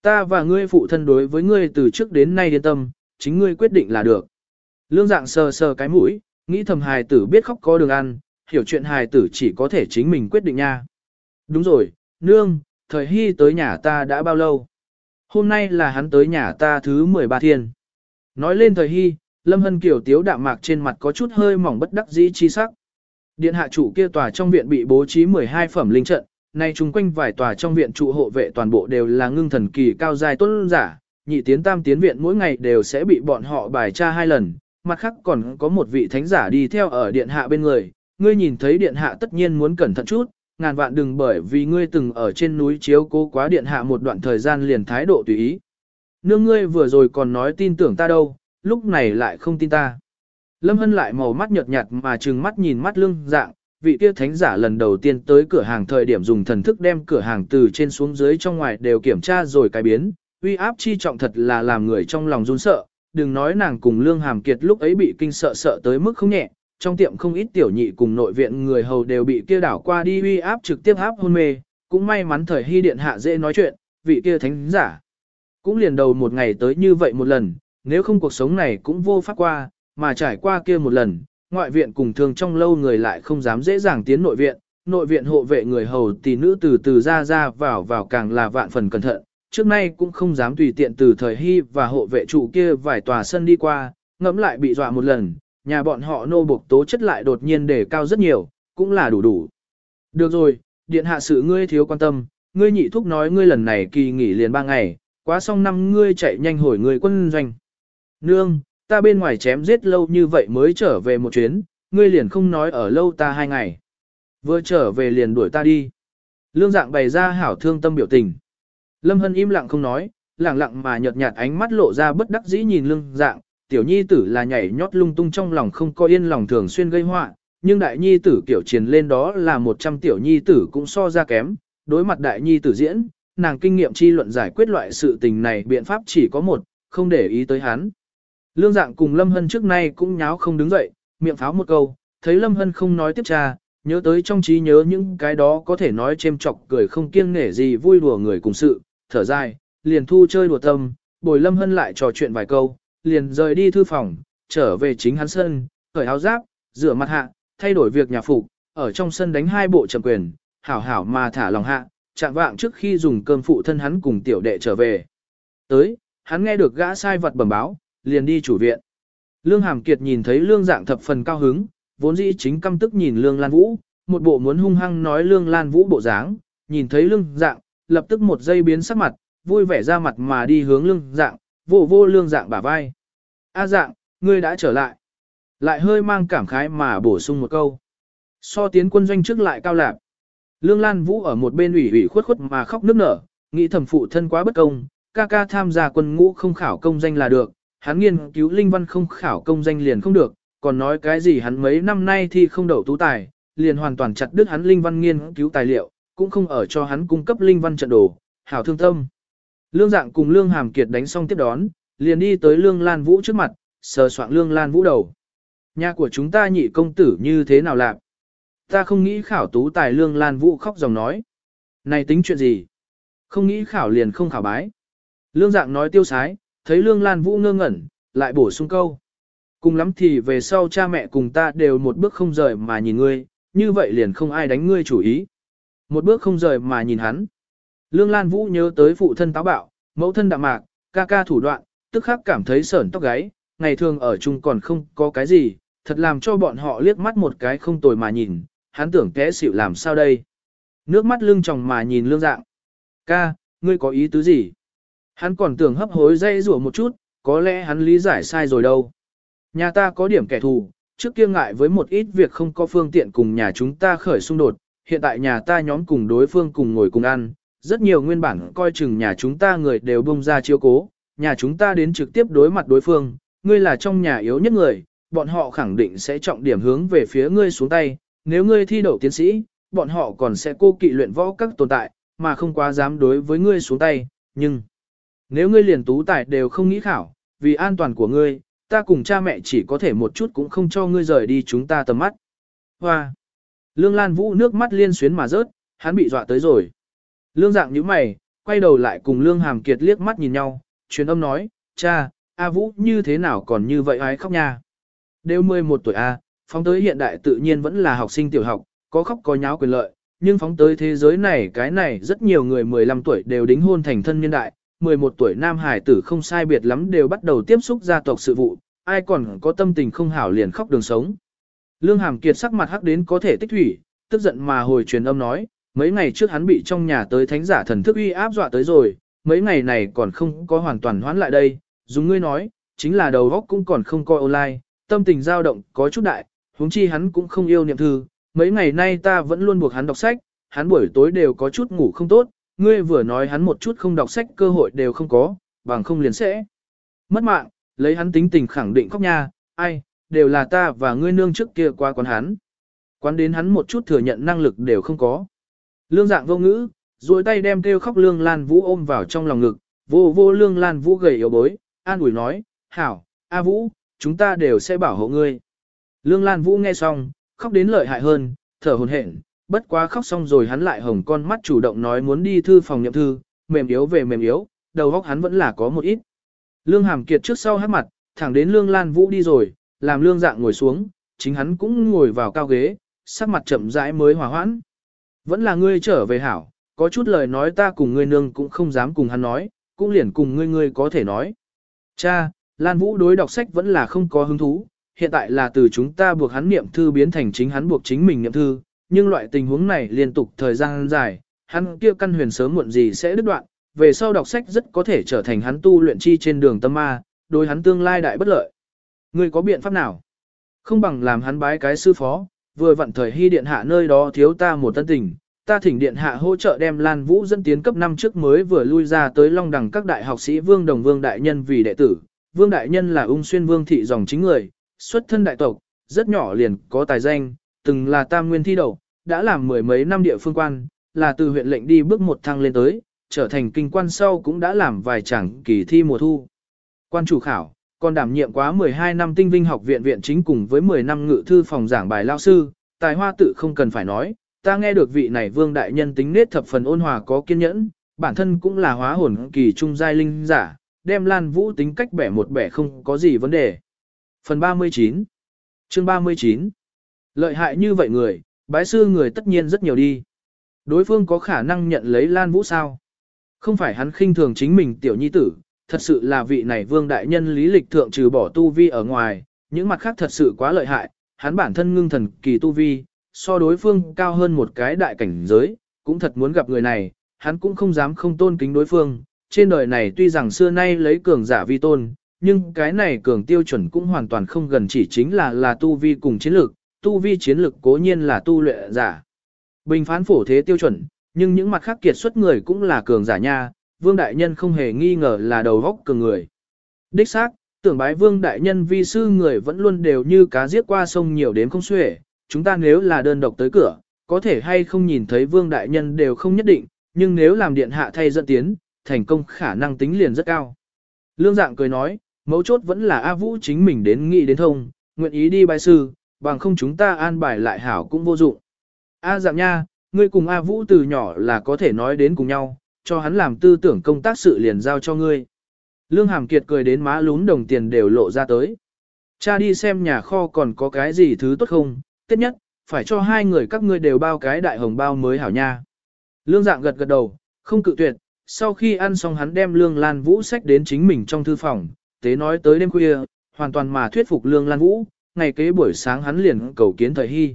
Ta và ngươi phụ thân đối với ngươi từ trước đến nay yên tâm, chính ngươi quyết định là được. Lương dạng sờ sờ cái mũi, nghĩ thầm hài tử biết khóc có đường ăn, hiểu chuyện hài tử chỉ có thể chính mình quyết định nha. Đúng rồi, nương, thời hy tới nhà ta đã bao lâu? Hôm nay là hắn tới nhà ta thứ 13 thiên. Nói lên thời hy, Lâm Hân Kiều tiếu đạm mạc trên mặt có chút hơi mỏng bất đắc dĩ chi sắc. Điện hạ chủ kia tòa trong viện bị bố trí 12 phẩm linh trận, nay chung quanh vài tòa trong viện trụ hộ vệ toàn bộ đều là ngưng thần kỳ cao dài tuân giả, nhị tiến tam tiến viện mỗi ngày đều sẽ bị bọn họ bài tra hai lần, mặt khác còn có một vị thánh giả đi theo ở điện hạ bên người, ngươi nhìn thấy điện hạ tất nhiên muốn cẩn thận chút, ngàn vạn đừng bởi vì ngươi từng ở trên núi chiếu cố quá điện hạ một đoạn thời gian liền thái độ tùy ý. Nương ngươi vừa rồi còn nói tin tưởng ta đâu, lúc này lại không tin ta. Lâm Hân lại màu mắt nhợt nhạt mà trừng mắt nhìn mắt lương dạng, vị kia thánh giả lần đầu tiên tới cửa hàng thời điểm dùng thần thức đem cửa hàng từ trên xuống dưới trong ngoài đều kiểm tra rồi cái biến, uy áp chi trọng thật là làm người trong lòng run sợ, đừng nói nàng cùng lương hàm kiệt lúc ấy bị kinh sợ sợ tới mức không nhẹ, trong tiệm không ít tiểu nhị cùng nội viện người hầu đều bị kia đảo qua đi uy áp trực tiếp áp hôn mê, cũng may mắn thời hy điện hạ dễ nói chuyện, vị kia thánh giả. Cũng liền đầu một ngày tới như vậy một lần, nếu không cuộc sống này cũng vô pháp qua, mà trải qua kia một lần, ngoại viện cùng thường trong lâu người lại không dám dễ dàng tiến nội viện, nội viện hộ vệ người hầu tỷ nữ từ từ ra ra vào vào càng là vạn phần cẩn thận, trước nay cũng không dám tùy tiện từ thời hy và hộ vệ trụ kia vài tòa sân đi qua, ngẫm lại bị dọa một lần, nhà bọn họ nô buộc tố chất lại đột nhiên để cao rất nhiều, cũng là đủ đủ. Được rồi, điện hạ sự ngươi thiếu quan tâm, ngươi nhị thúc nói ngươi lần này kỳ nghỉ liền ba ngày, quá xong năm ngươi chạy nhanh hồi người quân doanh. Nương, ta bên ngoài chém giết lâu như vậy mới trở về một chuyến, ngươi liền không nói ở lâu ta hai ngày. Vừa trở về liền đuổi ta đi. Lương dạng bày ra hảo thương tâm biểu tình. Lâm Hân im lặng không nói, lặng lặng mà nhợt nhạt ánh mắt lộ ra bất đắc dĩ nhìn lương dạng, tiểu nhi tử là nhảy nhót lung tung trong lòng không có yên lòng thường xuyên gây họa, nhưng đại nhi tử kiểu truyền lên đó là 100 tiểu nhi tử cũng so ra kém, đối mặt đại nhi tử diễn, nàng kinh nghiệm chi luận giải quyết loại sự tình này biện pháp chỉ có một, không để ý tới hắn. Lương dạng cùng Lâm Hân trước nay cũng nháo không đứng dậy, miệng pháo một câu, thấy Lâm Hân không nói tiếp trà, nhớ tới trong trí nhớ những cái đó có thể nói chêm chọc cười không kiêng nể gì vui đùa người cùng sự, thở dài, liền thu chơi đùa tâm, bồi Lâm Hân lại trò chuyện vài câu, liền rời đi thư phòng, trở về chính hắn sân, cởi áo giáp, rửa mặt hạ, thay đổi việc nhà phục, ở trong sân đánh hai bộ trầm quyền, hảo hảo mà thả lòng hạ, chạm vạng trước khi dùng cơm phụ thân hắn cùng tiểu đệ trở về. Tới, hắn nghe được gã sai vật bẩm báo, liền đi chủ viện. Lương Hàm Kiệt nhìn thấy Lương Dạng thập phần cao hứng, vốn dĩ chính căm tức nhìn Lương Lan Vũ, một bộ muốn hung hăng nói Lương Lan Vũ bộ dáng, nhìn thấy Lương Dạng, lập tức một giây biến sắc mặt, vui vẻ ra mặt mà đi hướng Lương Dạng, vô vô Lương Dạng bả vai. A Dạng, ngươi đã trở lại. Lại hơi mang cảm khái mà bổ sung một câu. So tiến quân doanh trước lại cao lạc. Lương Lan Vũ ở một bên ủy ủy khuất khuất mà khóc nức nở, nghĩ thầm phụ thân quá bất công, ca ca tham gia quân ngũ không khảo công danh là được, hắn nghiên cứu linh văn không khảo công danh liền không được, còn nói cái gì hắn mấy năm nay thì không đậu tú tài, liền hoàn toàn chặt đứt hắn linh văn nghiên cứu tài liệu, cũng không ở cho hắn cung cấp linh văn trận đồ, hảo thương tâm. Lương dạng cùng Lương Hàm Kiệt đánh xong tiếp đón, liền đi tới Lương Lan Vũ trước mặt, sờ soạn Lương Lan Vũ đầu. Nhà của chúng ta nhị công tử như thế nào lạc? Ta không nghĩ khảo tú tài Lương Lan Vũ khóc dòng nói. Này tính chuyện gì? Không nghĩ khảo liền không khảo bái. Lương dạng nói tiêu sái, thấy Lương Lan Vũ ngơ ngẩn, lại bổ sung câu. Cùng lắm thì về sau cha mẹ cùng ta đều một bước không rời mà nhìn ngươi, như vậy liền không ai đánh ngươi chủ ý. Một bước không rời mà nhìn hắn. Lương Lan Vũ nhớ tới phụ thân táo bạo, mẫu thân đạm mạc, ca ca thủ đoạn, tức khắc cảm thấy sởn tóc gáy, ngày thường ở chung còn không có cái gì, thật làm cho bọn họ liếc mắt một cái không tồi mà nhìn, hắn tưởng té xỉu làm sao đây. Nước mắt lưng tròng mà nhìn lương dạng. Ca, ngươi có ý tứ gì? Hắn còn tưởng hấp hối dây rủa một chút, có lẽ hắn lý giải sai rồi đâu. Nhà ta có điểm kẻ thù, trước kia ngại với một ít việc không có phương tiện cùng nhà chúng ta khởi xung đột, hiện tại nhà ta nhóm cùng đối phương cùng ngồi cùng ăn, rất nhiều nguyên bản coi chừng nhà chúng ta người đều bông ra chiếu cố, nhà chúng ta đến trực tiếp đối mặt đối phương, ngươi là trong nhà yếu nhất người, bọn họ khẳng định sẽ trọng điểm hướng về phía ngươi xuống tay, nếu ngươi thi đậu tiến sĩ, bọn họ còn sẽ cô kỵ luyện võ các tồn tại, mà không quá dám đối với ngươi xuống tay, nhưng nếu ngươi liền tú tài đều không nghĩ khảo, vì an toàn của ngươi, ta cùng cha mẹ chỉ có thể một chút cũng không cho ngươi rời đi chúng ta tầm mắt. Hoa! Lương Lan Vũ nước mắt liên xuyến mà rớt, hắn bị dọa tới rồi. Lương dạng như mày, quay đầu lại cùng Lương Hàm Kiệt liếc mắt nhìn nhau, truyền âm nói, cha, A Vũ như thế nào còn như vậy ái khóc nha. Đều 11 tuổi A, phóng tới hiện đại tự nhiên vẫn là học sinh tiểu học, có khóc có nháo quyền lợi, nhưng phóng tới thế giới này cái này rất nhiều người 15 tuổi đều đính hôn thành thân niên đại, 11 tuổi nam hải tử không sai biệt lắm đều bắt đầu tiếp xúc gia tộc sự vụ, ai còn có tâm tình không hảo liền khóc đường sống. Lương Hàm Kiệt sắc mặt hắc đến có thể tích thủy, tức giận mà hồi truyền âm nói, mấy ngày trước hắn bị trong nhà tới thánh giả thần thức uy áp dọa tới rồi, mấy ngày này còn không có hoàn toàn hoán lại đây, dùng ngươi nói, chính là đầu óc cũng còn không coi online, tâm tình dao động có chút đại, huống chi hắn cũng không yêu niệm thư, mấy ngày nay ta vẫn luôn buộc hắn đọc sách, hắn buổi tối đều có chút ngủ không tốt, ngươi vừa nói hắn một chút không đọc sách cơ hội đều không có, bằng không liền sẽ mất mạng, lấy hắn tính tình khẳng định khóc nha, ai, đều là ta và ngươi nương trước kia qua quán hắn. Quán đến hắn một chút thừa nhận năng lực đều không có. Lương dạng vô ngữ, duỗi tay đem kêu khóc lương lan vũ ôm vào trong lòng ngực, vô vô lương lan vũ gầy yếu bối, an ủi nói, hảo, A vũ, chúng ta đều sẽ bảo hộ ngươi. Lương Lan Vũ nghe xong, khóc đến lợi hại hơn, thở hồn hển, bất quá khóc xong rồi hắn lại hồng con mắt chủ động nói muốn đi thư phòng nhậm thư, mềm yếu về mềm yếu, đầu óc hắn vẫn là có một ít. Lương Hàm Kiệt trước sau hát mặt, thẳng đến Lương Lan Vũ đi rồi, làm Lương Dạng ngồi xuống, chính hắn cũng ngồi vào cao ghế, sắc mặt chậm rãi mới hòa hoãn. Vẫn là ngươi trở về hảo, có chút lời nói ta cùng ngươi nương cũng không dám cùng hắn nói, cũng liền cùng ngươi ngươi có thể nói. Cha, Lan Vũ đối đọc sách vẫn là không có hứng thú, hiện tại là từ chúng ta buộc hắn niệm thư biến thành chính hắn buộc chính mình niệm thư, nhưng loại tình huống này liên tục thời gian dài, hắn kia căn huyền sớm muộn gì sẽ đứt đoạn, về sau đọc sách rất có thể trở thành hắn tu luyện chi trên đường tâm ma, đối hắn tương lai đại bất lợi. Ngươi có biện pháp nào? Không bằng làm hắn bái cái sư phó, vừa vặn thời hy điện hạ nơi đó thiếu ta một tân tình, ta thỉnh điện hạ hỗ trợ đem Lan Vũ dẫn tiến cấp năm trước mới vừa lui ra tới long Đằng các đại học sĩ Vương Đồng Vương Đại Nhân vì đệ tử. Vương Đại Nhân là ung xuyên vương thị dòng chính người, xuất thân đại tộc, rất nhỏ liền có tài danh, từng là tam nguyên thi đầu, đã làm mười mấy năm địa phương quan, là từ huyện lệnh đi bước một thăng lên tới, trở thành kinh quan sau cũng đã làm vài chẳng kỳ thi mùa thu. Quan chủ khảo, còn đảm nhiệm quá 12 năm tinh vinh học viện viện chính cùng với 10 năm ngự thư phòng giảng bài lao sư, tài hoa tự không cần phải nói, ta nghe được vị này vương đại nhân tính nết thập phần ôn hòa có kiên nhẫn, bản thân cũng là hóa hồn kỳ trung giai linh giả, đem Lan Vũ tính cách bẻ một bẻ không có gì vấn đề. Phần 39 Chương 39 Lợi hại như vậy người, bái sư người tất nhiên rất nhiều đi. Đối phương có khả năng nhận lấy Lan Vũ sao? Không phải hắn khinh thường chính mình tiểu nhi tử, thật sự là vị này vương đại nhân lý lịch thượng trừ bỏ tu vi ở ngoài, những mặt khác thật sự quá lợi hại, hắn bản thân ngưng thần kỳ tu vi, so đối phương cao hơn một cái đại cảnh giới, cũng thật muốn gặp người này, hắn cũng không dám không tôn kính đối phương, trên đời này tuy rằng xưa nay lấy cường giả vi tôn, nhưng cái này cường tiêu chuẩn cũng hoàn toàn không gần chỉ chính là là tu vi cùng chiến lược, tu vi chiến lược cố nhiên là tu luyện giả. Bình phán phổ thế tiêu chuẩn, nhưng những mặt khác kiệt xuất người cũng là cường giả nha, Vương Đại Nhân không hề nghi ngờ là đầu góc cường người. Đích xác, tưởng bái Vương Đại Nhân vi sư người vẫn luôn đều như cá giết qua sông nhiều đến không xuể, chúng ta nếu là đơn độc tới cửa, có thể hay không nhìn thấy Vương Đại Nhân đều không nhất định, nhưng nếu làm điện hạ thay dẫn tiến, thành công khả năng tính liền rất cao. Lương Dạng cười nói, mấu chốt vẫn là A Vũ chính mình đến nghị đến thông, nguyện ý đi bái sư, bằng không chúng ta an bài lại hảo cũng vô dụng. A Dạng nha, ngươi cùng A Vũ từ nhỏ là có thể nói đến cùng nhau, cho hắn làm tư tưởng công tác sự liền giao cho ngươi. Lương Hàm Kiệt cười đến má lún đồng tiền đều lộ ra tới. Cha đi xem nhà kho còn có cái gì thứ tốt không, tiết nhất, phải cho hai người các ngươi đều bao cái đại hồng bao mới hảo nha. Lương dạng gật gật đầu, không cự tuyệt, sau khi ăn xong hắn đem Lương Lan Vũ sách đến chính mình trong thư phòng, tế nói tới đêm khuya, hoàn toàn mà thuyết phục Lương Lan Vũ, ngày kế buổi sáng hắn liền cầu kiến Thời Hy.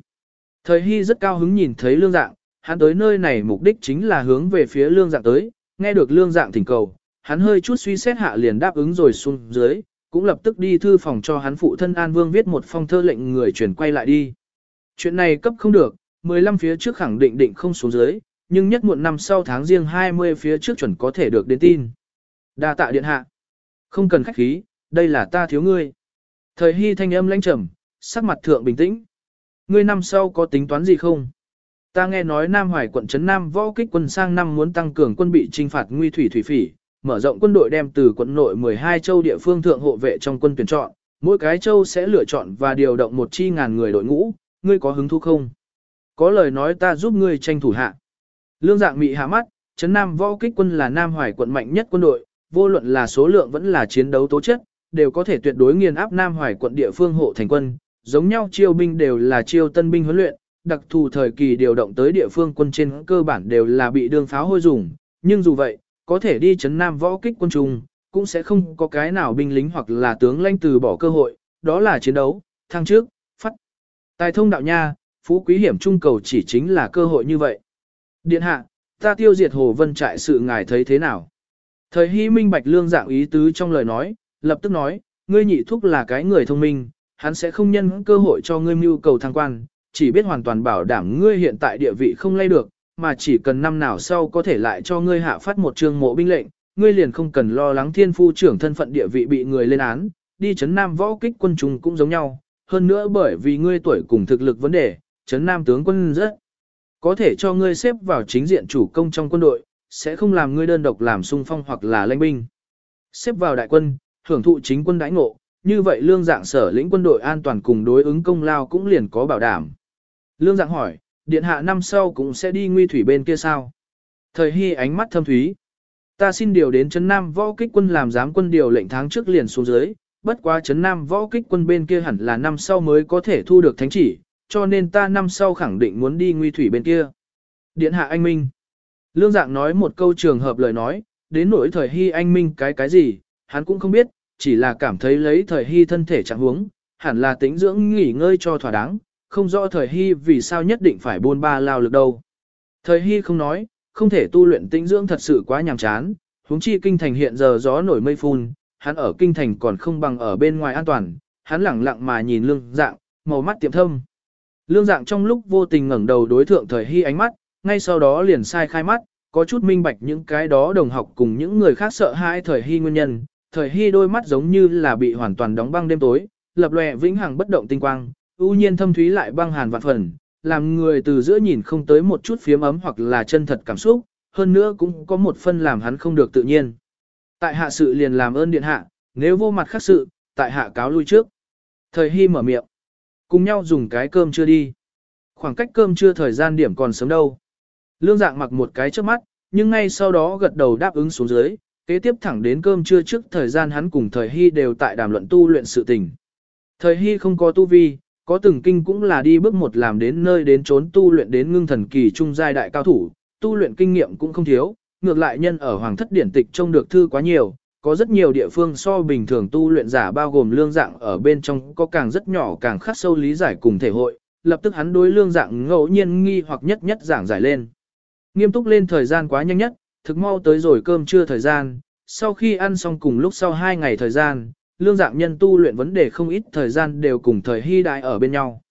Thời Hy rất cao hứng nhìn thấy Lương dạng, hắn tới nơi này mục đích chính là hướng về phía Lương dạng tới, nghe được Lương dạng thỉnh cầu, hắn hơi chút suy xét hạ liền đáp ứng rồi xuống dưới, cũng lập tức đi thư phòng cho hắn phụ thân An Vương viết một phong thơ lệnh người chuyển quay lại đi. Chuyện này cấp không được, 15 phía trước khẳng định định không xuống dưới, nhưng nhất muộn năm sau tháng riêng 20 phía trước chuẩn có thể được đến tin. Đa tạ điện hạ. Không cần khách khí, đây là ta thiếu ngươi. Thời hy thanh âm lãnh trầm, sắc mặt thượng bình tĩnh. Ngươi năm sau có tính toán gì không? Ta nghe nói Nam Hoài quận trấn Nam võ kích quân sang năm muốn tăng cường quân bị trinh phạt nguy thủy thủy phỉ, mở rộng quân đội đem từ quận nội 12 châu địa phương thượng hộ vệ trong quân tuyển chọn, mỗi cái châu sẽ lựa chọn và điều động một chi ngàn người đội ngũ, ngươi có hứng thú không? Có lời nói ta giúp ngươi tranh thủ hạ. Lương dạng mị hạ mắt, Trấn Nam võ kích quân là Nam Hoài quận mạnh nhất quân đội, vô luận là số lượng vẫn là chiến đấu tố chất, đều có thể tuyệt đối nghiền áp Nam Hoài quận địa phương hộ thành quân, giống nhau chiêu binh đều là chiêu tân binh huấn luyện, đặc thù thời kỳ điều động tới địa phương quân trên cơ bản đều là bị đương pháo hôi dùng, nhưng dù vậy, có thể đi chấn Nam võ kích quân trùng cũng sẽ không có cái nào binh lính hoặc là tướng lãnh từ bỏ cơ hội, đó là chiến đấu, thăng trước, Tài thông đạo nha, phú quý hiểm trung cầu chỉ chính là cơ hội như vậy. Điện hạ, ta tiêu diệt hồ vân trại sự ngài thấy thế nào? Thời hy minh bạch lương dạng ý tứ trong lời nói, lập tức nói, ngươi nhị thúc là cái người thông minh, hắn sẽ không nhân cơ hội cho ngươi mưu cầu thăng quan, chỉ biết hoàn toàn bảo đảm ngươi hiện tại địa vị không lay được, mà chỉ cần năm nào sau có thể lại cho ngươi hạ phát một trường mộ binh lệnh, ngươi liền không cần lo lắng thiên phu trưởng thân phận địa vị bị người lên án, đi chấn nam võ kích quân chúng cũng giống nhau, hơn nữa bởi vì ngươi tuổi cùng thực lực vấn đề, chấn nam tướng quân rất có thể cho ngươi xếp vào chính diện chủ công trong quân đội, sẽ không làm ngươi đơn độc làm xung phong hoặc là lãnh binh. Xếp vào đại quân, hưởng thụ chính quân đãi ngộ, như vậy lương dạng sở lĩnh quân đội an toàn cùng đối ứng công lao cũng liền có bảo đảm. Lương dạng hỏi, điện hạ năm sau cũng sẽ đi nguy thủy bên kia sao? Thời hy ánh mắt thâm thúy. Ta xin điều đến Trấn Nam võ kích quân làm giám quân điều lệnh tháng trước liền xuống dưới, bất quá Trấn Nam võ kích quân bên kia hẳn là năm sau mới có thể thu được thánh chỉ, cho nên ta năm sau khẳng định muốn đi nguy thủy bên kia. Điện hạ anh Minh. Lương dạng nói một câu trường hợp lời nói, đến nỗi thời hy anh Minh cái cái gì, hắn cũng không biết, chỉ là cảm thấy lấy thời hy thân thể trạng huống, hẳn là tính dưỡng nghỉ ngơi cho thỏa đáng, không rõ thời hy vì sao nhất định phải buôn ba lao lực đâu. Thời hy không nói, không thể tu luyện tính dưỡng thật sự quá nhàm chán, huống chi kinh thành hiện giờ gió nổi mây phun, hắn ở kinh thành còn không bằng ở bên ngoài an toàn, hắn lẳng lặng mà nhìn lương dạng, màu mắt tiệm thâm. Lương dạng trong lúc vô tình ngẩng đầu đối thượng thời hy ánh mắt, ngay sau đó liền sai khai mắt, có chút minh bạch những cái đó đồng học cùng những người khác sợ hãi thời hy nguyên nhân, thời hy đôi mắt giống như là bị hoàn toàn đóng băng đêm tối, lập lòe vĩnh hằng bất động tinh quang, ưu nhiên thâm thúy lại băng hàn vạn phần, làm người từ giữa nhìn không tới một chút phiếm ấm hoặc là chân thật cảm xúc, hơn nữa cũng có một phân làm hắn không được tự nhiên. Tại hạ sự liền làm ơn điện hạ, nếu vô mặt khác sự, tại hạ cáo lui trước. Thời hy mở miệng, cùng nhau dùng cái cơm chưa đi. Khoảng cách cơm chưa thời gian điểm còn sớm đâu. Lương dạng mặc một cái trước mắt, nhưng ngay sau đó gật đầu đáp ứng xuống dưới, kế tiếp thẳng đến cơm trưa trước thời gian hắn cùng thời hy đều tại đàm luận tu luyện sự tình. Thời hy không có tu vi, có từng kinh cũng là đi bước một làm đến nơi đến trốn tu luyện đến ngưng thần kỳ trung giai đại cao thủ, tu luyện kinh nghiệm cũng không thiếu, ngược lại nhân ở hoàng thất điển tịch trông được thư quá nhiều, có rất nhiều địa phương so bình thường tu luyện giả bao gồm lương dạng ở bên trong có càng rất nhỏ càng khắc sâu lý giải cùng thể hội, lập tức hắn đối lương dạng ngẫu nhiên nghi hoặc nhất nhất giảng giải lên. Nghiêm túc lên thời gian quá nhanh nhất, thực mau tới rồi cơm trưa thời gian, sau khi ăn xong cùng lúc sau hai ngày thời gian, lương dạng nhân tu luyện vấn đề không ít thời gian đều cùng thời hy đại ở bên nhau.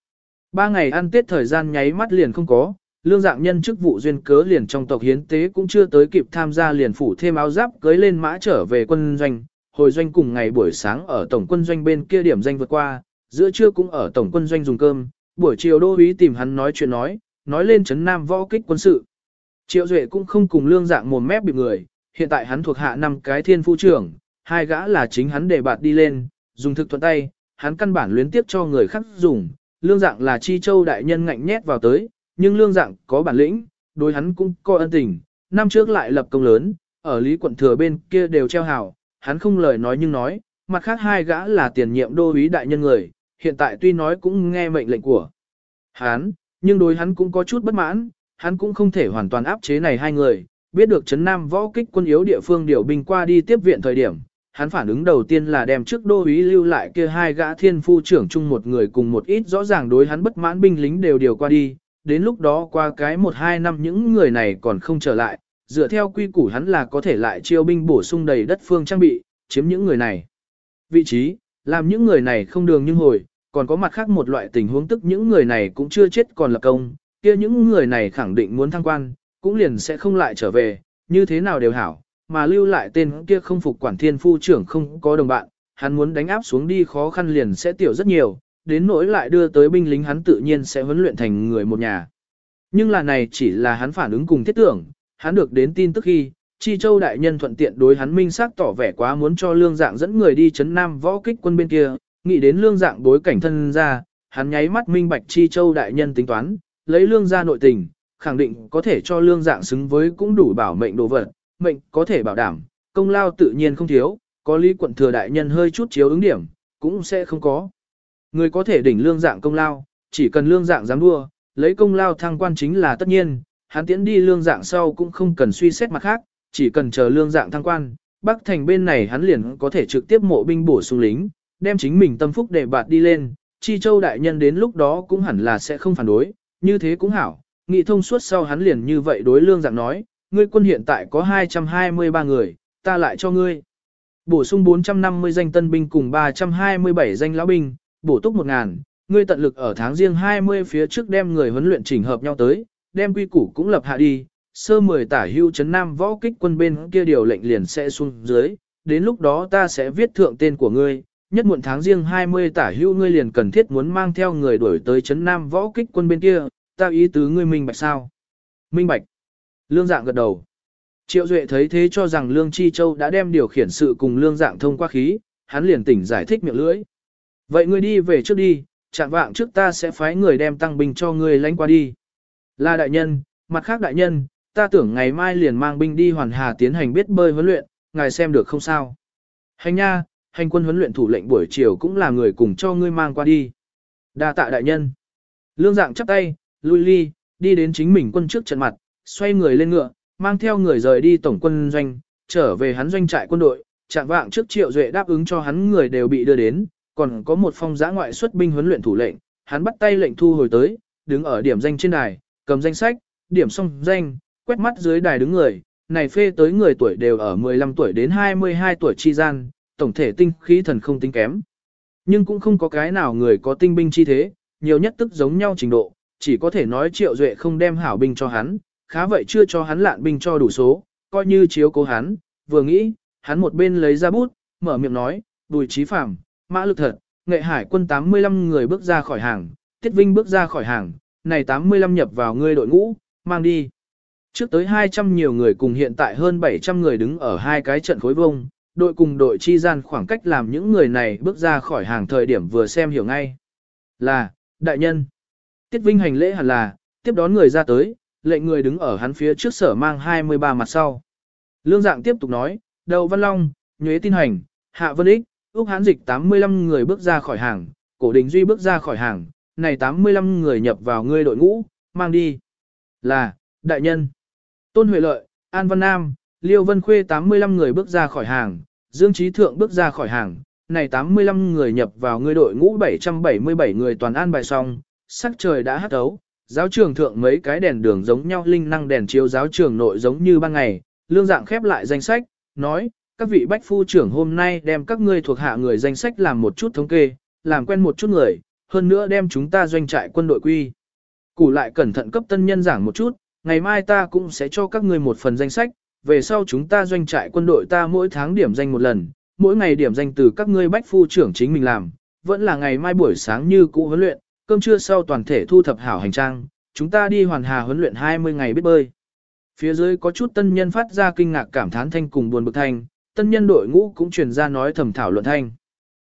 Ba ngày ăn tết thời gian nháy mắt liền không có, lương dạng nhân chức vụ duyên cớ liền trong tộc hiến tế cũng chưa tới kịp tham gia liền phủ thêm áo giáp cưới lên mã trở về quân doanh, hồi doanh cùng ngày buổi sáng ở tổng quân doanh bên kia điểm danh vượt qua, giữa trưa cũng ở tổng quân doanh dùng cơm, buổi chiều đô úy tìm hắn nói chuyện nói, nói lên chấn nam võ kích quân sự. Triệu Duệ cũng không cùng lương dạng mồm mép bị người, hiện tại hắn thuộc hạ năm cái thiên phu trưởng, hai gã là chính hắn để bạt đi lên, dùng thực thuận tay, hắn căn bản luyến tiếp cho người khác dùng, lương dạng là chi châu đại nhân ngạnh nhét vào tới, nhưng lương dạng có bản lĩnh, đối hắn cũng có ân tình, năm trước lại lập công lớn, ở lý quận thừa bên kia đều treo hào, hắn không lời nói nhưng nói, mặt khác hai gã là tiền nhiệm đô úy đại nhân người, hiện tại tuy nói cũng nghe mệnh lệnh của hắn, nhưng đối hắn cũng có chút bất mãn, hắn cũng không thể hoàn toàn áp chế này hai người, biết được Trấn Nam võ kích quân yếu địa phương điều binh qua đi tiếp viện thời điểm, hắn phản ứng đầu tiên là đem trước đô úy lưu lại kia hai gã thiên phu trưởng chung một người cùng một ít rõ ràng đối hắn bất mãn binh lính đều điều qua đi, đến lúc đó qua cái một hai năm những người này còn không trở lại, dựa theo quy củ hắn là có thể lại chiêu binh bổ sung đầy đất phương trang bị, chiếm những người này. Vị trí, làm những người này không đường nhưng hồi, còn có mặt khác một loại tình huống tức những người này cũng chưa chết còn lập công, kia những người này khẳng định muốn thăng quan, cũng liền sẽ không lại trở về, như thế nào đều hảo, mà lưu lại tên kia không phục quản thiên phu trưởng không có đồng bạn, hắn muốn đánh áp xuống đi khó khăn liền sẽ tiểu rất nhiều, đến nỗi lại đưa tới binh lính hắn tự nhiên sẽ huấn luyện thành người một nhà. Nhưng là này chỉ là hắn phản ứng cùng thiết tưởng, hắn được đến tin tức khi, Chi Châu đại nhân thuận tiện đối hắn minh xác tỏ vẻ quá muốn cho lương dạng dẫn người đi chấn nam võ kích quân bên kia, nghĩ đến lương dạng bối cảnh thân ra, hắn nháy mắt minh bạch Chi Châu đại nhân tính toán, lấy lương ra nội tình, khẳng định có thể cho lương dạng xứng với cũng đủ bảo mệnh đồ vật, mệnh có thể bảo đảm, công lao tự nhiên không thiếu, có lý quận thừa đại nhân hơi chút chiếu ứng điểm, cũng sẽ không có. Người có thể đỉnh lương dạng công lao, chỉ cần lương dạng dám đua, lấy công lao thăng quan chính là tất nhiên, hắn tiến đi lương dạng sau cũng không cần suy xét mặt khác, chỉ cần chờ lương dạng thăng quan, Bắc Thành bên này hắn liền có thể trực tiếp mộ binh bổ sung lính, đem chính mình tâm phúc để bạt đi lên, Chi Châu đại nhân đến lúc đó cũng hẳn là sẽ không phản đối, như thế cũng hảo, nghị thông suốt sau hắn liền như vậy đối lương dạng nói, ngươi quân hiện tại có 223 người, ta lại cho ngươi. Bổ sung 450 danh tân binh cùng 327 danh lão binh, bổ túc 1.000, ngươi tận lực ở tháng riêng 20 phía trước đem người huấn luyện chỉnh hợp nhau tới, đem quy củ cũng lập hạ đi, sơ 10 tả hưu chấn nam võ kích quân bên kia điều lệnh liền sẽ xuống dưới, đến lúc đó ta sẽ viết thượng tên của ngươi, nhất muộn tháng riêng 20 tả hưu ngươi liền cần thiết muốn mang theo người đuổi tới chấn nam võ kích quân bên kia, ta ý tứ ngươi minh bạch sao? Minh bạch. Lương dạng gật đầu. Triệu Duệ thấy thế cho rằng Lương Chi Châu đã đem điều khiển sự cùng Lương dạng thông qua khí, hắn liền tỉnh giải thích miệng lưỡi. Vậy ngươi đi về trước đi, chạm vạng trước ta sẽ phái người đem tăng binh cho ngươi lánh qua đi. Là đại nhân, mặt khác đại nhân, ta tưởng ngày mai liền mang binh đi hoàn hà tiến hành biết bơi huấn luyện, ngài xem được không sao. Hành nha, hành quân huấn luyện thủ lệnh buổi chiều cũng là người cùng cho ngươi mang qua đi. đa tạ đại nhân. Lương dạng chắp tay, lui ly, đi đến chính mình quân trước trận mặt, xoay người lên ngựa, mang theo người rời đi tổng quân doanh, trở về hắn doanh trại quân đội, chạm vạng trước triệu duệ đáp ứng cho hắn người đều bị đưa đến, còn có một phong giã ngoại xuất binh huấn luyện thủ lệnh, hắn bắt tay lệnh thu hồi tới, đứng ở điểm danh trên đài, cầm danh sách, điểm xong danh, quét mắt dưới đài đứng người, này phê tới người tuổi đều ở 15 tuổi đến 22 tuổi chi gian, tổng thể tinh khí thần không tính kém. Nhưng cũng không có cái nào người có tinh binh chi thế, nhiều nhất tức giống nhau trình độ, chỉ có thể nói triệu duệ không đem hảo binh cho hắn, khá vậy chưa cho hắn lạn binh cho đủ số, coi như chiếu cố hắn, vừa nghĩ, hắn một bên lấy ra bút, mở miệng nói, bùi trí phạm, mã lực thật, nghệ hải quân 85 người bước ra khỏi hàng, tiết vinh bước ra khỏi hàng, này 85 nhập vào ngươi đội ngũ, mang đi. Trước tới 200 nhiều người cùng hiện tại hơn 700 người đứng ở hai cái trận khối vông, đội cùng đội chi gian khoảng cách làm những người này bước ra khỏi hàng thời điểm vừa xem hiểu ngay. Là, đại nhân. Tiết Vinh hành lễ hẳn là, tiếp đón người ra tới, lệnh người đứng ở hắn phía trước sở mang 23 mặt sau. Lương dạng tiếp tục nói, đầu Văn Long, Nhuế Tin Hành, Hạ Vân Ích, Úc Hán Dịch 85 người bước ra khỏi hàng, Cổ Đình Duy bước ra khỏi hàng, này 85 người nhập vào ngươi đội ngũ, mang đi. Là, đại nhân. Tôn Huệ Lợi, An Văn Nam, Liêu Vân Khuê 85 người bước ra khỏi hàng, Dương Trí Thượng bước ra khỏi hàng, này 85 người nhập vào người đội ngũ 777 người toàn an bài xong, sắc trời đã hắt ấu, giáo trường thượng mấy cái đèn đường giống nhau linh năng đèn chiếu giáo trường nội giống như ban ngày, lương dạng khép lại danh sách, nói, các vị bách phu trưởng hôm nay đem các ngươi thuộc hạ người danh sách làm một chút thống kê, làm quen một chút người, hơn nữa đem chúng ta doanh trại quân đội quy. Củ lại cẩn thận cấp tân nhân giảng một chút, ngày mai ta cũng sẽ cho các ngươi một phần danh sách, về sau chúng ta doanh trại quân đội ta mỗi tháng điểm danh một lần, mỗi ngày điểm danh từ các ngươi bách phu trưởng chính mình làm, vẫn là ngày mai buổi sáng như cũ huấn luyện, cơm trưa sau toàn thể thu thập hảo hành trang, chúng ta đi hoàn hà huấn luyện 20 ngày biết bơi. Phía dưới có chút tân nhân phát ra kinh ngạc cảm thán thanh cùng buồn bực thanh, tân nhân đội ngũ cũng truyền ra nói thầm thảo luận thanh.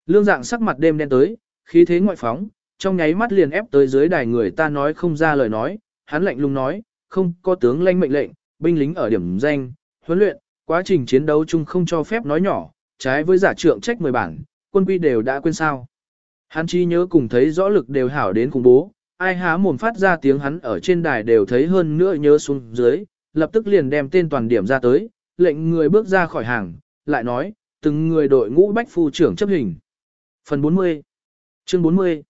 Lương dạng sắc mặt đêm đen tới, khí thế ngoại phóng, trong nháy mắt liền ép tới dưới đài người ta nói không ra lời nói, hắn lạnh lùng nói, không có tướng lãnh mệnh lệnh, binh lính ở điểm danh, huấn luyện, quá trình chiến đấu chung không cho phép nói nhỏ, trái với giả trượng trách 10 bản, quân quy đều đã quên sao. Hắn chi nhớ cùng thấy rõ lực đều hảo đến cùng bố, ai há mồm phát ra tiếng hắn ở trên đài đều thấy hơn nữa nhớ xuống dưới, lập tức liền đem tên toàn điểm ra tới, lệnh người bước ra khỏi hàng, lại nói, từng người đội ngũ bách phu trưởng chấp hình. Phần 40 Chương 40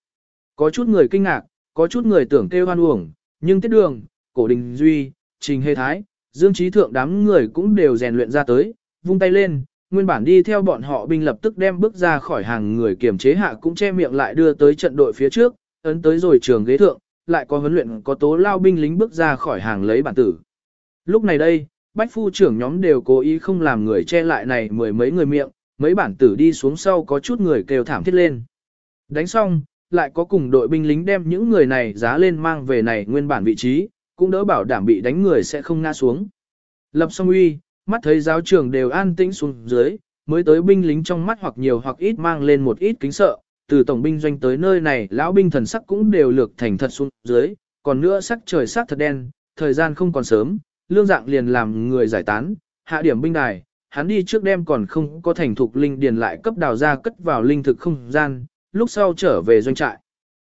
Có chút người kinh ngạc, có chút người tưởng kêu hoan uổng, nhưng tiết đường, cổ đình duy, trình hề thái, dương trí thượng đám người cũng đều rèn luyện ra tới, vung tay lên, nguyên bản đi theo bọn họ binh lập tức đem bước ra khỏi hàng người kiềm chế hạ cũng che miệng lại đưa tới trận đội phía trước, ấn tới rồi trường ghế thượng, lại có huấn luyện có tố lao binh lính bước ra khỏi hàng lấy bản tử. Lúc này đây, bách phu trưởng nhóm đều cố ý không làm người che lại này mười mấy người miệng, mấy bản tử đi xuống sau có chút người kêu thảm thiết lên. Đánh xong, lại có cùng đội binh lính đem những người này giá lên mang về này nguyên bản vị trí, cũng đỡ bảo đảm bị đánh người sẽ không ngã xuống. Lập xong uy, mắt thấy giáo trường đều an tĩnh xuống dưới, mới tới binh lính trong mắt hoặc nhiều hoặc ít mang lên một ít kính sợ, từ tổng binh doanh tới nơi này lão binh thần sắc cũng đều lược thành thật xuống dưới, còn nữa sắc trời sắc thật đen, thời gian không còn sớm, lương dạng liền làm người giải tán, hạ điểm binh đài, hắn đi trước đêm còn không có thành thục linh điền lại cấp đào ra cất vào linh thực không gian, lúc sau trở về doanh trại.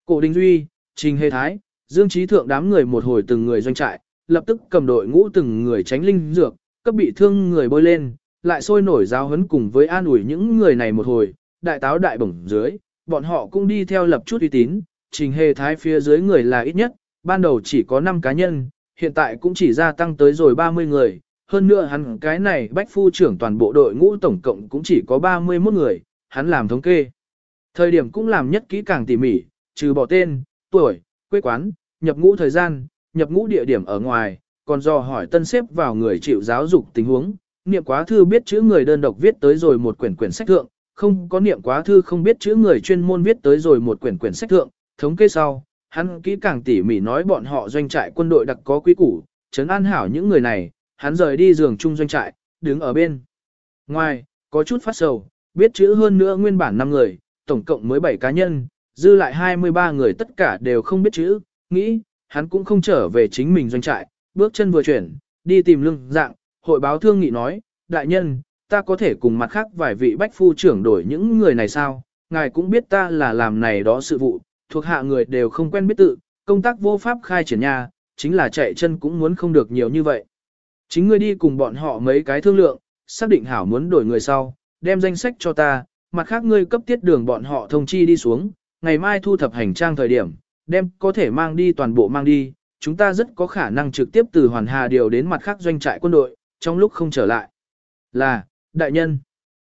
Cổ Đình Duy, Trình Hề Thái, Dương Trí Thượng đám người một hồi từng người doanh trại, lập tức cầm đội ngũ từng người tránh linh dược, cấp bị thương người bôi lên, lại sôi nổi giáo huấn cùng với an ủi những người này một hồi, đại táo đại bổng dưới, bọn họ cũng đi theo lập chút uy tín, Trình Hề Thái phía dưới người là ít nhất, ban đầu chỉ có 5 cá nhân, hiện tại cũng chỉ gia tăng tới rồi 30 người, hơn nữa hắn cái này bách phu trưởng toàn bộ đội ngũ tổng cộng cũng chỉ có 31 người, hắn làm thống kê. Thời điểm cũng làm nhất kỹ càng tỉ mỉ, trừ bỏ tên, tuổi, quê quán, nhập ngũ thời gian, nhập ngũ địa điểm ở ngoài, còn do hỏi tân xếp vào người chịu giáo dục tình huống, niệm quá thư biết chữ người đơn độc viết tới rồi một quyển quyển sách thượng, không có niệm quá thư không biết chữ người chuyên môn viết tới rồi một quyển quyển sách thượng, thống kê sau, hắn kỹ càng tỉ mỉ nói bọn họ doanh trại quân đội đặc có quý củ, trấn an hảo những người này, hắn rời đi giường chung doanh trại, đứng ở bên. Ngoài, có chút phát sầu, biết chữ hơn nữa nguyên bản 5 người, tổng cộng mới 7 cá nhân, dư lại 23 người tất cả đều không biết chữ, nghĩ, hắn cũng không trở về chính mình doanh trại, bước chân vừa chuyển, đi tìm lương dạng, hội báo thương nghị nói, đại nhân, ta có thể cùng mặt khác vài vị bách phu trưởng đổi những người này sao, ngài cũng biết ta là làm này đó sự vụ, thuộc hạ người đều không quen biết tự, công tác vô pháp khai triển nhà, chính là chạy chân cũng muốn không được nhiều như vậy. Chính ngươi đi cùng bọn họ mấy cái thương lượng, xác định hảo muốn đổi người sau, đem danh sách cho ta, mặt khác ngươi cấp tiết đường bọn họ thông chi đi xuống, ngày mai thu thập hành trang thời điểm, đem có thể mang đi toàn bộ mang đi, chúng ta rất có khả năng trực tiếp từ Hoàn Hà điều đến mặt khác doanh trại quân đội, trong lúc không trở lại. Là, đại nhân,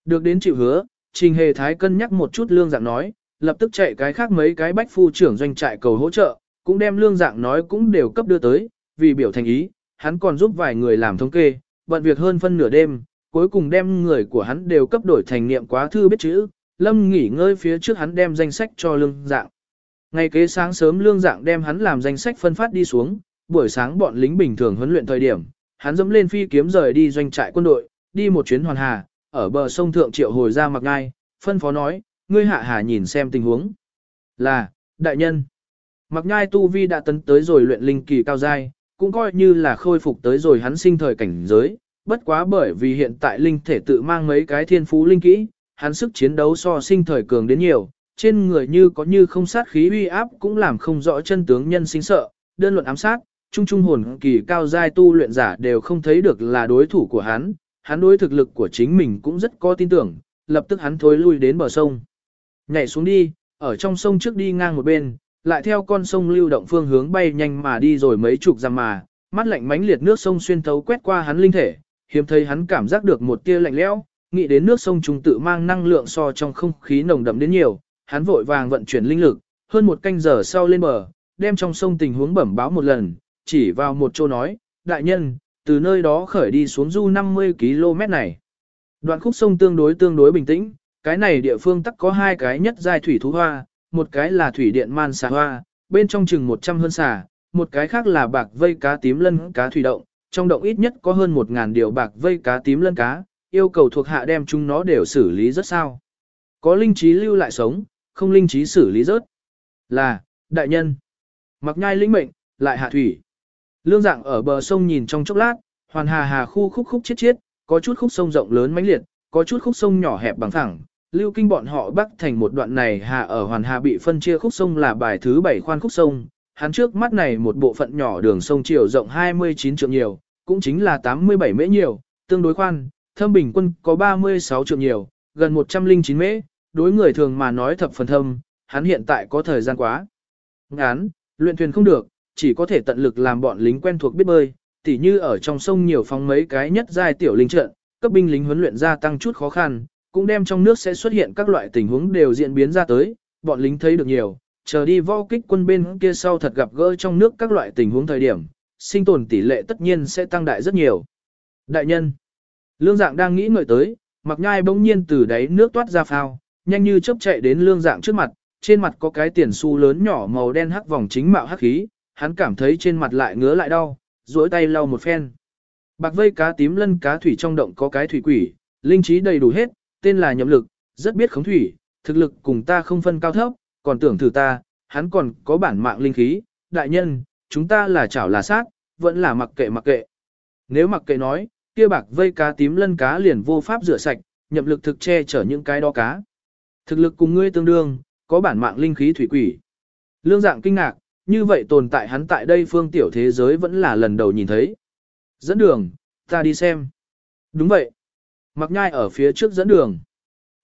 được đến chịu hứa, Trình Hề Thái cân nhắc một chút lương dạng nói, lập tức chạy cái khác mấy cái bách phu trưởng doanh trại cầu hỗ trợ, cũng đem lương dạng nói cũng đều cấp đưa tới, vì biểu thành ý, hắn còn giúp vài người làm thống kê, bận việc hơn phân nửa đêm, cuối cùng đem người của hắn đều cấp đổi thành niệm quá thư biết chữ, lâm nghỉ ngơi phía trước hắn đem danh sách cho lương dạng. Ngày kế sáng sớm lương dạng đem hắn làm danh sách phân phát đi xuống, buổi sáng bọn lính bình thường huấn luyện thời điểm, hắn dẫm lên phi kiếm rời đi doanh trại quân đội, đi một chuyến hoàn hà, ở bờ sông thượng triệu hồi ra mặc ngai, phân phó nói, ngươi hạ hà nhìn xem tình huống. Là, đại nhân. Mặc nhai tu vi đã tấn tới rồi luyện linh kỳ cao giai, cũng coi như là khôi phục tới rồi hắn sinh thời cảnh giới, bất quá bởi vì hiện tại linh thể tự mang mấy cái thiên phú linh kỹ, hắn sức chiến đấu so sinh thời cường đến nhiều, trên người như có như không sát khí uy áp cũng làm không rõ chân tướng nhân sinh sợ, đơn luận ám sát, trung trung hồn kỳ cao giai tu luyện giả đều không thấy được là đối thủ của hắn, hắn đối thực lực của chính mình cũng rất có tin tưởng, lập tức hắn thối lui đến bờ sông. Nhảy xuống đi, ở trong sông trước đi ngang một bên, lại theo con sông lưu động phương hướng bay nhanh mà đi rồi mấy chục dặm mà, mắt lạnh mánh liệt nước sông xuyên thấu quét qua hắn linh thể, hiếm thấy hắn cảm giác được một tia lạnh lẽo, nghĩ đến nước sông trùng tự mang năng lượng so trong không khí nồng đậm đến nhiều, hắn vội vàng vận chuyển linh lực, hơn một canh giờ sau lên bờ, đem trong sông tình huống bẩm báo một lần, chỉ vào một chỗ nói, đại nhân, từ nơi đó khởi đi xuống du 50 km này. Đoạn khúc sông tương đối tương đối bình tĩnh, cái này địa phương tắc có hai cái nhất giai thủy thú hoa, một cái là thủy điện man xà hoa, bên trong chừng 100 hơn xà, một cái khác là bạc vây cá tím lân cá thủy động, trong động ít nhất có hơn 1.000 điều bạc vây cá tím lân cá, yêu cầu thuộc hạ đem chúng nó đều xử lý rất sao. Có linh trí lưu lại sống, không linh trí xử lý rớt. Là, đại nhân. Mặc nhai lĩnh mệnh, lại hạ thủy. Lương dạng ở bờ sông nhìn trong chốc lát, hoàn hà hà khu khúc khúc chết chết có chút khúc sông rộng lớn mãnh liệt, có chút khúc sông nhỏ hẹp bằng thẳng. Lưu kinh bọn họ bắc thành một đoạn này hà ở hoàn hà bị phân chia khúc sông là bài thứ bảy khoan khúc sông. Hắn trước mắt này một bộ phận nhỏ đường sông chiều rộng 29 trượng nhiều, cũng chính là 87 mễ nhiều, tương đối khoan, thâm bình quân có 36 trượng nhiều, gần 109 mễ, đối người thường mà nói thập phần thâm, hắn hiện tại có thời gian quá. Ngán, luyện thuyền không được, chỉ có thể tận lực làm bọn lính quen thuộc biết bơi, tỉ như ở trong sông nhiều phóng mấy cái nhất giai tiểu linh trận, cấp binh lính huấn luyện gia tăng chút khó khăn, cũng đem trong nước sẽ xuất hiện các loại tình huống đều diễn biến ra tới, bọn lính thấy được nhiều, chờ đi võ kích quân bên kia sau thật gặp gỡ trong nước các loại tình huống thời điểm, sinh tồn tỷ lệ tất nhiên sẽ tăng đại rất nhiều. Đại nhân, lương dạng đang nghĩ ngợi tới, mặc nhai bỗng nhiên từ đáy nước toát ra phao, nhanh như chớp chạy đến lương dạng trước mặt, trên mặt có cái tiền xu lớn nhỏ màu đen hắc vòng chính mạo hắc khí, hắn cảm thấy trên mặt lại ngứa lại đau, duỗi tay lau một phen. Bạc vây cá tím lân cá thủy trong động có cái thủy quỷ, linh trí đầy đủ hết, tên là nhậm lực, rất biết khống thủy, thực lực cùng ta không phân cao thấp, còn tưởng thử ta, hắn còn có bản mạng linh khí, đại nhân, chúng ta là chảo là sát, vẫn là mặc kệ mặc kệ. Nếu mặc kệ nói, kia bạc vây cá tím lân cá liền vô pháp rửa sạch, nhậm lực thực che chở những cái đó cá. Thực lực cùng ngươi tương đương, có bản mạng linh khí thủy quỷ. Lương dạng kinh ngạc, như vậy tồn tại hắn tại đây phương tiểu thế giới vẫn là lần đầu nhìn thấy. Dẫn đường, ta đi xem. Đúng vậy. Mặc nhai ở phía trước dẫn đường.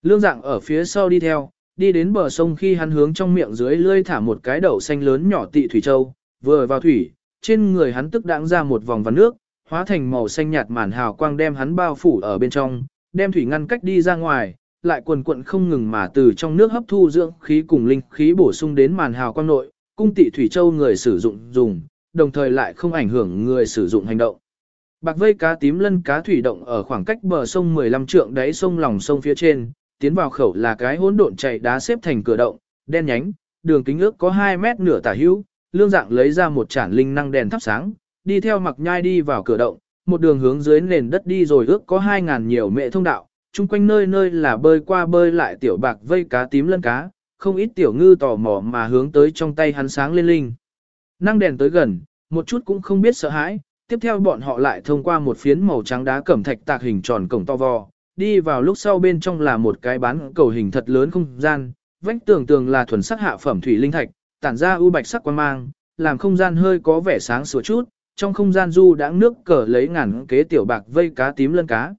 Lương dạng ở phía sau đi theo, đi đến bờ sông khi hắn hướng trong miệng dưới lươi thả một cái đậu xanh lớn nhỏ tị thủy châu, vừa vào thủy, trên người hắn tức đãng ra một vòng vằn nước, hóa thành màu xanh nhạt màn hào quang đem hắn bao phủ ở bên trong, đem thủy ngăn cách đi ra ngoài, lại quần quận không ngừng mà từ trong nước hấp thu dưỡng khí cùng linh khí bổ sung đến màn hào quang nội, cung tị thủy châu người sử dụng dùng, đồng thời lại không ảnh hưởng người sử dụng hành động. Bạc vây cá tím lân cá thủy động ở khoảng cách bờ sông 15 trượng đáy sông lòng sông phía trên, tiến vào khẩu là cái hỗn độn chảy đá xếp thành cửa động, đen nhánh, đường kính ước có 2 mét nửa tả hữu, lương dạng lấy ra một chản linh năng đèn thắp sáng, đi theo mặc nhai đi vào cửa động, một đường hướng dưới nền đất đi rồi ước có 2.000 nhiều mệ thông đạo, chung quanh nơi nơi là bơi qua bơi lại tiểu bạc vây cá tím lân cá, không ít tiểu ngư tò mò mà hướng tới trong tay hắn sáng lên linh. Năng đèn tới gần, một chút cũng không biết sợ hãi, tiếp theo bọn họ lại thông qua một phiến màu trắng đá cẩm thạch tạc hình tròn cổng to vò, đi vào lúc sau bên trong là một cái bán cầu hình thật lớn không gian, vách tường tường là thuần sắc hạ phẩm thủy linh thạch, tản ra ưu bạch sắc quan mang, làm không gian hơi có vẻ sáng sủa chút, trong không gian du đã nước cờ lấy ngàn kế tiểu bạc vây cá tím lân cá.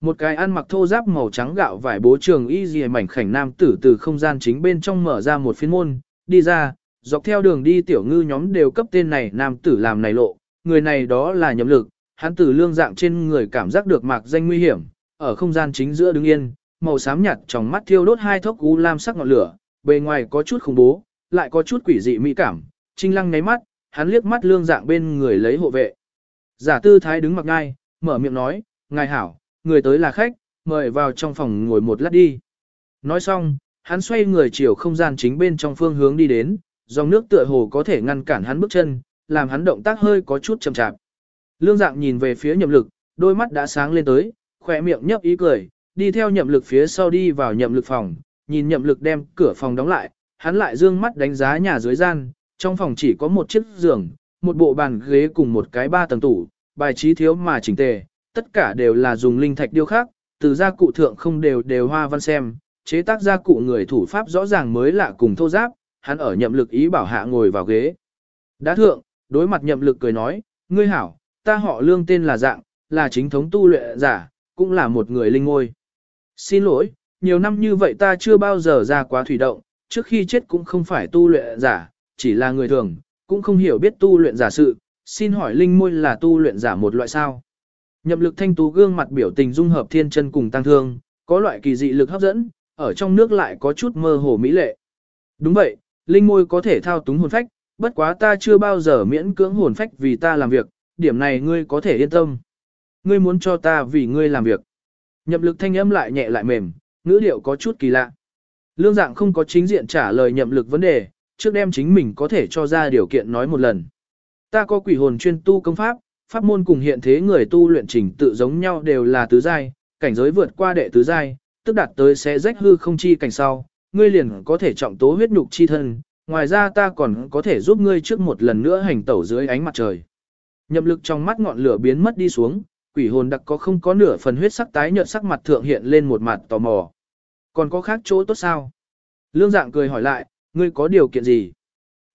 Một cái ăn mặc thô giáp màu trắng gạo vải bố trường y dì mảnh khảnh nam tử từ không gian chính bên trong mở ra một phiên môn, đi ra, dọc theo đường đi tiểu ngư nhóm đều cấp tên này nam tử làm này lộ, người này đó là nhậm lực, hắn tử lương dạng trên người cảm giác được mạc danh nguy hiểm, ở không gian chính giữa đứng yên, màu xám nhạt trong mắt thiêu đốt hai thốc u lam sắc ngọn lửa, bề ngoài có chút khủng bố, lại có chút quỷ dị mỹ cảm, trinh lăng ngáy mắt, hắn liếc mắt lương dạng bên người lấy hộ vệ. Giả tư thái đứng mặc ngay, mở miệng nói, ngài hảo, người tới là khách, mời vào trong phòng ngồi một lát đi. Nói xong, hắn xoay người chiều không gian chính bên trong phương hướng đi đến, dòng nước tựa hồ có thể ngăn cản hắn bước chân, làm hắn động tác hơi có chút chậm chạp. Lương dạng nhìn về phía nhậm lực, đôi mắt đã sáng lên tới, khỏe miệng nhấp ý cười, đi theo nhậm lực phía sau đi vào nhậm lực phòng, nhìn nhậm lực đem cửa phòng đóng lại, hắn lại dương mắt đánh giá nhà dưới gian, trong phòng chỉ có một chiếc giường, một bộ bàn ghế cùng một cái ba tầng tủ, bài trí thiếu mà chỉnh tề, tất cả đều là dùng linh thạch điêu khắc, từ gia cụ thượng không đều đều hoa văn xem, chế tác gia cụ người thủ pháp rõ ràng mới lạ cùng thô giáp, hắn ở nhậm lực ý bảo hạ ngồi vào ghế. Đã thượng, đối mặt nhậm lực cười nói, ngươi hảo, ta họ lương tên là dạng, là chính thống tu luyện giả, cũng là một người linh ngôi. Xin lỗi, nhiều năm như vậy ta chưa bao giờ ra quá thủy động, trước khi chết cũng không phải tu luyện giả, chỉ là người thường, cũng không hiểu biết tu luyện giả sự, xin hỏi linh môi là tu luyện giả một loại sao. Nhậm lực thanh tú gương mặt biểu tình dung hợp thiên chân cùng tăng thương, có loại kỳ dị lực hấp dẫn, ở trong nước lại có chút mơ hồ mỹ lệ. Đúng vậy, linh môi có thể thao túng hồn phách, bất quá ta chưa bao giờ miễn cưỡng hồn phách vì ta làm việc, điểm này ngươi có thể yên tâm. Ngươi muốn cho ta vì ngươi làm việc. Nhậm lực thanh âm lại nhẹ lại mềm, ngữ điệu có chút kỳ lạ. Lương dạng không có chính diện trả lời nhậm lực vấn đề, trước đem chính mình có thể cho ra điều kiện nói một lần. Ta có quỷ hồn chuyên tu công pháp, pháp môn cùng hiện thế người tu luyện trình tự giống nhau đều là tứ giai, cảnh giới vượt qua đệ tứ giai, tức đạt tới sẽ rách hư không chi cảnh sau, ngươi liền có thể trọng tố huyết nhục chi thân, ngoài ra ta còn có thể giúp ngươi trước một lần nữa hành tẩu dưới ánh mặt trời. Nhậm lực trong mắt ngọn lửa biến mất đi xuống, quỷ hồn đặc có không có nửa phần huyết sắc tái nhợt sắc mặt thượng hiện lên một mặt tò mò. Còn có khác chỗ tốt sao? Lương dạng cười hỏi lại, ngươi có điều kiện gì?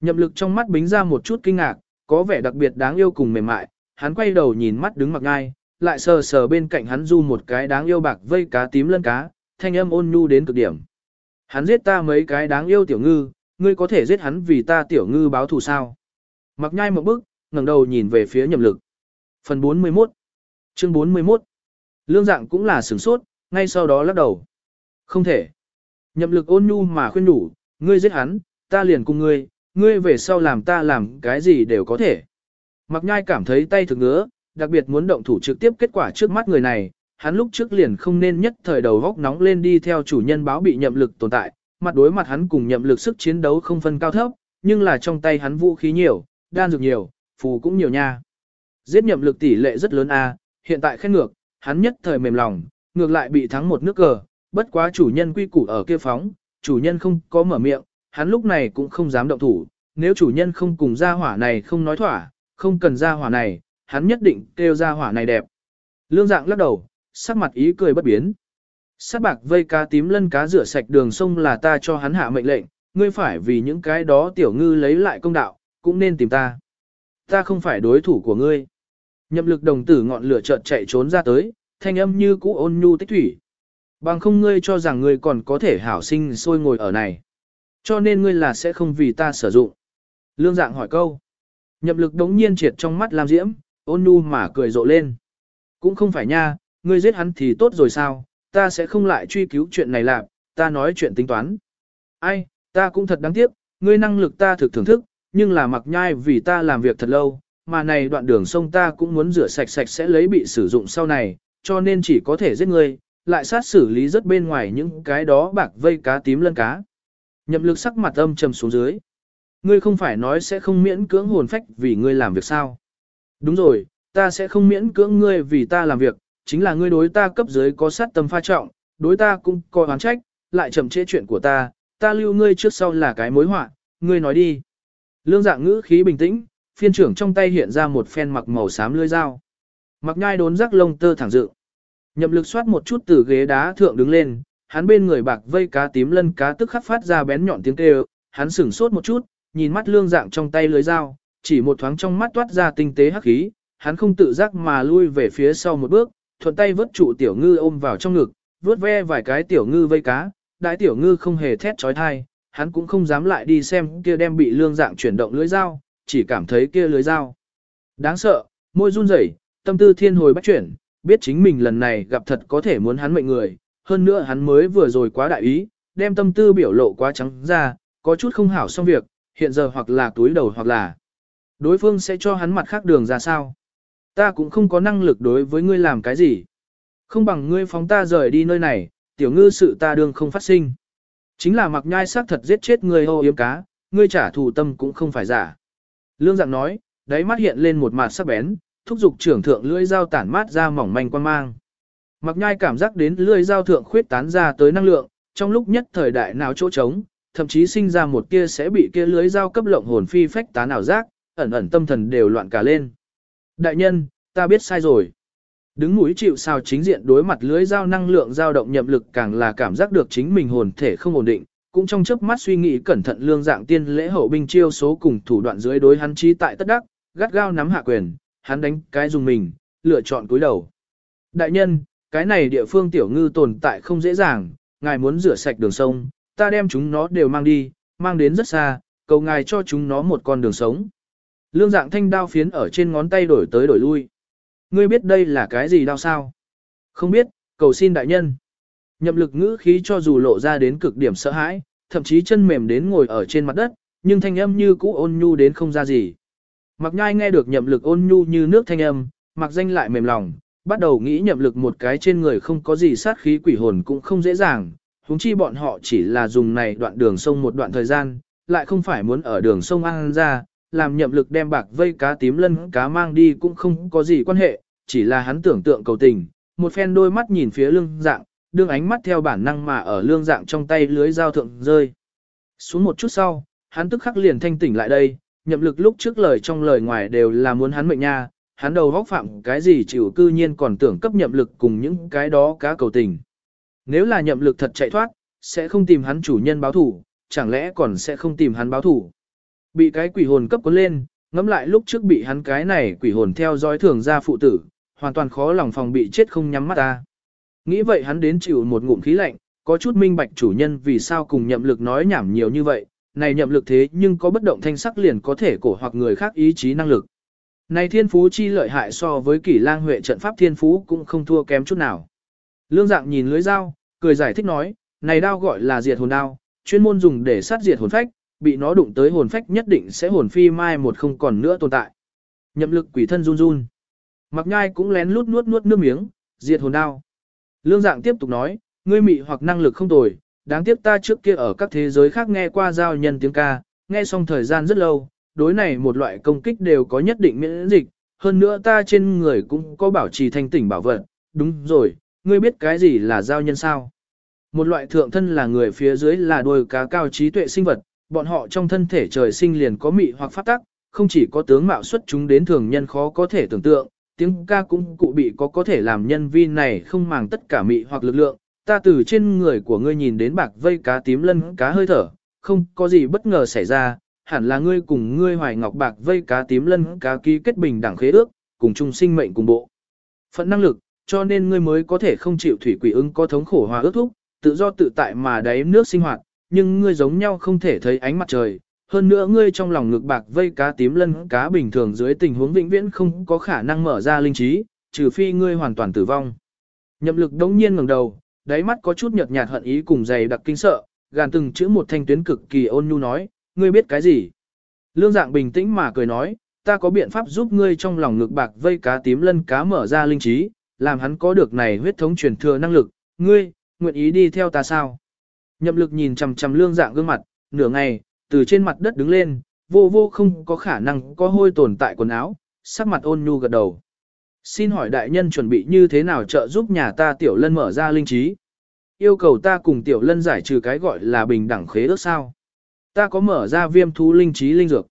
Nhậm lực trong mắt bính ra một chút kinh ngạc, có vẻ đặc biệt đáng yêu cùng mềm mại, hắn quay đầu nhìn mắt đứng mặc ngai, lại sờ sờ bên cạnh hắn du một cái đáng yêu bạc vây cá tím lân cá, thanh âm ôn nhu đến cực điểm. Hắn giết ta mấy cái đáng yêu tiểu ngư, ngươi có thể giết hắn vì ta tiểu ngư báo thù sao? Mặc nhai một bước, ngẩng đầu nhìn về phía nhậm lực. Phần 41 Chương 41 Lương dạng cũng là sửng sốt, ngay sau đó lắc đầu. Không thể. Nhậm lực ôn nhu mà khuyên đủ, ngươi giết hắn, ta liền cùng ngươi, ngươi về sau làm ta làm cái gì đều có thể. Mặc nhai cảm thấy tay thực ngứa, đặc biệt muốn động thủ trực tiếp kết quả trước mắt người này, hắn lúc trước liền không nên nhất thời đầu góc nóng lên đi theo chủ nhân báo bị nhậm lực tồn tại, mặt đối mặt hắn cùng nhậm lực sức chiến đấu không phân cao thấp, nhưng là trong tay hắn vũ khí nhiều, đan dược nhiều, phù cũng nhiều nha. Giết nhậm lực tỷ lệ rất lớn a, hiện tại khen ngược, hắn nhất thời mềm lòng, ngược lại bị thắng một nước cờ, bất quá chủ nhân quy củ ở kia phóng, chủ nhân không có mở miệng, hắn lúc này cũng không dám động thủ, nếu chủ nhân không cùng gia hỏa này không nói thỏa, không cần ra hỏa này, hắn nhất định kêu ra hỏa này đẹp. Lương dạng lắc đầu, sắc mặt ý cười bất biến. Sát bạc vây cá tím lân cá rửa sạch đường sông là ta cho hắn hạ mệnh lệnh, ngươi phải vì những cái đó tiểu ngư lấy lại công đạo, cũng nên tìm ta. Ta không phải đối thủ của ngươi. Nhậm lực đồng tử ngọn lửa chợt chạy trốn ra tới, thanh âm như cũ ôn nhu tích thủy. Bằng không ngươi cho rằng ngươi còn có thể hảo sinh sôi ngồi ở này. Cho nên ngươi là sẽ không vì ta sử dụng. Lương dạng hỏi câu. Nhậm lực đống nhiên triệt trong mắt Lam Diễm, ôn nu mà cười rộ lên. Cũng không phải nha, ngươi giết hắn thì tốt rồi sao, ta sẽ không lại truy cứu chuyện này lạc, ta nói chuyện tính toán. Ai, ta cũng thật đáng tiếc, ngươi năng lực ta thực thưởng thức, nhưng là mặc nhai vì ta làm việc thật lâu, mà này đoạn đường sông ta cũng muốn rửa sạch sạch sẽ lấy bị sử dụng sau này, cho nên chỉ có thể giết ngươi, lại sát xử lý rất bên ngoài những cái đó bạc vây cá tím lân cá. Nhậm lực sắc mặt âm trầm xuống dưới. Ngươi không phải nói sẽ không miễn cưỡng hồn phách vì ngươi làm việc sao? Đúng rồi, ta sẽ không miễn cưỡng ngươi vì ta làm việc, chính là ngươi đối ta cấp dưới có sát tâm pha trọng, đối ta cũng có oán trách, lại chậm trễ chuyện của ta, ta lưu ngươi trước sau là cái mối họa, ngươi nói đi. Lương dạng ngữ khí bình tĩnh, phiên trưởng trong tay hiện ra một phen mặc màu xám lưỡi dao. Mặc nhai đốn rắc lông tơ thẳng dự. Nhậm lực xoát một chút từ ghế đá thượng đứng lên, hắn bên người bạc vây cá tím lân cá tức khắc phát ra bén nhọn tiếng kêu, hắn sửng sốt một chút, nhìn mắt lương dạng trong tay lưới dao, chỉ một thoáng trong mắt toát ra tinh tế hắc khí, hắn không tự giác mà lui về phía sau một bước, thuận tay vớt trụ tiểu ngư ôm vào trong ngực, vớt ve vài cái tiểu ngư vây cá, đại tiểu ngư không hề thét trói thai, hắn cũng không dám lại đi xem kia đem bị lương dạng chuyển động lưới dao, chỉ cảm thấy kia lưới dao. Đáng sợ, môi run rẩy, tâm tư thiên hồi bắt chuyển, biết chính mình lần này gặp thật có thể muốn hắn mệnh người, hơn nữa hắn mới vừa rồi quá đại ý, đem tâm tư biểu lộ quá trắng ra, có chút không hảo xong việc, hiện giờ hoặc là túi đầu hoặc là đối phương sẽ cho hắn mặt khác đường ra sao. Ta cũng không có năng lực đối với ngươi làm cái gì. Không bằng ngươi phóng ta rời đi nơi này, tiểu ngư sự ta đương không phát sinh. Chính là mặc nhai xác thật giết chết ngươi hô yếm cá, ngươi trả thù tâm cũng không phải giả. Lương dạng nói, đáy mắt hiện lên một mặt sắc bén, thúc giục trưởng thượng lưỡi dao tản mát ra mỏng manh quan mang. Mặc nhai cảm giác đến lưỡi dao thượng khuyết tán ra tới năng lượng, trong lúc nhất thời đại nào chỗ trống, thậm chí sinh ra một kia sẽ bị kia lưới dao cấp lộng hồn phi phách tán ảo giác, ẩn ẩn tâm thần đều loạn cả lên. Đại nhân, ta biết sai rồi. Đứng mũi chịu sao chính diện đối mặt lưới dao năng lượng dao động nhậm lực càng là cảm giác được chính mình hồn thể không ổn định, cũng trong chớp mắt suy nghĩ cẩn thận lương dạng tiên lễ hậu binh chiêu số cùng thủ đoạn dưới đối hắn chi tại tất đắc, gắt gao nắm hạ quyền, hắn đánh cái dùng mình, lựa chọn cúi đầu. Đại nhân, cái này địa phương tiểu ngư tồn tại không dễ dàng, ngài muốn rửa sạch đường sông, ta đem chúng nó đều mang đi, mang đến rất xa, cầu ngài cho chúng nó một con đường sống. Lương dạng thanh đao phiến ở trên ngón tay đổi tới đổi lui. Ngươi biết đây là cái gì đao sao? Không biết, cầu xin đại nhân. Nhậm lực ngữ khí cho dù lộ ra đến cực điểm sợ hãi, thậm chí chân mềm đến ngồi ở trên mặt đất, nhưng thanh âm như cũ ôn nhu đến không ra gì. Mặc nhai nghe được nhậm lực ôn nhu như nước thanh âm, mặc danh lại mềm lòng, bắt đầu nghĩ nhậm lực một cái trên người không có gì sát khí quỷ hồn cũng không dễ dàng, huống chi bọn họ chỉ là dùng này đoạn đường sông một đoạn thời gian, lại không phải muốn ở đường sông ăn ra, làm nhậm lực đem bạc vây cá tím lân cá mang đi cũng không có gì quan hệ, chỉ là hắn tưởng tượng cầu tình, một phen đôi mắt nhìn phía lương dạng, đương ánh mắt theo bản năng mà ở lương dạng trong tay lưới dao thượng rơi. Xuống một chút sau, hắn tức khắc liền thanh tỉnh lại đây, nhậm lực lúc trước lời trong lời ngoài đều là muốn hắn mệnh nha, hắn đầu góc phạm cái gì chịu cư nhiên còn tưởng cấp nhậm lực cùng những cái đó cá cầu tình. Nếu là nhậm lực thật chạy thoát, sẽ không tìm hắn chủ nhân báo thủ, chẳng lẽ còn sẽ không tìm hắn báo thủ. Bị cái quỷ hồn cấp cuốn lên, ngẫm lại lúc trước bị hắn cái này quỷ hồn theo dõi thường ra phụ tử, hoàn toàn khó lòng phòng bị chết không nhắm mắt ta. Nghĩ vậy hắn đến chịu một ngụm khí lạnh, có chút minh bạch chủ nhân vì sao cùng nhậm lực nói nhảm nhiều như vậy, này nhậm lực thế nhưng có bất động thanh sắc liền có thể cổ hoặc người khác ý chí năng lực. Này thiên phú chi lợi hại so với kỷ lang huệ trận pháp thiên phú cũng không thua kém chút nào. Lương dạng nhìn lưới dao, cười giải thích nói, này đao gọi là diệt hồn đao, chuyên môn dùng để sát diệt hồn phách, bị nó đụng tới hồn phách nhất định sẽ hồn phi mai một không còn nữa tồn tại. Nhậm lực quỷ thân run run. Mặc nhai cũng lén lút nuốt nuốt nước miếng, diệt hồn đao. Lương dạng tiếp tục nói, ngươi mị hoặc năng lực không tồi, đáng tiếc ta trước kia ở các thế giới khác nghe qua giao nhân tiếng ca, nghe xong thời gian rất lâu, đối này một loại công kích đều có nhất định miễn dịch, hơn nữa ta trên người cũng có bảo trì thanh tỉnh bảo vật, đúng rồi, ngươi biết cái gì là giao nhân sao? Một loại thượng thân là người phía dưới là đôi cá cao trí tuệ sinh vật, bọn họ trong thân thể trời sinh liền có mị hoặc phát tắc, không chỉ có tướng mạo xuất chúng đến thường nhân khó có thể tưởng tượng, tiếng ca cũng cụ bị có có thể làm nhân vi này không màng tất cả mị hoặc lực lượng, ta từ trên người của ngươi nhìn đến bạc vây cá tím lân cá hơi thở, không có gì bất ngờ xảy ra, hẳn là ngươi cùng ngươi hoài ngọc bạc vây cá tím lân cá ký kết bình đẳng khế ước, cùng chung sinh mệnh cùng bộ. Phận năng lực, cho nên ngươi mới có thể không chịu thủy quỷ ứng có thống khổ hòa ước thúc, tự do tự tại mà đáy nước sinh hoạt, nhưng ngươi giống nhau không thể thấy ánh mặt trời. Hơn nữa ngươi trong lòng ngực bạc vây cá tím lân cá bình thường dưới tình huống vĩnh viễn không có khả năng mở ra linh trí, trừ phi ngươi hoàn toàn tử vong. Nhậm lực đống nhiên ngẩng đầu, đáy mắt có chút nhợt nhạt hận ý cùng dày đặc kinh sợ, gàn từng chữ một thanh tuyến cực kỳ ôn nhu nói, ngươi biết cái gì? Lương dạng bình tĩnh mà cười nói, ta có biện pháp giúp ngươi trong lòng ngực bạc vây cá tím lân cá mở ra linh trí, làm hắn có được này huyết thống truyền thừa năng lực, ngươi, nguyện ý đi theo ta sao? Nhậm lực nhìn chằm chằm lương dạng gương mặt, nửa ngày, từ trên mặt đất đứng lên, vô vô không có khả năng có hôi tồn tại quần áo, sắc mặt ôn nhu gật đầu. Xin hỏi đại nhân chuẩn bị như thế nào trợ giúp nhà ta tiểu lân mở ra linh trí? Yêu cầu ta cùng tiểu lân giải trừ cái gọi là bình đẳng khế ước sao? Ta có mở ra viêm thú linh trí linh dược.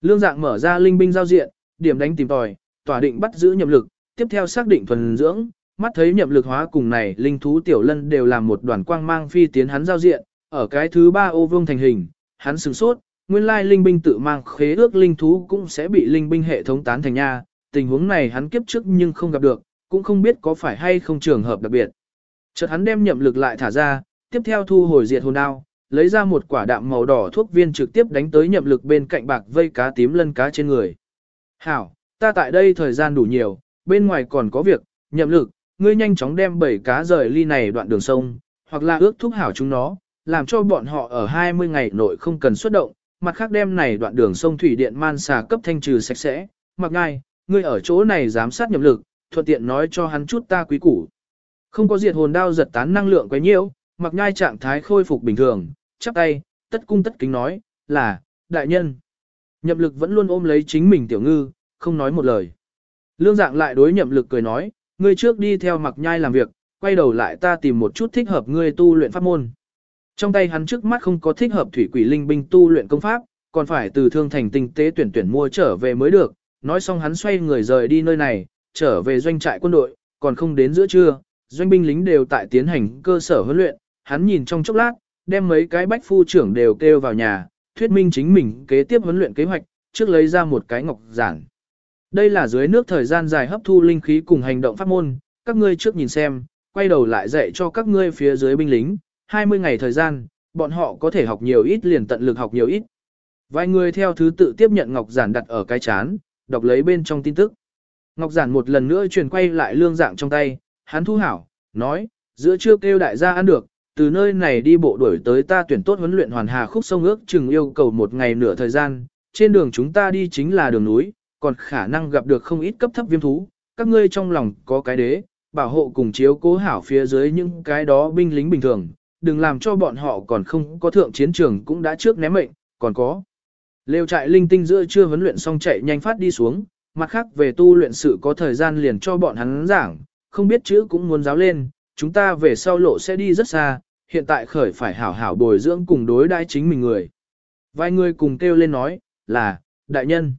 Lương dạng mở ra linh binh giao diện, điểm đánh tìm tòi, tỏa định bắt giữ nhậm lực, tiếp theo xác định thuần dưỡng, mắt thấy nhậm lực hóa cùng này linh thú tiểu lân đều làm một đoàn quang mang phi tiến hắn giao diện, ở cái thứ ba ô vương thành hình, hắn sửng sốt, nguyên lai linh binh tự mang khế ước linh thú cũng sẽ bị linh binh hệ thống tán thành nha, tình huống này hắn kiếp trước nhưng không gặp được, cũng không biết có phải hay không trường hợp đặc biệt. Chợt hắn đem nhậm lực lại thả ra, tiếp theo thu hồi diệt hồn đao, lấy ra một quả đạm màu đỏ thuốc viên trực tiếp đánh tới nhậm lực bên cạnh bạc vây cá tím lân cá trên người. Hảo, ta tại đây thời gian đủ nhiều, bên ngoài còn có việc, nhậm lực, ngươi nhanh chóng đem bảy cá rời ly này đoạn đường sông, hoặc là ước thúc hảo chúng nó, làm cho bọn họ ở 20 ngày nội không cần xuất động, mặt khác đem này đoạn đường sông thủy điện man xà cấp thanh trừ sạch sẽ, mặc ngay, ngươi ở chỗ này giám sát nhậm lực, thuận tiện nói cho hắn chút ta quý củ. Không có diệt hồn đao giật tán năng lượng quá nhiều, mặc nhai trạng thái khôi phục bình thường, chắp tay, tất cung tất kính nói, là, đại nhân. Nhậm lực vẫn luôn ôm lấy chính mình tiểu ngư, không nói một lời. Lương dạng lại đối nhậm lực cười nói, ngươi trước đi theo mặc nhai làm việc, quay đầu lại ta tìm một chút thích hợp ngươi tu luyện pháp môn. Trong tay hắn trước mắt không có thích hợp thủy quỷ linh binh tu luyện công pháp, còn phải từ thương thành tinh tế tuyển tuyển mua trở về mới được. Nói xong hắn xoay người rời đi nơi này, trở về doanh trại quân đội, còn không đến giữa trưa, doanh binh lính đều tại tiến hành cơ sở huấn luyện. Hắn nhìn trong chốc lát, đem mấy cái bách phu trưởng đều kêu vào nhà, thuyết minh chính mình kế tiếp huấn luyện kế hoạch, trước lấy ra một cái ngọc giản. Đây là dưới nước thời gian dài hấp thu linh khí cùng hành động pháp môn, các ngươi trước nhìn xem, quay đầu lại dạy cho các ngươi phía dưới binh lính, 20 ngày thời gian, bọn họ có thể học nhiều ít liền tận lực học nhiều ít. Vài người theo thứ tự tiếp nhận ngọc giản đặt ở cái chán, đọc lấy bên trong tin tức. Ngọc giản một lần nữa truyền quay lại lương dạng trong tay, hắn thu hảo, nói, giữa trưa kêu đại gia ăn được, từ nơi này đi bộ đuổi tới ta tuyển tốt huấn luyện hoàn hà khúc sông ước chừng yêu cầu một ngày nửa thời gian, trên đường chúng ta đi chính là đường núi, còn khả năng gặp được không ít cấp thấp viêm thú, các ngươi trong lòng có cái đế, bảo hộ cùng chiếu cố hảo phía dưới những cái đó binh lính bình thường, đừng làm cho bọn họ còn không có thượng chiến trường cũng đã trước ném mệnh, còn có. Lêu trại linh tinh giữa chưa huấn luyện xong chạy nhanh phát đi xuống, mặt khác về tu luyện sự có thời gian liền cho bọn hắn giảng, không biết chữ cũng muốn giáo lên, chúng ta về sau lộ sẽ đi rất xa, hiện tại khởi phải hảo hảo bồi dưỡng cùng đối đãi chính mình người. Vài người cùng kêu lên nói, là, đại nhân.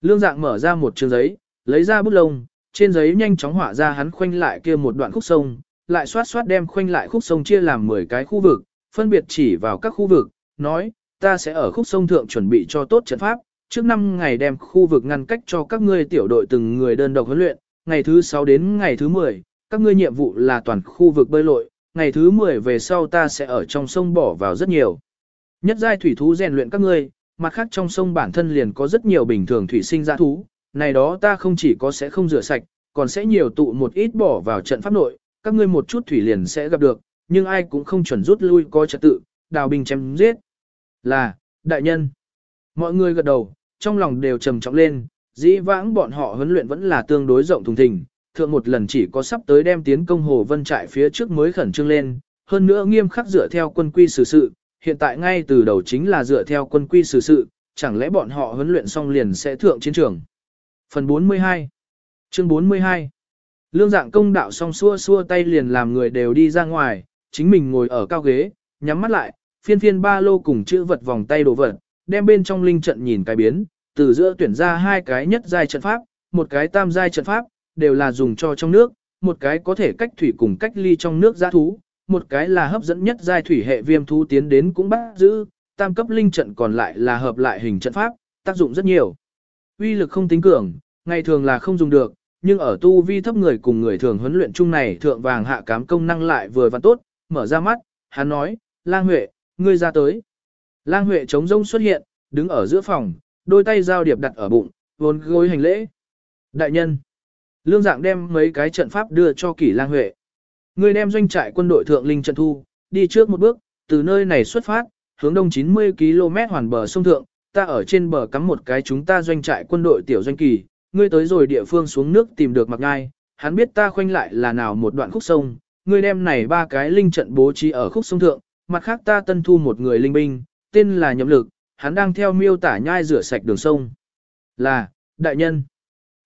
Lương dạng mở ra một trường giấy, lấy ra bút lông, trên giấy nhanh chóng họa ra hắn khoanh lại kia một đoạn khúc sông, lại xoát xoát đem khoanh lại khúc sông chia làm 10 cái khu vực, phân biệt chỉ vào các khu vực, nói, ta sẽ ở khúc sông thượng chuẩn bị cho tốt trận pháp, trước 5 ngày đem khu vực ngăn cách cho các ngươi tiểu đội từng người đơn độc huấn luyện, ngày thứ 6 đến ngày thứ 10, các ngươi nhiệm vụ là toàn khu vực bơi lội, ngày thứ 10 về sau ta sẽ ở trong sông bỏ vào rất nhiều. Nhất giai thủy thú rèn luyện các ngươi, mặt khác trong sông bản thân liền có rất nhiều bình thường thủy sinh dã thú, này đó ta không chỉ có sẽ không rửa sạch, còn sẽ nhiều tụ một ít bỏ vào trận pháp nội, các ngươi một chút thủy liền sẽ gặp được, nhưng ai cũng không chuẩn rút lui có trật tự, đào bình chém giết. Là, đại nhân. Mọi người gật đầu, trong lòng đều trầm trọng lên, dĩ vãng bọn họ huấn luyện vẫn là tương đối rộng thùng thình, thượng một lần chỉ có sắp tới đem tiến công hồ vân trại phía trước mới khẩn trương lên, hơn nữa nghiêm khắc dựa theo quân quy xử sự, hiện tại ngay từ đầu chính là dựa theo quân quy xử sự, chẳng lẽ bọn họ huấn luyện xong liền sẽ thượng chiến trường. Phần 42 Chương 42 Lương dạng công đạo xong xua xua tay liền làm người đều đi ra ngoài, chính mình ngồi ở cao ghế, nhắm mắt lại, phiên phiên ba lô cùng chữ vật vòng tay đồ vật, đem bên trong linh trận nhìn cái biến, từ giữa tuyển ra hai cái nhất giai trận pháp, một cái tam giai trận pháp, đều là dùng cho trong nước, một cái có thể cách thủy cùng cách ly trong nước giã thú, một cái là hấp dẫn nhất giai thủy hệ viêm thú tiến đến cũng bắt giữ, tam cấp linh trận còn lại là hợp lại hình trận pháp, tác dụng rất nhiều. Uy lực không tính cường, ngày thường là không dùng được, nhưng ở tu vi thấp người cùng người thường huấn luyện chung này thượng vàng hạ cám công năng lại vừa và tốt, mở ra mắt, hắn nói, Lang Huệ, ngươi ra tới. Lang Huệ chống rông xuất hiện, đứng ở giữa phòng, đôi tay giao điệp đặt ở bụng, vốn gối hành lễ. Đại nhân, lương dạng đem mấy cái trận pháp đưa cho kỷ Lang Huệ. Ngươi đem doanh trại quân đội thượng linh trận thu, đi trước một bước, từ nơi này xuất phát, hướng đông 90 km hoàn bờ sông thượng, ta ở trên bờ cắm một cái chúng ta doanh trại quân đội tiểu doanh kỳ, ngươi tới rồi địa phương xuống nước tìm được mặc ngai, hắn biết ta khoanh lại là nào một đoạn khúc sông, ngươi đem này ba cái linh trận bố trí ở khúc sông thượng, mặt khác ta tân thu một người linh binh, tên là nhậm lực, hắn đang theo miêu tả nhai rửa sạch đường sông. Là, đại nhân.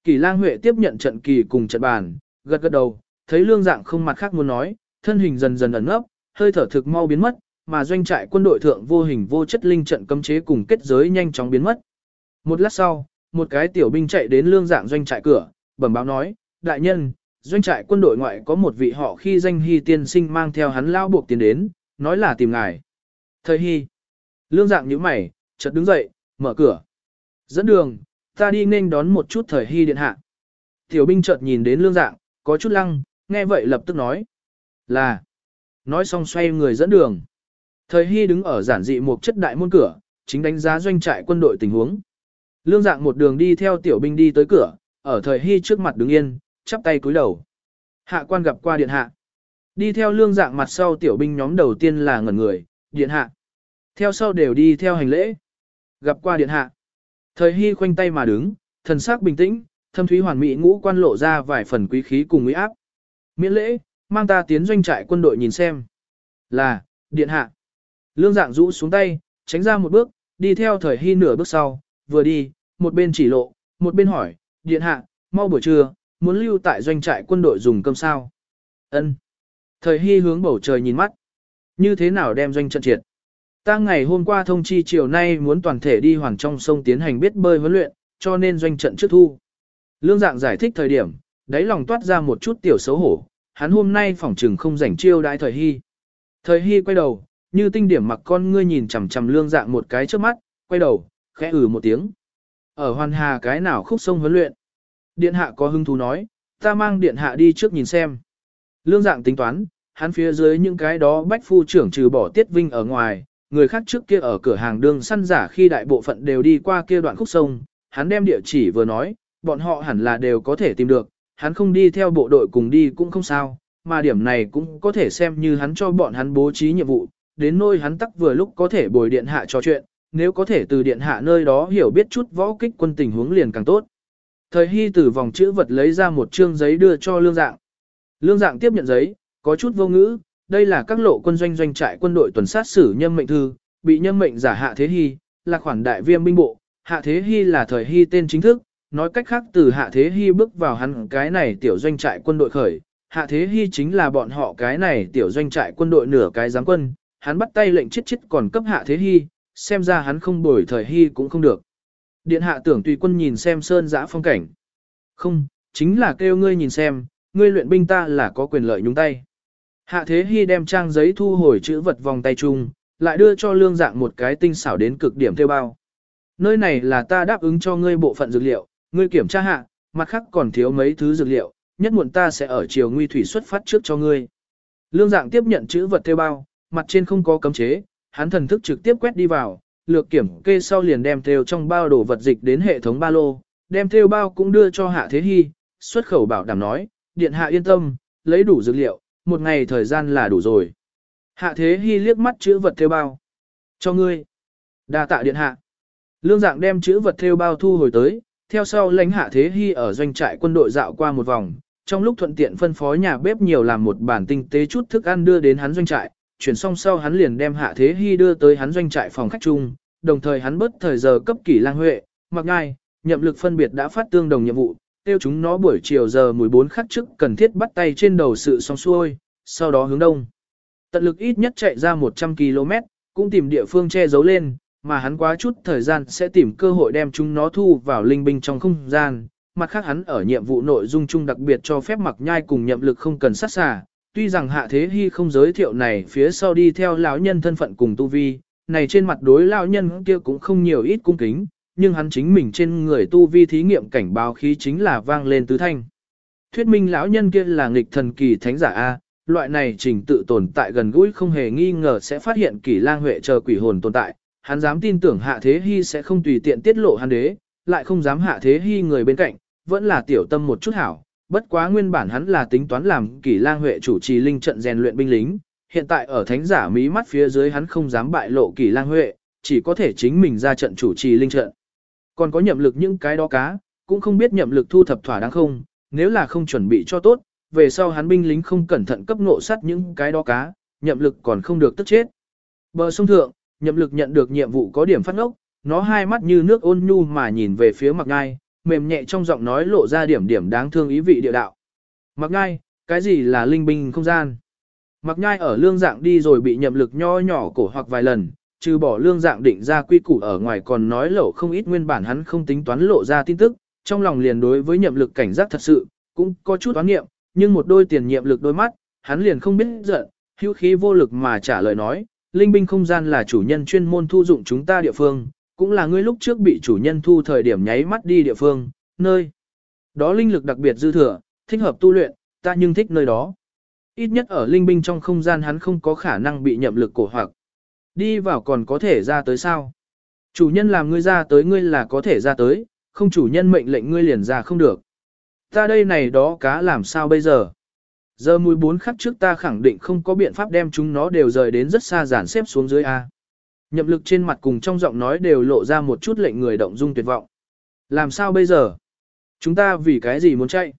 Kỳ lang huệ tiếp nhận trận kỳ cùng trận bàn, gật gật đầu, thấy lương dạng không mặt khác muốn nói, thân hình dần dần ẩn ấp, hơi thở thực mau biến mất, mà doanh trại quân đội thượng vô hình vô chất linh trận cấm chế cùng kết giới nhanh chóng biến mất. Một lát sau, một cái tiểu binh chạy đến lương dạng doanh trại cửa, bẩm báo nói, đại nhân, doanh trại quân đội ngoại có một vị họ khi danh hy tiên sinh mang theo hắn lao buộc tiền đến, nói là tìm ngài. Thời hy, lương dạng nhíu mày, chợt đứng dậy, mở cửa. Dẫn đường, ta đi nên đón một chút thời hy điện hạ. Tiểu binh chợt nhìn đến lương dạng, có chút lăng, nghe vậy lập tức nói. Là. Nói xong xoay người dẫn đường. Thời hy đứng ở giản dị một chất đại môn cửa, chính đánh giá doanh trại quân đội tình huống. Lương dạng một đường đi theo tiểu binh đi tới cửa, ở thời hy trước mặt đứng yên, chắp tay cúi đầu. Hạ quan gặp qua điện hạ. Đi theo lương dạng mặt sau tiểu binh nhóm đầu tiên là ngẩn người, điện hạ. Theo sau đều đi theo hành lễ. Gặp qua điện hạ. Thời hy khoanh tay mà đứng, thần sắc bình tĩnh, thâm thúy hoàn mỹ ngũ quan lộ ra vài phần quý khí cùng uy áp. Miễn lễ, mang ta tiến doanh trại quân đội nhìn xem. Là, điện hạ. Lương dạng rũ xuống tay, tránh ra một bước, đi theo thời hy nửa bước sau, vừa đi, một bên chỉ lộ, một bên hỏi, điện hạ, mau buổi trưa, muốn lưu tại doanh trại quân đội dùng cơm sao. Ân. Thời hy hướng bầu trời nhìn mắt. Như thế nào đem doanh trận triệt? Ta ngày hôm qua thông chi chiều nay muốn toàn thể đi hoàng trong sông tiến hành biết bơi huấn luyện, cho nên doanh trận trước thu. Lương dạng giải thích thời điểm, đáy lòng toát ra một chút tiểu xấu hổ, hắn hôm nay phỏng trừng không rảnh chiêu đãi thời hy. Thời hy quay đầu, như tinh điểm mặc con ngươi nhìn chằm chằm lương dạng một cái trước mắt, quay đầu, khẽ ử ừ một tiếng. Ở hoàn hà cái nào khúc sông huấn luyện. Điện hạ có hứng thú nói, ta mang điện hạ đi trước nhìn xem. Lương dạng tính toán, hắn phía dưới những cái đó bách phu trưởng trừ bỏ tiết vinh ở ngoài, người khác trước kia ở cửa hàng đường săn giả khi đại bộ phận đều đi qua kia đoạn khúc sông, hắn đem địa chỉ vừa nói, bọn họ hẳn là đều có thể tìm được, hắn không đi theo bộ đội cùng đi cũng không sao, mà điểm này cũng có thể xem như hắn cho bọn hắn bố trí nhiệm vụ, đến nơi hắn tắc vừa lúc có thể bồi điện hạ trò chuyện, nếu có thể từ điện hạ nơi đó hiểu biết chút võ kích quân tình huống liền càng tốt. Thời hy từ vòng chữ vật lấy ra một chương giấy đưa cho lương dạng. Lương dạng tiếp nhận giấy, có chút vô ngữ, đây là các lộ quân doanh doanh trại quân đội tuần sát xử nhân mệnh thư, bị nhân mệnh giả hạ thế hy, là khoản đại viêm binh bộ, hạ thế hy là thời hy tên chính thức, nói cách khác từ hạ thế hy bước vào hắn cái này tiểu doanh trại quân đội khởi, hạ thế hy chính là bọn họ cái này tiểu doanh trại quân đội nửa cái giám quân, hắn bắt tay lệnh chết chết còn cấp hạ thế hy, xem ra hắn không bồi thời hy cũng không được. Điện hạ tưởng tùy quân nhìn xem sơn giã phong cảnh. Không, chính là kêu ngươi nhìn xem, ngươi luyện binh ta là có quyền lợi nhúng tay. Hạ thế hy đem trang giấy thu hồi chữ vật vòng tay chung, lại đưa cho lương dạng một cái tinh xảo đến cực điểm theo bao. Nơi này là ta đáp ứng cho ngươi bộ phận dược liệu, ngươi kiểm tra hạ, mặt khác còn thiếu mấy thứ dược liệu, nhất muộn ta sẽ ở chiều nguy thủy xuất phát trước cho ngươi. Lương dạng tiếp nhận chữ vật theo bao, mặt trên không có cấm chế, hắn thần thức trực tiếp quét đi vào, lược kiểm kê sau liền đem theo trong bao đồ vật dịch đến hệ thống ba lô, đem theo bao cũng đưa cho Hạ Thế Hy, xuất khẩu bảo đảm nói, điện hạ yên tâm, lấy đủ dược liệu, một ngày thời gian là đủ rồi. Hạ Thế Hy liếc mắt chữ vật theo bao. Cho ngươi. đa tạ điện hạ. Lương dạng đem chữ vật theo bao thu hồi tới, theo sau lãnh Hạ Thế Hy ở doanh trại quân đội dạo qua một vòng, trong lúc thuận tiện phân phó nhà bếp nhiều làm một bản tinh tế chút thức ăn đưa đến hắn doanh trại, chuyển xong sau hắn liền đem Hạ Thế Hy đưa tới hắn doanh trại phòng khách chung, đồng thời hắn bớt thời giờ cấp kỷ lang huệ, mặc ngay, nhậm lực phân biệt đã phát tương đồng nhiệm vụ, tiêu chúng nó buổi chiều giờ 14 khắc trước cần thiết bắt tay trên đầu sự xong xuôi, sau đó hướng đông. Tận lực ít nhất chạy ra 100 km, cũng tìm địa phương che giấu lên, mà hắn quá chút thời gian sẽ tìm cơ hội đem chúng nó thu vào linh binh trong không gian. Mặt khác hắn ở nhiệm vụ nội dung chung đặc biệt cho phép mặc nhai cùng nhậm lực không cần sát xà, tuy rằng hạ thế hy không giới thiệu này phía sau đi theo lão nhân thân phận cùng tu vi, này trên mặt đối lão nhân kia cũng không nhiều ít cung kính, nhưng hắn chính mình trên người tu vi thí nghiệm cảnh báo khí chính là vang lên tứ thanh. Thuyết minh lão nhân kia là nghịch thần kỳ thánh giả A, loại này trình tự tồn tại gần gũi không hề nghi ngờ sẽ phát hiện kỳ lang huệ chờ quỷ hồn tồn tại, hắn dám tin tưởng hạ thế hy sẽ không tùy tiện tiết lộ hắn đế, lại không dám hạ thế hy người bên cạnh, vẫn là tiểu tâm một chút hảo, bất quá nguyên bản hắn là tính toán làm Kỷ lang huệ chủ trì linh trận rèn luyện binh lính, hiện tại ở thánh giả mí mắt phía dưới hắn không dám bại lộ Kỷ lang huệ, chỉ có thể chính mình ra trận chủ trì linh trận. Còn có nhậm lực những cái đó cá, cũng không biết nhậm lực thu thập thỏa đáng không, nếu là không chuẩn bị cho tốt, về sau hắn binh lính không cẩn thận cấp ngộ sắt những cái đó cá, nhậm lực còn không được tức chết. Bờ sông thượng, nhậm lực nhận được nhiệm vụ có điểm phát ngốc, nó hai mắt như nước ôn nhu mà nhìn về phía Mặc ngai, mềm nhẹ trong giọng nói lộ ra điểm điểm đáng thương ý vị địa đạo. Mặc ngai, cái gì là linh binh không gian? Mặc nhai ở lương dạng đi rồi bị nhậm lực nho nhỏ cổ hoặc vài lần, trừ bỏ lương dạng định ra quy củ ở ngoài còn nói lẩu không ít nguyên bản hắn không tính toán lộ ra tin tức, trong lòng liền đối với nhậm lực cảnh giác thật sự, cũng có chút toán nghiệm, nhưng một đôi tiền nhiệm lực đôi mắt, hắn liền không biết giận, hữu khí vô lực mà trả lời nói, linh binh không gian là chủ nhân chuyên môn thu dụng chúng ta địa phương, cũng là ngươi lúc trước bị chủ nhân thu thời điểm nháy mắt đi địa phương, nơi. Đó linh lực đặc biệt dư thừa, thích hợp tu luyện, ta nhưng thích nơi đó. Ít nhất ở linh binh trong không gian hắn không có khả năng bị nhậm lực cổ hoặc. Đi vào còn có thể ra tới sao? Chủ nhân làm ngươi ra tới ngươi là có thể ra tới, không chủ nhân mệnh lệnh ngươi liền ra không được. Ta đây này đó cá làm sao bây giờ? Giờ mùi bốn khắc trước ta khẳng định không có biện pháp đem chúng nó đều rời đến rất xa giản xếp xuống dưới A. Nhậm lực trên mặt cùng trong giọng nói đều lộ ra một chút lệnh người động dung tuyệt vọng. Làm sao bây giờ? Chúng ta vì cái gì muốn chạy?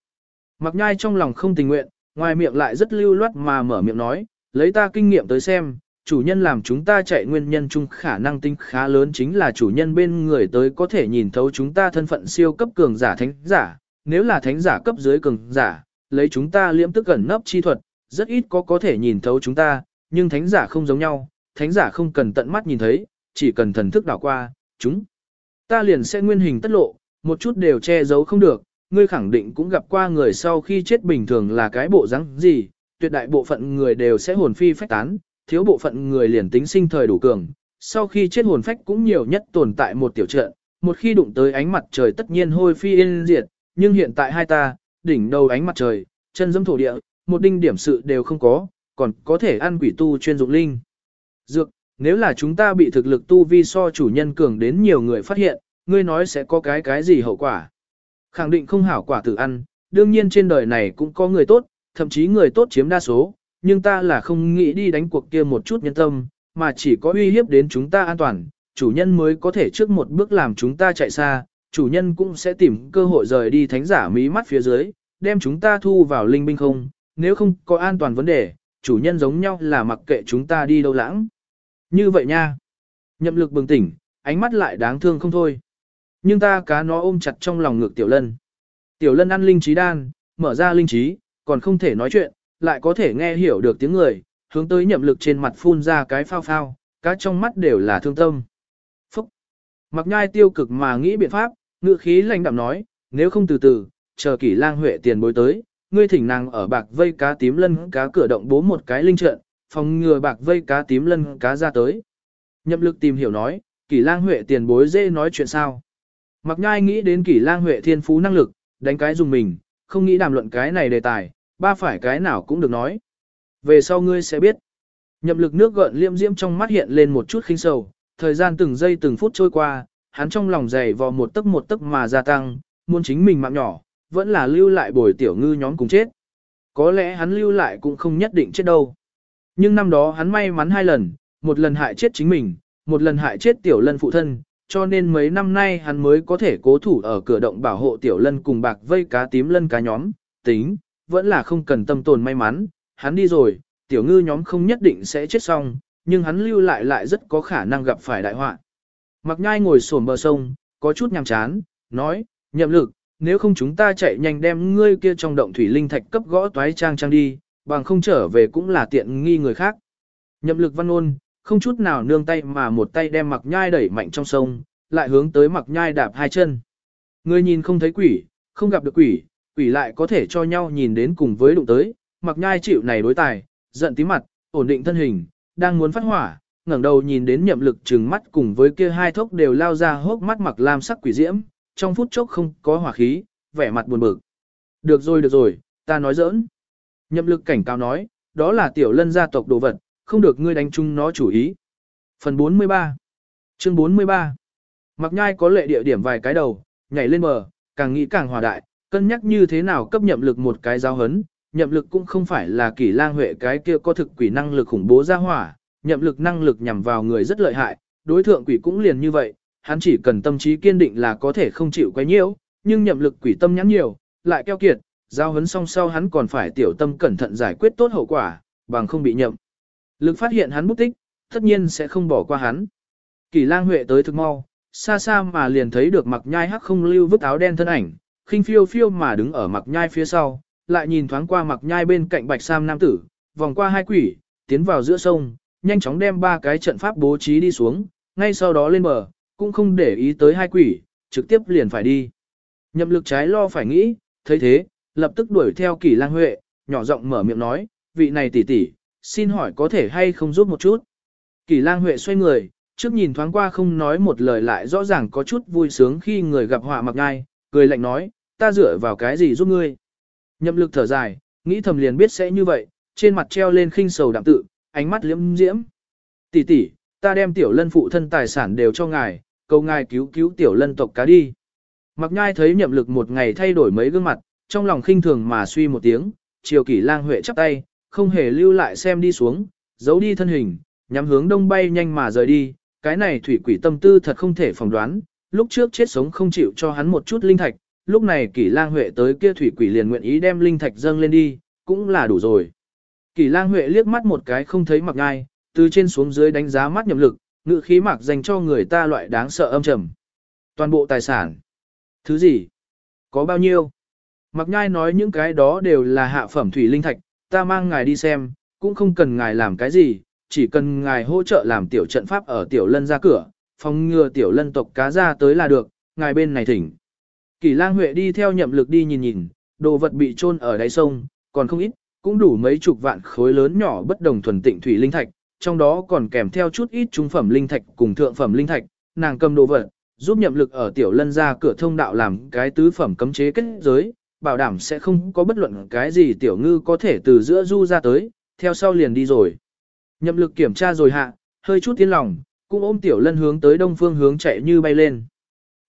Mặc nhai trong lòng không tình nguyện, ngoài miệng lại rất lưu loát mà mở miệng nói, lấy ta kinh nghiệm tới xem, chủ nhân làm chúng ta chạy nguyên nhân chung khả năng tinh khá lớn chính là chủ nhân bên người tới có thể nhìn thấu chúng ta thân phận siêu cấp cường giả thánh giả, nếu là thánh giả cấp dưới cường giả, lấy chúng ta liễm tức gần nấp chi thuật, rất ít có có thể nhìn thấu chúng ta, nhưng thánh giả không giống nhau, thánh giả không cần tận mắt nhìn thấy, chỉ cần thần thức đảo qua, chúng ta liền sẽ nguyên hình tất lộ, một chút đều che giấu không được, ngươi khẳng định cũng gặp qua người sau khi chết bình thường là cái bộ dáng gì, tuyệt đại bộ phận người đều sẽ hồn phi phách tán, thiếu bộ phận người liền tính sinh thời đủ cường, sau khi chết hồn phách cũng nhiều nhất tồn tại một tiểu trận, một khi đụng tới ánh mặt trời tất nhiên hôi phi yên diệt, nhưng hiện tại hai ta, đỉnh đầu ánh mặt trời, chân dẫm thổ địa, một đinh điểm sự đều không có, còn có thể ăn quỷ tu chuyên dụng linh. Dược, nếu là chúng ta bị thực lực tu vi so chủ nhân cường đến nhiều người phát hiện, ngươi nói sẽ có cái cái gì hậu quả. Khẳng định không hảo quả tự ăn, đương nhiên trên đời này cũng có người tốt, thậm chí người tốt chiếm đa số, nhưng ta là không nghĩ đi đánh cuộc kia một chút nhân tâm, mà chỉ có uy hiếp đến chúng ta an toàn, chủ nhân mới có thể trước một bước làm chúng ta chạy xa, chủ nhân cũng sẽ tìm cơ hội rời đi thánh giả mí mắt phía dưới, đem chúng ta thu vào linh binh không, nếu không có an toàn vấn đề, chủ nhân giống nhau là mặc kệ chúng ta đi đâu lãng. Như vậy nha. Nhậm lực bừng tỉnh, ánh mắt lại đáng thương không thôi. Nhưng ta cá nó ôm chặt trong lòng ngực tiểu lân. Tiểu lân ăn linh trí đan, mở ra linh trí, còn không thể nói chuyện, lại có thể nghe hiểu được tiếng người, hướng tới nhậm lực trên mặt phun ra cái phao phao, cá trong mắt đều là thương tâm. Phúc! Mặc nhai tiêu cực mà nghĩ biện pháp, ngự khí lạnh đạm nói, nếu không từ từ, chờ kỷ lang huệ tiền bối tới, ngươi thỉnh nàng ở bạc vây cá tím lân cá cửa động bố một cái linh trận, phòng ngừa bạc vây cá tím lân cá ra tới. Nhậm lực tìm hiểu nói, kỷ lang huệ tiền bối dễ nói chuyện sao. Mặc nhai nghĩ đến kỷ lang huệ thiên phú năng lực, đánh cái dùng mình, không nghĩ đàm luận cái này đề tài, ba phải cái nào cũng được nói. Về sau ngươi sẽ biết. Nhậm lực nước gợn liêm diễm trong mắt hiện lên một chút khinh sầu, thời gian từng giây từng phút trôi qua, hắn trong lòng dày vò một tấc một tấc mà gia tăng, muốn chính mình mạng nhỏ, vẫn là lưu lại bồi tiểu ngư nhóm cùng chết. Có lẽ hắn lưu lại cũng không nhất định chết đâu. Nhưng năm đó hắn may mắn hai lần, một lần hại chết chính mình, một lần hại chết tiểu lân phụ thân, cho nên mấy năm nay hắn mới có thể cố thủ ở cửa động bảo hộ tiểu lân cùng bạc vây cá tím lân cá nhóm, tính, vẫn là không cần tâm tồn may mắn, hắn đi rồi, tiểu ngư nhóm không nhất định sẽ chết xong, nhưng hắn lưu lại lại rất có khả năng gặp phải đại họa. Mặc nhai ngồi xổm bờ sông, có chút nhàm chán, nói, nhậm lực, nếu không chúng ta chạy nhanh đem ngươi kia trong động thủy linh thạch cấp gõ toái trang trang đi, bằng không trở về cũng là tiện nghi người khác. Nhậm lực văn ôn, không chút nào nương tay mà một tay đem mặc nhai đẩy mạnh trong sông, lại hướng tới mặc nhai đạp hai chân. Ngươi nhìn không thấy quỷ, không gặp được quỷ, quỷ lại có thể cho nhau nhìn đến cùng với đụng tới, mặc nhai chịu này đối tài, giận tí mặt, ổn định thân hình, đang muốn phát hỏa, ngẩng đầu nhìn đến nhậm lực trừng mắt cùng với kia hai thốc đều lao ra hốc mắt mặc lam sắc quỷ diễm, trong phút chốc không có hỏa khí, vẻ mặt buồn bực. Được rồi được rồi, ta nói giỡn. Nhậm lực cảnh cáo nói, đó là tiểu lân gia tộc đồ vật, không được ngươi đánh chung nó chủ ý. Phần 43 Chương 43 Mặc nhai có lệ địa điểm vài cái đầu, nhảy lên bờ, càng nghĩ càng hòa đại, cân nhắc như thế nào cấp nhậm lực một cái giao hấn, nhậm lực cũng không phải là kỷ lang huệ cái kia có thực quỷ năng lực khủng bố ra hỏa, nhậm lực năng lực nhằm vào người rất lợi hại, đối thượng quỷ cũng liền như vậy, hắn chỉ cần tâm trí kiên định là có thể không chịu quấy nhiễu, nhưng nhậm lực quỷ tâm nhắn nhiều, lại keo kiệt, giao hấn xong sau hắn còn phải tiểu tâm cẩn thận giải quyết tốt hậu quả, bằng không bị nhậm. Lực phát hiện hắn bút tích, tất nhiên sẽ không bỏ qua hắn. Kỷ lang huệ tới thực mau, xa xa mà liền thấy được mặc nhai hắc không lưu vứt áo đen thân ảnh, khinh phiêu phiêu mà đứng ở mặc nhai phía sau, lại nhìn thoáng qua mặc nhai bên cạnh bạch sam nam tử, vòng qua hai quỷ, tiến vào giữa sông, nhanh chóng đem ba cái trận pháp bố trí đi xuống, ngay sau đó lên bờ, cũng không để ý tới hai quỷ, trực tiếp liền phải đi. Nhậm lực trái lo phải nghĩ, thấy thế, lập tức đuổi theo kỳ lang huệ, nhỏ giọng mở miệng nói, vị này tỷ tỷ, xin hỏi có thể hay không giúp một chút. Kỳ lang huệ xoay người, trước nhìn thoáng qua không nói một lời lại rõ ràng có chút vui sướng khi người gặp họa mặc ngai, cười lạnh nói, ta dựa vào cái gì giúp ngươi. Nhậm lực thở dài, nghĩ thầm liền biết sẽ như vậy, trên mặt treo lên khinh sầu đạm tự, ánh mắt liễm diễm. Tỷ tỷ, ta đem tiểu lân phụ thân tài sản đều cho ngài, cầu ngài cứu cứu tiểu lân tộc cá đi. Mặc nhai thấy nhậm lực một ngày thay đổi mấy gương mặt, trong lòng khinh thường mà suy một tiếng, chiều kỷ lang huệ chắp tay, không hề lưu lại xem đi xuống, giấu đi thân hình, nhắm hướng đông bay nhanh mà rời đi, cái này thủy quỷ tâm tư thật không thể phỏng đoán, lúc trước chết sống không chịu cho hắn một chút linh thạch, lúc này kỷ lang huệ tới kia thủy quỷ liền nguyện ý đem linh thạch dâng lên đi, cũng là đủ rồi. Kỷ lang huệ liếc mắt một cái không thấy mặc ngai, từ trên xuống dưới đánh giá mắt nhậm lực, ngự khí mặc dành cho người ta loại đáng sợ âm trầm. Toàn bộ tài sản. Thứ gì? Có bao nhiêu? Mặc nhai nói những cái đó đều là hạ phẩm thủy linh thạch, ta mang ngài đi xem, cũng không cần ngài làm cái gì, chỉ cần ngài hỗ trợ làm tiểu trận pháp ở tiểu lân ra cửa, phòng ngừa tiểu lân tộc cá ra tới là được, ngài bên này thỉnh. Kỳ lang huệ đi theo nhậm lực đi nhìn nhìn, đồ vật bị chôn ở đáy sông, còn không ít, cũng đủ mấy chục vạn khối lớn nhỏ bất đồng thuần tịnh thủy linh thạch, trong đó còn kèm theo chút ít trung phẩm linh thạch cùng thượng phẩm linh thạch, nàng cầm đồ vật, giúp nhậm lực ở tiểu lân ra cửa thông đạo làm cái tứ phẩm cấm chế kết giới, bảo đảm sẽ không có bất luận cái gì tiểu ngư có thể từ giữa du ra tới, theo sau liền đi rồi. Nhậm lực kiểm tra rồi hạ, hơi chút tiến lòng, cũng ôm tiểu lân hướng tới đông phương hướng chạy như bay lên.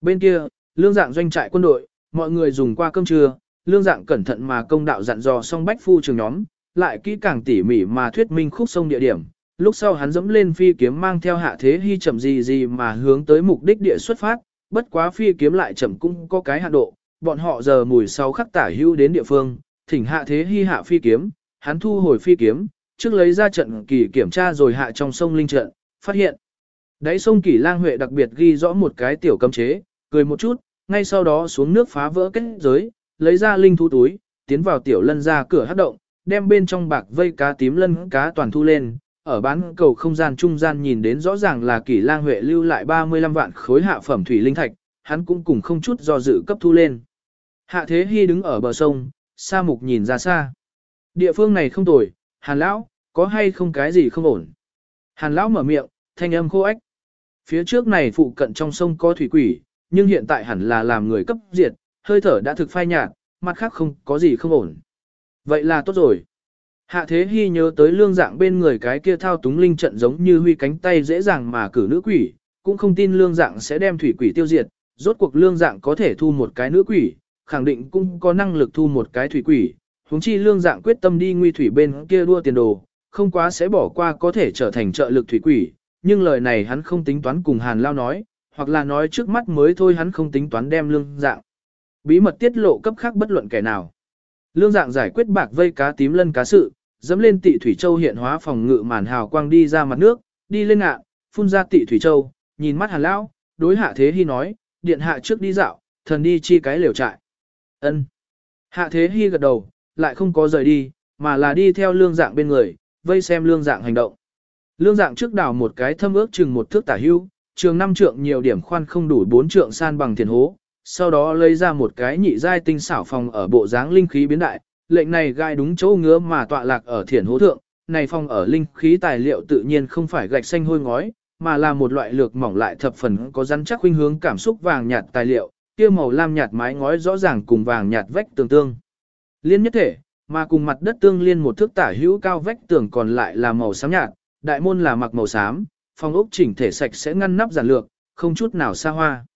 Bên kia, lương dạng doanh trại quân đội, mọi người dùng qua cơm trưa, lương dạng cẩn thận mà công đạo dặn dò xong bách phu trường nhóm, lại kỹ càng tỉ mỉ mà thuyết minh khúc sông địa điểm. Lúc sau hắn dẫm lên phi kiếm mang theo hạ thế hy chậm gì gì mà hướng tới mục đích địa xuất phát, bất quá phi kiếm lại chậm cũng có cái hạ độ, bọn họ giờ mùi sau khắc tả hưu đến địa phương, thỉnh hạ thế hy hạ phi kiếm, hắn thu hồi phi kiếm, trước lấy ra trận kỳ kiểm tra rồi hạ trong sông linh trận, phát hiện. Đáy sông kỳ lang huệ đặc biệt ghi rõ một cái tiểu cấm chế, cười một chút, ngay sau đó xuống nước phá vỡ kết giới, lấy ra linh thú túi, tiến vào tiểu lân ra cửa hát động, đem bên trong bạc vây cá tím lân cá toàn thu lên, ở bán cầu không gian trung gian nhìn đến rõ ràng là kỷ lang huệ lưu lại 35 vạn khối hạ phẩm thủy linh thạch, hắn cũng cùng không chút do dự cấp thu lên. Hạ Thế Hy đứng ở bờ sông, Sa Mục nhìn ra xa. Địa phương này không tồi, Hàn Lão, có hay không cái gì không ổn? Hàn Lão mở miệng, thanh âm khô ếch. Phía trước này phụ cận trong sông có thủy quỷ, nhưng hiện tại hẳn là làm người cấp diệt, hơi thở đã thực phai nhạt, mặt khác không có gì không ổn. Vậy là tốt rồi. Hạ Thế Hy nhớ tới lương dạng bên người cái kia thao túng linh trận giống như huy cánh tay dễ dàng mà cử nữ quỷ, cũng không tin lương dạng sẽ đem thủy quỷ tiêu diệt, rốt cuộc lương dạng có thể thu một cái nữ quỷ, khẳng định cũng có năng lực thu một cái thủy quỷ, huống chi lương dạng quyết tâm đi nguy thủy bên kia đua tiền đồ, không quá sẽ bỏ qua có thể trở thành trợ lực thủy quỷ, nhưng lời này hắn không tính toán cùng Hàn Lao nói, hoặc là nói trước mắt mới thôi hắn không tính toán đem lương dạng. Bí mật tiết lộ cấp khác bất luận kẻ nào. Lương dạng giải quyết bạc vây cá tím lân cá sự, dẫm lên tị thủy châu hiện hóa phòng ngự màn hào quang đi ra mặt nước, đi lên ngạ, phun ra tị thủy châu, nhìn mắt Hàn Lão, đối hạ thế hy nói, điện hạ trước đi dạo, thần đi chi cái liều trại. Ân. Hạ Thế hy gật đầu, lại không có rời đi, mà là đi theo lương dạng bên người, vây xem lương dạng hành động. Lương dạng trước đào một cái thâm ước chừng một thước tả hưu, trường năm trượng nhiều điểm khoan không đủ bốn trượng san bằng thiền hố, sau đó lấy ra một cái nhị giai tinh xảo phòng ở bộ dáng linh khí biến đại, lệnh này gai đúng chỗ ngứa mà tọa lạc ở thiển hố thượng, này phòng ở linh khí tài liệu tự nhiên không phải gạch xanh hôi ngói, mà là một loại lược mỏng lại thập phần có rắn chắc khuynh hướng cảm xúc vàng nhạt tài liệu, kia màu lam nhạt mái ngói rõ ràng cùng vàng nhạt vách tường tương. Liên nhất thể, mà cùng mặt đất tương liên một thước tả hữu cao vách tường còn lại là màu xám nhạt, đại môn là mặc màu xám, phòng ốc chỉnh thể sạch sẽ ngăn nắp giản lược, không chút nào xa hoa.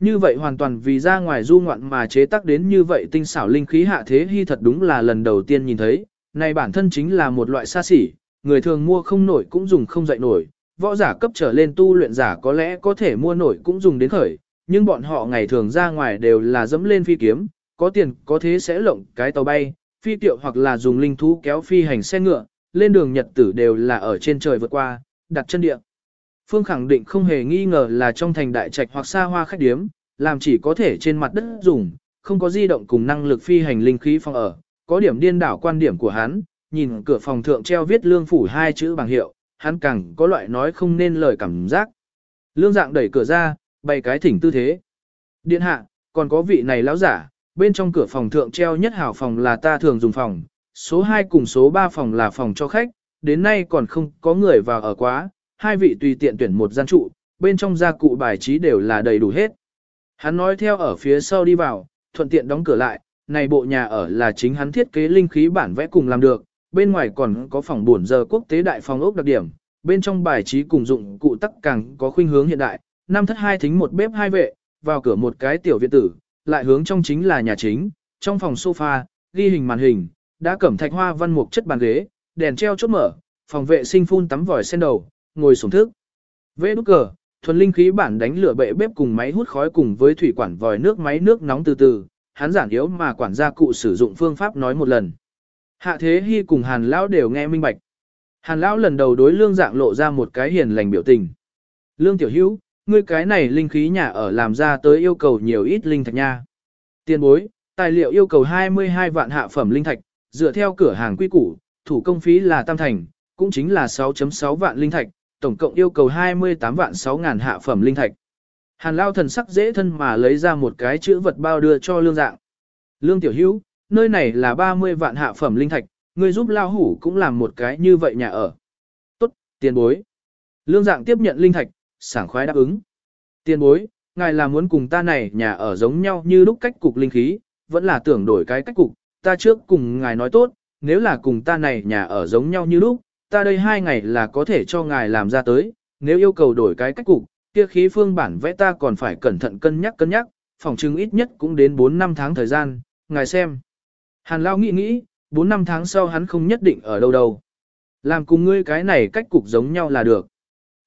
Như vậy hoàn toàn vì ra ngoài du ngoạn mà chế tác đến như vậy tinh xảo linh khí hạ thế hy thật đúng là lần đầu tiên nhìn thấy, này bản thân chính là một loại xa xỉ, người thường mua không nổi cũng dùng không dậy nổi, võ giả cấp trở lên tu luyện giả có lẽ có thể mua nổi cũng dùng đến khởi, nhưng bọn họ ngày thường ra ngoài đều là dẫm lên phi kiếm, có tiền có thế sẽ lộng cái tàu bay, phi tiệu hoặc là dùng linh thú kéo phi hành xe ngựa, lên đường nhật tử đều là ở trên trời vượt qua, đặt chân địa. Phương khẳng định không hề nghi ngờ là trong thành đại trạch hoặc xa hoa khách điếm, làm chỉ có thể trên mặt đất dùng, không có di động cùng năng lực phi hành linh khí phòng ở, có điểm điên đảo quan điểm của hắn, nhìn cửa phòng thượng treo viết lương phủ hai chữ bằng hiệu, hắn càng có loại nói không nên lời cảm giác. Lương dạng đẩy cửa ra, bày cái thỉnh tư thế. Điện hạ, còn có vị này lão giả, bên trong cửa phòng thượng treo nhất hảo phòng là ta thường dùng phòng, số 2 cùng số 3 phòng là phòng cho khách, đến nay còn không có người vào ở quá, hai vị tùy tiện tuyển một gian trụ, bên trong gia cụ bài trí đều là đầy đủ hết. Hắn nói theo ở phía sau đi vào, thuận tiện đóng cửa lại, này bộ nhà ở là chính hắn thiết kế linh khí bản vẽ cùng làm được, bên ngoài còn có phòng buồn giờ quốc tế đại phòng ốc đặc điểm, bên trong bài trí cùng dụng cụ tắc càng có khuynh hướng hiện đại, năm thất hai thính một bếp hai vệ, vào cửa một cái tiểu viện tử, lại hướng trong chính là nhà chính, trong phòng sofa, ghi hình màn hình, đã cẩm thạch hoa văn mục chất bàn ghế, đèn treo chốt mở, phòng vệ sinh phun tắm vòi sen đầu, ngồi sổng thức. Vê đúc cờ, thuần linh khí bản đánh lửa bệ bếp cùng máy hút khói cùng với thủy quản vòi nước máy nước nóng từ từ, hắn giản yếu mà quản gia cụ sử dụng phương pháp nói một lần. Hạ Thế Hy cùng Hàn Lão đều nghe minh bạch. Hàn Lão lần đầu đối lương dạng lộ ra một cái hiền lành biểu tình. Lương Tiểu Hữu, ngươi cái này linh khí nhà ở làm ra tới yêu cầu nhiều ít linh thạch nha. Tiền bối, tài liệu yêu cầu 22 vạn hạ phẩm linh thạch, dựa theo cửa hàng quy củ, thủ công phí là tam thành, cũng chính là 6.6 vạn linh thạch, tổng cộng yêu cầu 28 vạn 6 ngàn hạ phẩm linh thạch. Hàn Lao thần sắc dễ thân mà lấy ra một cái chữ vật bao đưa cho lương dạng. Lương Tiểu Hữu, nơi này là 30 vạn hạ phẩm linh thạch, người giúp Lao Hủ cũng làm một cái như vậy nhà ở. Tốt, tiền bối. Lương dạng tiếp nhận linh thạch, sảng khoái đáp ứng. Tiền bối, ngài là muốn cùng ta này nhà ở giống nhau như lúc cách cục linh khí, vẫn là tưởng đổi cái cách cục, ta trước cùng ngài nói tốt, nếu là cùng ta này nhà ở giống nhau như lúc, ta đây hai ngày là có thể cho ngài làm ra tới, nếu yêu cầu đổi cái cách cục, kia khí phương bản vẽ ta còn phải cẩn thận cân nhắc cân nhắc, phòng chứng ít nhất cũng đến 4 năm tháng thời gian, ngài xem. Hàn Lao nghĩ nghĩ, 4 năm tháng sau hắn không nhất định ở đâu đâu. Làm cùng ngươi cái này cách cục giống nhau là được.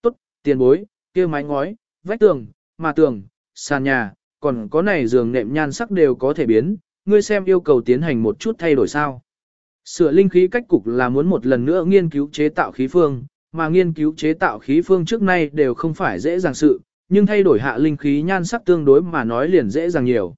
Tốt, tiền bối, kia mái ngói, vách tường, mà tường, sàn nhà, còn có này giường nệm nhan sắc đều có thể biến, ngươi xem yêu cầu tiến hành một chút thay đổi sao. Sửa linh khí cách cục là muốn một lần nữa nghiên cứu chế tạo khí phương, mà nghiên cứu chế tạo khí phương trước nay đều không phải dễ dàng sự, nhưng thay đổi hạ linh khí nhan sắc tương đối mà nói liền dễ dàng nhiều.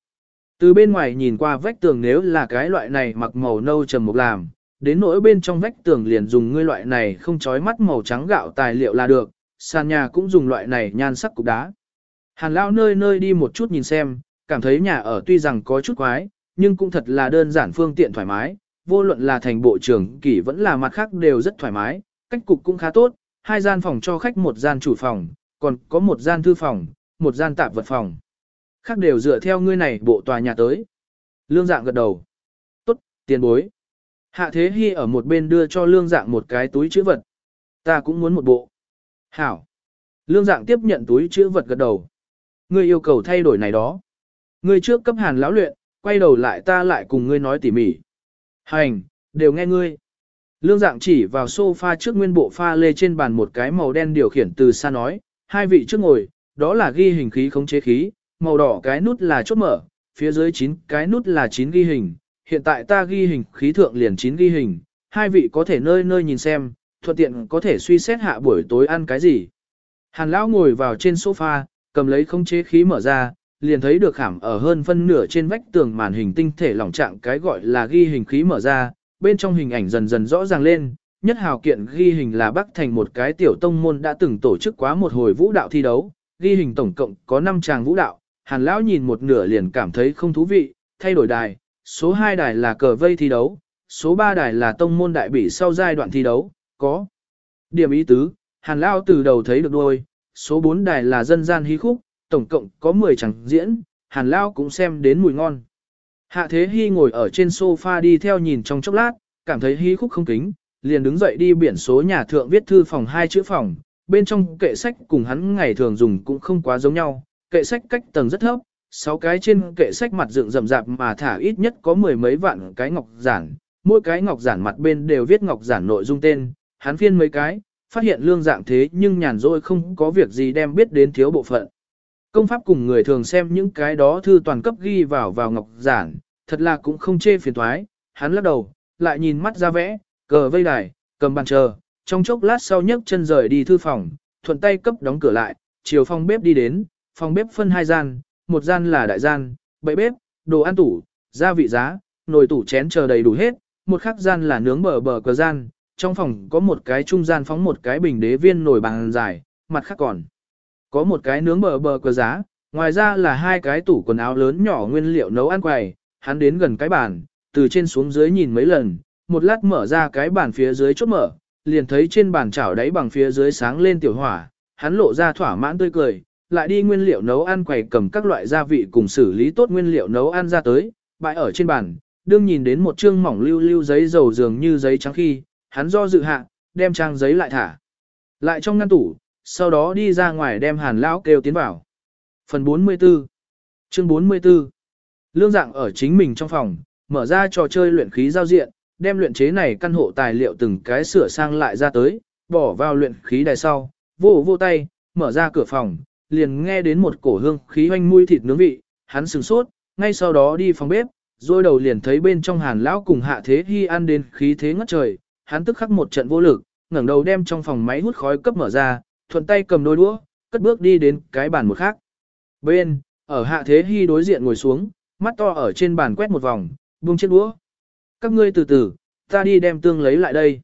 Từ bên ngoài nhìn qua vách tường nếu là cái loại này mặc màu nâu trầm mục làm, đến nỗi bên trong vách tường liền dùng ngươi loại này không chói mắt màu trắng gạo tài liệu là được, sàn nhà cũng dùng loại này nhan sắc cục đá. Hàn Lão nơi nơi đi một chút nhìn xem, cảm thấy nhà ở tuy rằng có chút quái, nhưng cũng thật là đơn giản phương tiện thoải mái, vô luận là thành bộ trưởng kỷ vẫn là mặt khác đều rất thoải mái, cách cục cũng khá tốt, hai gian phòng cho khách một gian chủ phòng, còn có một gian thư phòng, một gian tạp vật phòng. Khác đều dựa theo ngươi này bộ tòa nhà tới. Lương dạng gật đầu. Tốt, tiền bối. Hạ Thế Hy ở một bên đưa cho lương dạng một cái túi chữ vật. Ta cũng muốn một bộ. Hảo. Lương dạng tiếp nhận túi chữ vật gật đầu. Ngươi yêu cầu thay đổi này đó. Ngươi trước cấp hàn lão luyện, quay đầu lại ta lại cùng ngươi nói tỉ mỉ. Hành, đều nghe ngươi. Lương dạng chỉ vào sofa trước nguyên bộ pha lê trên bàn một cái màu đen điều khiển từ xa nói, hai vị trước ngồi, đó là ghi hình khí khống chế khí, màu đỏ cái nút là chốt mở, phía dưới 9 cái nút là 9 ghi hình, hiện tại ta ghi hình khí thượng liền 9 ghi hình, hai vị có thể nơi nơi nhìn xem, thuận tiện có thể suy xét hạ buổi tối ăn cái gì. Hàn lão ngồi vào trên sofa, cầm lấy khống chế khí mở ra, liền thấy được khảm ở hơn phân nửa trên vách tường màn hình tinh thể lỏng trạng cái gọi là ghi hình khí mở ra, bên trong hình ảnh dần dần rõ ràng lên, nhất hào kiện ghi hình là Bắc Thành một cái tiểu tông môn đã từng tổ chức quá một hồi vũ đạo thi đấu, ghi hình tổng cộng có 5 tràng vũ đạo, Hàn lão nhìn một nửa liền cảm thấy không thú vị, thay đổi đài, số 2 đài là cờ vây thi đấu, số 3 đài là tông môn đại bỉ sau giai đoạn thi đấu, có điểm ý tứ, Hàn lão từ đầu thấy được đôi, số 4 đài là dân gian hí khúc, tổng cộng có 10 chẳng diễn, hàn lao cũng xem đến mùi ngon. Hạ Thế Hy ngồi ở trên sofa đi theo nhìn trong chốc lát, cảm thấy hí khúc không kính, liền đứng dậy đi biển số nhà thượng viết thư phòng hai chữ phòng, bên trong kệ sách cùng hắn ngày thường dùng cũng không quá giống nhau, kệ sách cách tầng rất thấp, sáu cái trên kệ sách mặt dựng rậm rạp mà thả ít nhất có mười mấy vạn cái ngọc giản, mỗi cái ngọc giản mặt bên đều viết ngọc giản nội dung tên, hắn phiên mấy cái, phát hiện lương dạng thế nhưng nhàn rỗi không có việc gì đem biết đến thiếu bộ phận. Công pháp cùng người thường xem những cái đó thư toàn cấp ghi vào vào ngọc giản, thật là cũng không chê phiền thoái, hắn lắc đầu, lại nhìn mắt ra vẽ, cờ vây đài, cầm bàn chờ, trong chốc lát sau nhấc chân rời đi thư phòng, thuận tay cấp đóng cửa lại, chiều phòng bếp đi đến, phòng bếp phân hai gian, một gian là đại gian, bậy bếp, đồ ăn tủ, gia vị giá, nồi tủ chén chờ đầy đủ hết, một khác gian là nướng bờ bờ cờ gian, trong phòng có một cái trung gian phóng một cái bình đế viên nồi bằng dài, mặt khác còn có một cái nướng bờ bờ cờ giá, ngoài ra là hai cái tủ quần áo lớn nhỏ nguyên liệu nấu ăn quầy, hắn đến gần cái bàn, từ trên xuống dưới nhìn mấy lần, một lát mở ra cái bàn phía dưới chốt mở, liền thấy trên bàn chảo đáy bằng phía dưới sáng lên tiểu hỏa, hắn lộ ra thỏa mãn tươi cười, lại đi nguyên liệu nấu ăn quầy cầm các loại gia vị cùng xử lý tốt nguyên liệu nấu ăn ra tới, bãi ở trên bàn, đương nhìn đến một chương mỏng lưu lưu giấy dầu dường như giấy trắng khi, hắn do dự hạ, đem trang giấy lại thả. Lại trong ngăn tủ, sau đó đi ra ngoài đem hàn lão kêu tiến vào. Phần 44 Chương 44 Lương dạng ở chính mình trong phòng, mở ra trò chơi luyện khí giao diện, đem luyện chế này căn hộ tài liệu từng cái sửa sang lại ra tới, bỏ vào luyện khí đài sau, vô vô tay, mở ra cửa phòng, liền nghe đến một cổ hương khí hoanh mùi thịt nướng vị, hắn sừng sốt, ngay sau đó đi phòng bếp, rồi đầu liền thấy bên trong hàn lão cùng hạ thế hy ăn đến khí thế ngất trời, hắn tức khắc một trận vô lực, ngẩng đầu đem trong phòng máy hút khói cấp mở ra, thuận tay cầm đôi đũa, cất bước đi đến cái bàn một khác. Bên, ở hạ thế hy đối diện ngồi xuống, mắt to ở trên bàn quét một vòng, buông chiếc đũa. Các ngươi từ từ, ta đi đem tương lấy lại đây.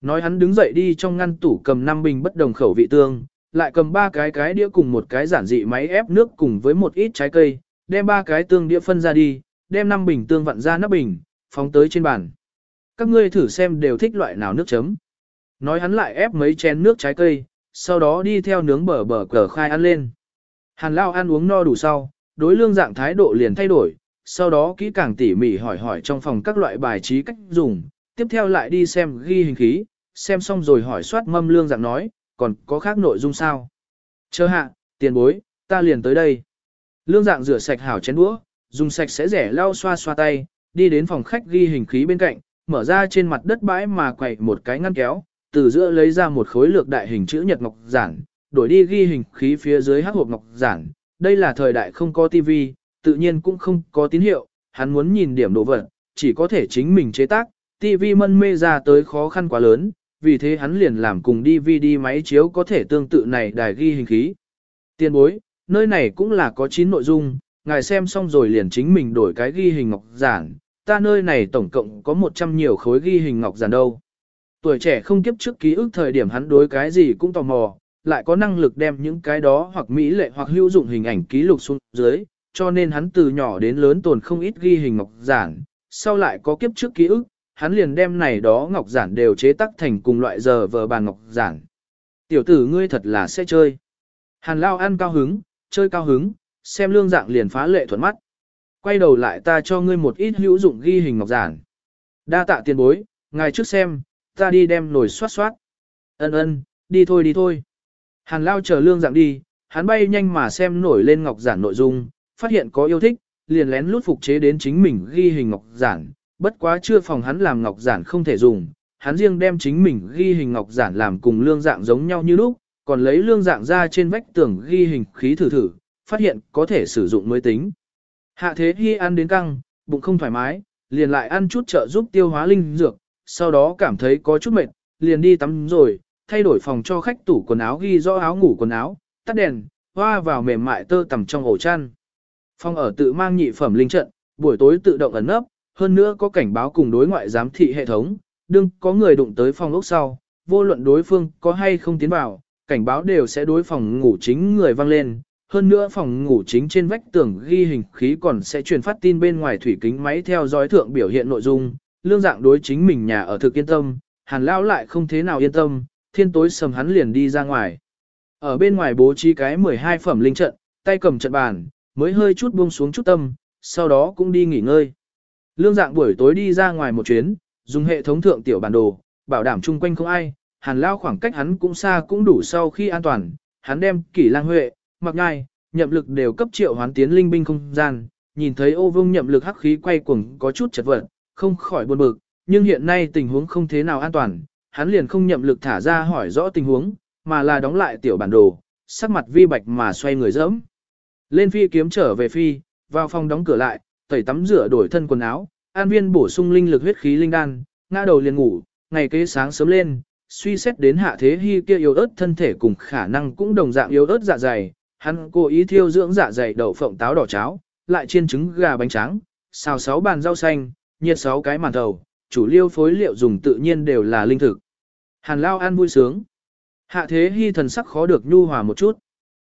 Nói hắn đứng dậy đi trong ngăn tủ cầm 5 bình bất đồng khẩu vị tương, lại cầm ba cái cái đĩa cùng một cái giản dị máy ép nước cùng với một ít trái cây, đem ba cái tương đĩa phân ra đi, đem 5 bình tương vặn ra nắp bình, phóng tới trên bàn. Các ngươi thử xem đều thích loại nào nước chấm. Nói hắn lại ép mấy chén nước trái cây, sau đó đi theo nướng bờ bờ cờ khai ăn lên. Hàn Lao ăn uống no đủ sau, đối lương dạng thái độ liền thay đổi, sau đó kỹ càng tỉ mỉ hỏi hỏi trong phòng các loại bài trí cách dùng, tiếp theo lại đi xem ghi hình khí, xem xong rồi hỏi soát mâm lương dạng nói, còn có khác nội dung sao? Chờ hạ, tiền bối, ta liền tới đây. Lương dạng rửa sạch hảo chén đũa, dùng sạch sẽ rẻ lau xoa xoa tay, đi đến phòng khách ghi hình khí bên cạnh, mở ra trên mặt đất bãi mà quậy một cái ngăn kéo, từ giữa lấy ra một khối lược đại hình chữ nhật ngọc giản, đổi đi ghi hình khí phía dưới hắc hộp ngọc giản. Đây là thời đại không có tivi, tự nhiên cũng không có tín hiệu, hắn muốn nhìn điểm đồ vật, chỉ có thể chính mình chế tác, tivi mân mê ra tới khó khăn quá lớn, vì thế hắn liền làm cùng DVD máy chiếu có thể tương tự này đài ghi hình khí. Tiên bối, nơi này cũng là có 9 nội dung, ngài xem xong rồi liền chính mình đổi cái ghi hình ngọc giản, ta nơi này tổng cộng có 100 nhiều khối ghi hình ngọc giản đâu. Tuổi trẻ không kiếp trước ký ức thời điểm hắn đối cái gì cũng tò mò, lại có năng lực đem những cái đó hoặc mỹ lệ hoặc hữu dụng hình ảnh ký lục xuống dưới, cho nên hắn từ nhỏ đến lớn tồn không ít ghi hình ngọc giản, sau lại có kiếp trước ký ức, hắn liền đem này đó ngọc giản đều chế tác thành cùng loại giờ vờ bàn ngọc giản. Tiểu tử ngươi thật là sẽ chơi. Hàn Lao ăn cao hứng, chơi cao hứng, xem lương dạng liền phá lệ thuận mắt. Quay đầu lại ta cho ngươi một ít hữu dụng ghi hình ngọc giản. Đa tạ tiền bối, ngài trước xem, ta đi đem nồi xoát xoát. Ân ân, đi thôi đi thôi. Hàn Lao chờ lương dạng đi, hắn bay nhanh mà xem nổi lên ngọc giản nội dung, phát hiện có yêu thích, liền lén lút phục chế đến chính mình ghi hình ngọc giản, bất quá chưa phòng hắn làm ngọc giản không thể dùng, hắn riêng đem chính mình ghi hình ngọc giản làm cùng lương dạng giống nhau như lúc, còn lấy lương dạng ra trên vách tường ghi hình khí thử thử, phát hiện có thể sử dụng mới tính. Hạ thế hy ăn đến căng, bụng không thoải mái, liền lại ăn chút trợ giúp tiêu hóa linh dược, sau đó cảm thấy có chút mệt, liền đi tắm rồi, thay đổi phòng cho khách tủ quần áo ghi rõ áo ngủ quần áo, tắt đèn, hoa vào mềm mại tơ tằm trong ổ chăn. Phòng ở tự mang nhị phẩm linh trận, buổi tối tự động ẩn nấp, hơn nữa có cảnh báo cùng đối ngoại giám thị hệ thống, đừng có người đụng tới phòng ốc sau, vô luận đối phương có hay không tiến vào, cảnh báo đều sẽ đối phòng ngủ chính người vang lên. Hơn nữa phòng ngủ chính trên vách tường ghi hình khí còn sẽ truyền phát tin bên ngoài thủy kính máy theo dõi thượng biểu hiện nội dung, lương dạng đối chính mình nhà ở thực yên tâm, hàn Lão lại không thế nào yên tâm, thiên tối sầm hắn liền đi ra ngoài. Ở bên ngoài bố trí cái 12 phẩm linh trận, tay cầm trận bàn, mới hơi chút buông xuống chút tâm, sau đó cũng đi nghỉ ngơi. Lương dạng buổi tối đi ra ngoài một chuyến, dùng hệ thống thượng tiểu bản đồ, bảo đảm chung quanh không ai, hàn lao khoảng cách hắn cũng xa cũng đủ sau khi an toàn, hắn đem kỷ lang huệ, mặc ngai, nhậm lực đều cấp triệu hoán tiến linh binh không gian, nhìn thấy ô vương nhậm lực hắc khí quay cuồng có chút chật vật, không khỏi buồn bực, nhưng hiện nay tình huống không thế nào an toàn, hắn liền không nhậm lực thả ra hỏi rõ tình huống, mà là đóng lại tiểu bản đồ, sắc mặt vi bạch mà xoay người dẫm. Lên phi kiếm trở về phi, vào phòng đóng cửa lại, tẩy tắm rửa đổi thân quần áo, an viên bổ sung linh lực huyết khí linh đan, ngã đầu liền ngủ, ngày kế sáng sớm lên, suy xét đến hạ thế hy kia yếu ớt thân thể cùng khả năng cũng đồng dạng yếu ớt dạ dày, hắn cố ý thiêu dưỡng dạ dày đậu phộng táo đỏ cháo, lại chiên trứng gà bánh tráng xào sáu bàn rau xanh, nhiệt sáu cái màn thầu, chủ liêu phối liệu dùng tự nhiên đều là linh thực. Hàn Lao ăn vui sướng. Hạ thế hy thần sắc khó được nhu hòa một chút.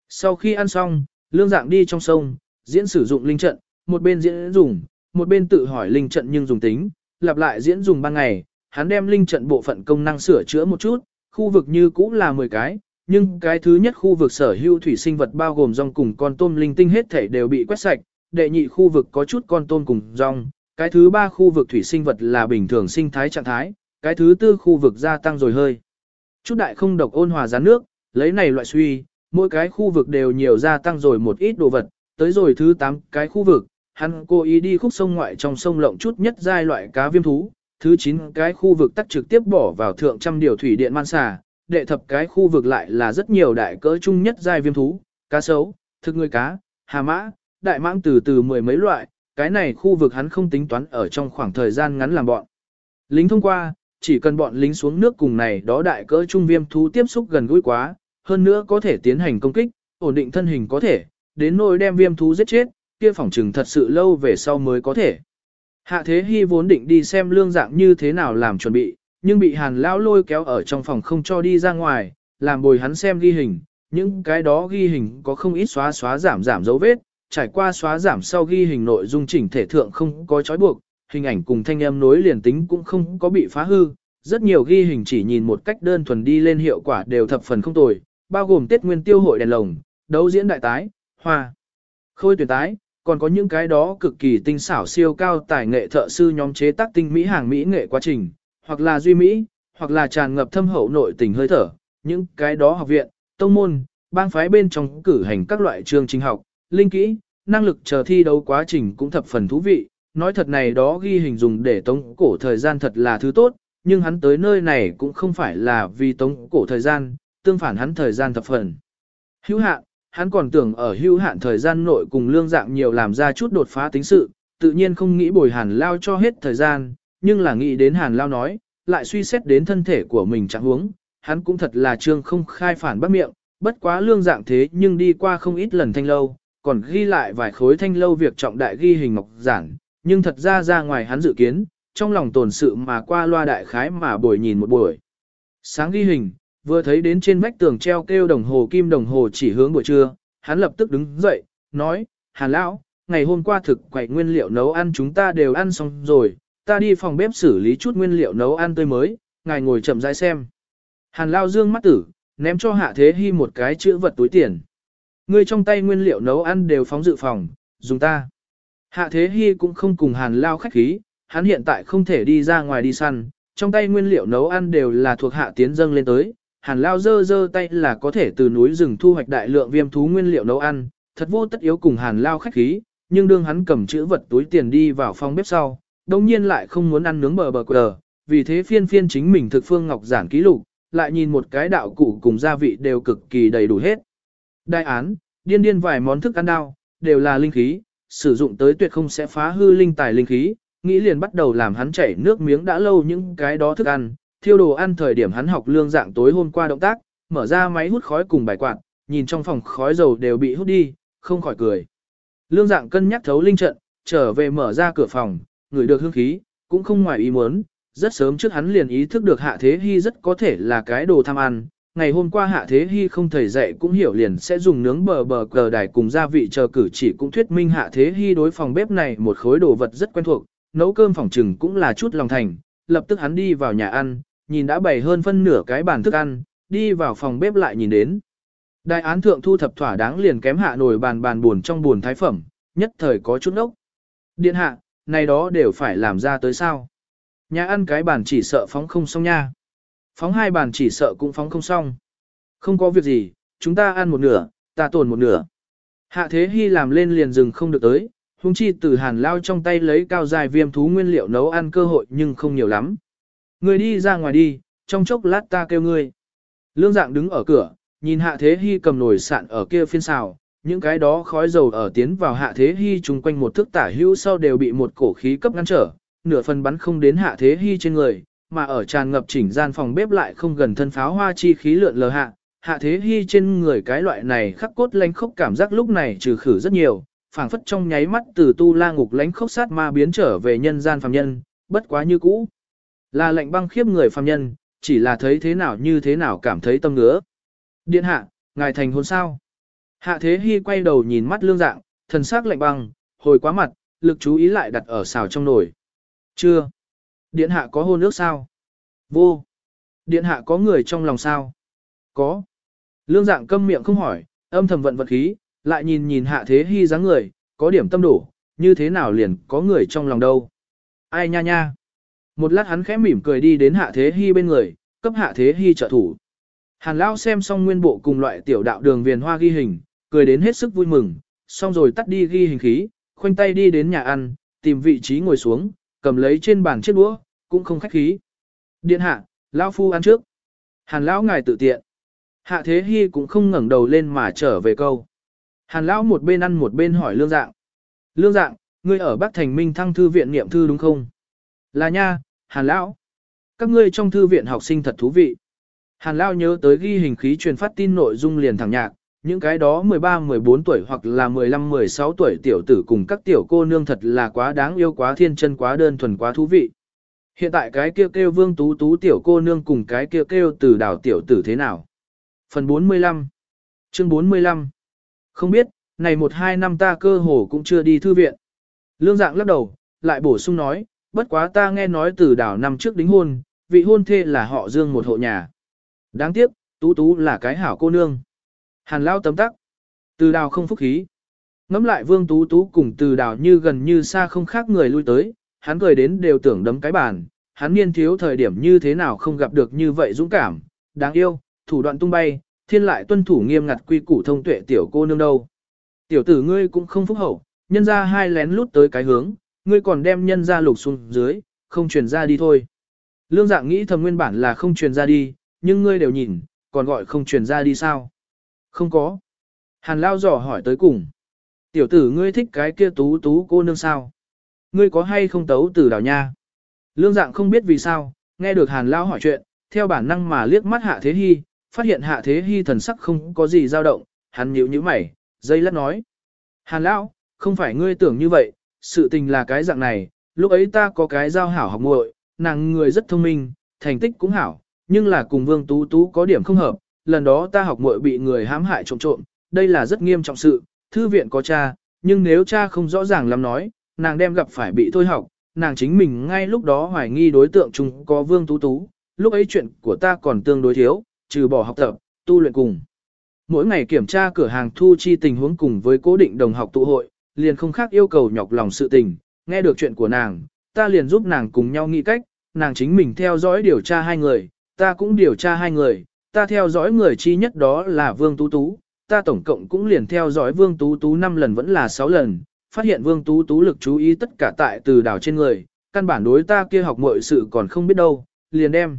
Sau khi ăn xong, lương dạng đi trong sông, diễn sử dụng linh trận, một bên diễn dùng, một bên tự hỏi linh trận nhưng dùng tính, lặp lại diễn dùng ban ngày, hắn đem linh trận bộ phận công năng sửa chữa một chút, khu vực như cũ là 10 cái, nhưng cái thứ nhất khu vực sở hữu thủy sinh vật bao gồm rong cùng con tôm linh tinh hết thể đều bị quét sạch, đệ nhị khu vực có chút con tôm cùng rong, cái thứ ba khu vực thủy sinh vật là bình thường sinh thái trạng thái, cái thứ tư khu vực gia tăng rồi hơi. Chút đại không độc ôn hòa gián nước, lấy này loại suy, mỗi cái khu vực đều nhiều gia tăng rồi một ít đồ vật, tới rồi thứ 8 cái khu vực, hắn cố ý đi khúc sông ngoại trong sông lộng chút nhất giai loại cá viêm thú, thứ 9 cái khu vực tắt trực tiếp bỏ vào thượng trăm điều thủy điện man xà, đệ thập cái khu vực lại là rất nhiều đại cỡ chung nhất giai viêm thú, cá sấu, thực người cá, hà mã, đại mãng từ từ mười mấy loại, cái này khu vực hắn không tính toán ở trong khoảng thời gian ngắn làm bọn. Lính thông qua, chỉ cần bọn lính xuống nước cùng này đó đại cỡ trung viêm thú tiếp xúc gần gũi quá, hơn nữa có thể tiến hành công kích, ổn định thân hình có thể, đến nỗi đem viêm thú giết chết, kia phỏng trừng thật sự lâu về sau mới có thể. Hạ Thế Hy vốn định đi xem lương dạng như thế nào làm chuẩn bị, nhưng bị hàn lão lôi kéo ở trong phòng không cho đi ra ngoài, làm bồi hắn xem ghi hình, những cái đó ghi hình có không ít xóa xóa giảm giảm dấu vết, trải qua xóa giảm sau ghi hình nội dung chỉnh thể thượng không có trói buộc, hình ảnh cùng thanh âm nối liền tính cũng không có bị phá hư, rất nhiều ghi hình chỉ nhìn một cách đơn thuần đi lên hiệu quả đều thập phần không tồi, bao gồm Tết Nguyên Tiêu hội đèn lồng, đấu diễn đại tái, hoa, khôi tuyển tái, còn có những cái đó cực kỳ tinh xảo siêu cao tài nghệ thợ sư nhóm chế tác tinh mỹ hàng mỹ nghệ quá trình, hoặc là duy mỹ, hoặc là tràn ngập thâm hậu nội tình hơi thở, những cái đó học viện, tông môn, bang phái bên trong cử hành các loại chương trình học, linh kỹ, năng lực chờ thi đấu quá trình cũng thập phần thú vị, nói thật này đó ghi hình dùng để tống cổ thời gian thật là thứ tốt, nhưng hắn tới nơi này cũng không phải là vì tống cổ thời gian, tương phản hắn thời gian thập phần. Hữu hạn, hắn còn tưởng ở hữu hạn thời gian nội cùng lương dạng nhiều làm ra chút đột phá tính sự, tự nhiên không nghĩ bồi hàn lao cho hết thời gian, nhưng là nghĩ đến hàn lao nói, lại suy xét đến thân thể của mình chẳng huống, hắn cũng thật là trương không khai phản bắt miệng, bất quá lương dạng thế nhưng đi qua không ít lần thanh lâu, còn ghi lại vài khối thanh lâu việc trọng đại ghi hình ngọc giản, nhưng thật ra ra ngoài hắn dự kiến, trong lòng tồn sự mà qua loa đại khái mà bồi nhìn một buổi. Sáng ghi hình, vừa thấy đến trên vách tường treo kêu đồng hồ kim đồng hồ chỉ hướng buổi trưa, hắn lập tức đứng dậy, nói, Hàn Lão, ngày hôm qua thực quậy nguyên liệu nấu ăn chúng ta đều ăn xong rồi, ta đi phòng bếp xử lý chút nguyên liệu nấu ăn tươi mới, ngài ngồi chậm rãi xem. Hàn Lao dương mắt tử, ném cho Hạ Thế Hy một cái chữ vật túi tiền. Ngươi trong tay nguyên liệu nấu ăn đều phóng dự phòng, dùng ta. Hạ Thế Hy cũng không cùng Hàn Lao khách khí, hắn hiện tại không thể đi ra ngoài đi săn, trong tay nguyên liệu nấu ăn đều là thuộc Hạ Tiến dâng lên tới. Hàn Lao dơ dơ tay là có thể từ núi rừng thu hoạch đại lượng viêm thú nguyên liệu nấu ăn, thật vô tất yếu cùng Hàn Lao khách khí, nhưng đương hắn cầm chữ vật túi tiền đi vào phòng bếp sau, đồng nhiên lại không muốn ăn nướng bờ bờ quờ, vì thế phiên phiên chính mình thực phương ngọc giản ký lục, lại nhìn một cái đạo cụ cùng gia vị đều cực kỳ đầy đủ hết. Đại án, điên điên vài món thức ăn đao, đều là linh khí, sử dụng tới tuyệt không sẽ phá hư linh tài linh khí, nghĩ liền bắt đầu làm hắn chảy nước miếng đã lâu những cái đó thức ăn, thiêu đồ ăn thời điểm hắn học lương dạng tối hôm qua động tác, mở ra máy hút khói cùng bài quạt, nhìn trong phòng khói dầu đều bị hút đi, không khỏi cười. Lương dạng cân nhắc thấu linh trận, trở về mở ra cửa phòng, người được hương khí, cũng không ngoài ý muốn, rất sớm trước hắn liền ý thức được Hạ Thế Hy rất có thể là cái đồ tham ăn. Ngày hôm qua Hạ Thế Hy không thầy dạy cũng hiểu liền sẽ dùng nướng bờ bờ cờ đài cùng gia vị chờ cử chỉ cũng thuyết minh Hạ Thế Hy đối phòng bếp này một khối đồ vật rất quen thuộc, nấu cơm phòng trừng cũng là chút lòng thành. Lập tức hắn đi vào nhà ăn, nhìn đã bày hơn phân nửa cái bàn thức ăn, đi vào phòng bếp lại nhìn đến. Đại án thượng thu thập thỏa đáng liền kém hạ nồi bàn bàn buồn trong buồn thái phẩm, nhất thời có chút ốc. Điện hạ, này đó đều phải làm ra tới sao. Nhà ăn cái bàn chỉ sợ phóng không xong nha. Phóng hai bàn chỉ sợ cũng phóng không xong. Không có việc gì, chúng ta ăn một nửa, ta tồn một nửa. Hạ thế hy làm lên liền dừng không được tới, hung chi từ hàn lao trong tay lấy cao dài viêm thú nguyên liệu nấu ăn cơ hội nhưng không nhiều lắm. Người đi ra ngoài đi, trong chốc lát ta kêu ngươi. Lương dạng đứng ở cửa, nhìn hạ thế hy cầm nồi sạn ở kia phiên xào, những cái đó khói dầu ở tiến vào hạ thế hy chung quanh một thước tả hữu sau đều bị một cổ khí cấp ngăn trở, nửa phần bắn không đến hạ thế hy trên người, mà ở tràn ngập chỉnh gian phòng bếp lại không gần thân pháo hoa chi khí lượn lờ hạ, hạ thế hy trên người cái loại này khắc cốt lánh khốc cảm giác lúc này trừ khử rất nhiều, phảng phất trong nháy mắt từ tu la ngục lánh khốc sát ma biến trở về nhân gian phàm nhân, bất quá như cũ. Là lệnh băng khiếp người phàm nhân, chỉ là thấy thế nào như thế nào cảm thấy tâm ngứa. Điện hạ, ngài thành hôn sao? Hạ thế hy quay đầu nhìn mắt lương dạng, thần sắc lạnh băng, hồi quá mặt, lực chú ý lại đặt ở xào trong nồi. Chưa. Điện hạ có hôn ước sao? Vô. Điện hạ có người trong lòng sao? Có. Lương dạng câm miệng không hỏi, âm thầm vận vật khí, lại nhìn nhìn hạ thế hy dáng người, có điểm tâm đủ như thế nào liền có người trong lòng đâu. Ai nha nha. Một lát hắn khẽ mỉm cười đi đến hạ thế hy bên người, cấp hạ thế hy trợ thủ. Hàn Lao xem xong nguyên bộ cùng loại tiểu đạo đường viền hoa ghi hình, cười đến hết sức vui mừng, xong rồi tắt đi ghi hình khí, khoanh tay đi đến nhà ăn, tìm vị trí ngồi xuống, cầm lấy trên bàn chiếc đũa, cũng không khách khí. Điện hạ, lão Phu ăn trước. Hàn Lão ngài tự tiện. Hạ Thế hi cũng không ngẩng đầu lên mà trở về câu. Hàn Lão một bên ăn một bên hỏi Lương Dạng. Lương Dạng, ngươi ở Bắc Thành Minh Thăng Thư viện niệm thư đúng không? Là nha, Hàn Lão. Các ngươi trong thư viện học sinh thật thú vị. Hàn Lão nhớ tới ghi hình khí truyền phát tin nội dung liền thẳng nhạc, những cái đó 13-14 tuổi hoặc là 15-16 tuổi tiểu tử cùng các tiểu cô nương thật là quá đáng yêu quá thiên chân quá đơn thuần quá thú vị. Hiện tại cái kêu kêu vương tú tú tiểu cô nương cùng cái kêu kêu từ đảo tiểu tử thế nào? Phần 45 Chương 45 Không biết, này một hai năm ta cơ hồ cũng chưa đi thư viện. Lương dạng lắc đầu, lại bổ sung nói, bất quá ta nghe nói từ đảo năm trước đính hôn, vị hôn thê là họ dương một hộ nhà. Đáng tiếc, tú tú là cái hảo cô nương. Hàn lao tấm tắc. Từ đào không phúc khí. Ngắm lại vương tú tú cùng từ đào như gần như xa không khác người lui tới, hắn cười đến đều tưởng đấm cái bàn, hắn niên thiếu thời điểm như thế nào không gặp được như vậy dũng cảm, đáng yêu, thủ đoạn tung bay, thiên lại tuân thủ nghiêm ngặt quy củ thông tuệ tiểu cô nương đâu. Tiểu tử ngươi cũng không phúc hậu, nhân ra hai lén lút tới cái hướng, ngươi còn đem nhân ra lục xuống dưới, không truyền ra đi thôi. Lương dạng nghĩ thầm nguyên bản là không truyền ra đi, nhưng ngươi đều nhìn, còn gọi không truyền ra đi sao? Không có. Hàn lao dò hỏi tới cùng. Tiểu tử ngươi thích cái kia tú tú cô nương sao? Ngươi có hay không tấu từ đào nha? Lương dạng không biết vì sao, nghe được hàn lao hỏi chuyện, theo bản năng mà liếc mắt hạ thế hy, phát hiện hạ thế hy thần sắc không có gì dao động, hắn nhíu nhíu mày, dây lát nói. Hàn lao, không phải ngươi tưởng như vậy, sự tình là cái dạng này, lúc ấy ta có cái giao hảo học muội, nàng người rất thông minh, thành tích cũng hảo, nhưng là cùng vương tú tú có điểm không hợp, lần đó ta học muội bị người hãm hại trộm trộm, đây là rất nghiêm trọng sự, thư viện có cha, nhưng nếu cha không rõ ràng lắm nói, nàng đem gặp phải bị thôi học, nàng chính mình ngay lúc đó hoài nghi đối tượng chúng có vương tú tú, lúc ấy chuyện của ta còn tương đối thiếu, trừ bỏ học tập, tu luyện cùng. Mỗi ngày kiểm tra cửa hàng thu chi tình huống cùng với cố định đồng học tụ hội, liền không khác yêu cầu nhọc lòng sự tình, nghe được chuyện của nàng, ta liền giúp nàng cùng nhau nghĩ cách, nàng chính mình theo dõi điều tra hai người, ta cũng điều tra hai người, ta theo dõi người chi nhất đó là Vương Tú Tú, ta tổng cộng cũng liền theo dõi Vương Tú Tú 5 lần vẫn là 6 lần, phát hiện Vương Tú Tú lực chú ý tất cả tại từ đảo trên người, căn bản đối ta kia học mọi sự còn không biết đâu, liền đem.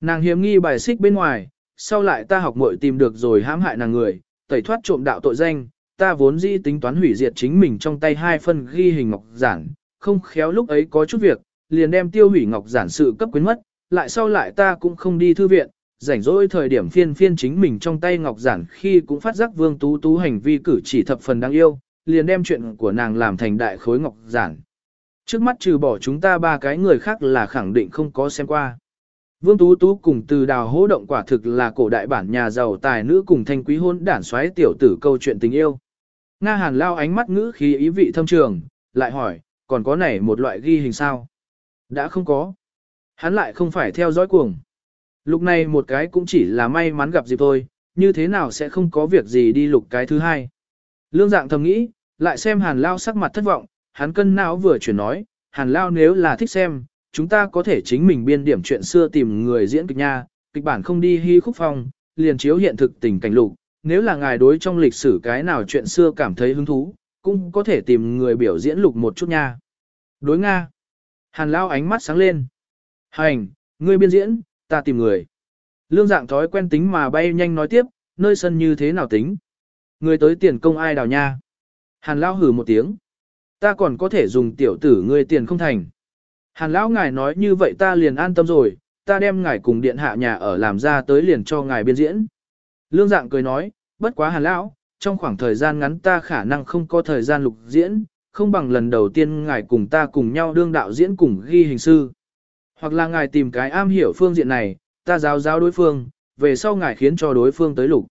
Nàng hiếm nghi bài xích bên ngoài, sau lại ta học mọi tìm được rồi hãm hại nàng người, tẩy thoát trộm đạo tội danh, ta vốn dĩ tính toán hủy diệt chính mình trong tay hai phân ghi hình ngọc giản, không khéo lúc ấy có chút việc, liền đem tiêu hủy ngọc giản sự cấp quyến mất, lại sau lại ta cũng không đi thư viện, rảnh rỗi thời điểm phiên phiên chính mình trong tay ngọc giản khi cũng phát giác vương tú tú hành vi cử chỉ thập phần đáng yêu, liền đem chuyện của nàng làm thành đại khối ngọc giản. Trước mắt trừ bỏ chúng ta ba cái người khác là khẳng định không có xem qua. Vương Tú Tú cùng từ đào hỗ động quả thực là cổ đại bản nhà giàu tài nữ cùng thanh quý hôn đản xoáy tiểu tử câu chuyện tình yêu. Nga Hàn lao ánh mắt ngữ khí ý vị thâm trường, lại hỏi, còn có này một loại ghi hình sao? Đã không có. Hắn lại không phải theo dõi cuồng. Lúc này một cái cũng chỉ là may mắn gặp dịp thôi, như thế nào sẽ không có việc gì đi lục cái thứ hai. Lương dạng thầm nghĩ, lại xem hàn lao sắc mặt thất vọng, hắn cân não vừa chuyển nói, hàn lao nếu là thích xem, chúng ta có thể chính mình biên điểm chuyện xưa tìm người diễn kịch nha, kịch bản không đi hy khúc phong, liền chiếu hiện thực tình cảnh lục, nếu là ngài đối trong lịch sử cái nào chuyện xưa cảm thấy hứng thú, cũng có thể tìm người biểu diễn lục một chút nha. Đối Nga. Hàn lao ánh mắt sáng lên. Hành, ngươi biên diễn, ta tìm người. Lương dạng thói quen tính mà bay nhanh nói tiếp, nơi sân như thế nào tính. Người tới tiền công ai đào nha. Hàn Lão hử một tiếng. Ta còn có thể dùng tiểu tử ngươi tiền không thành. Hàn lão ngài nói như vậy ta liền an tâm rồi, ta đem ngài cùng điện hạ nhà ở làm ra tới liền cho ngài biên diễn. Lương dạng cười nói, bất quá hàn lão, trong khoảng thời gian ngắn ta khả năng không có thời gian lục diễn, không bằng lần đầu tiên ngài cùng ta cùng nhau đương đạo diễn cùng ghi hình sư. Hoặc là ngài tìm cái am hiểu phương diện này, ta giáo giáo đối phương, về sau ngài khiến cho đối phương tới lục.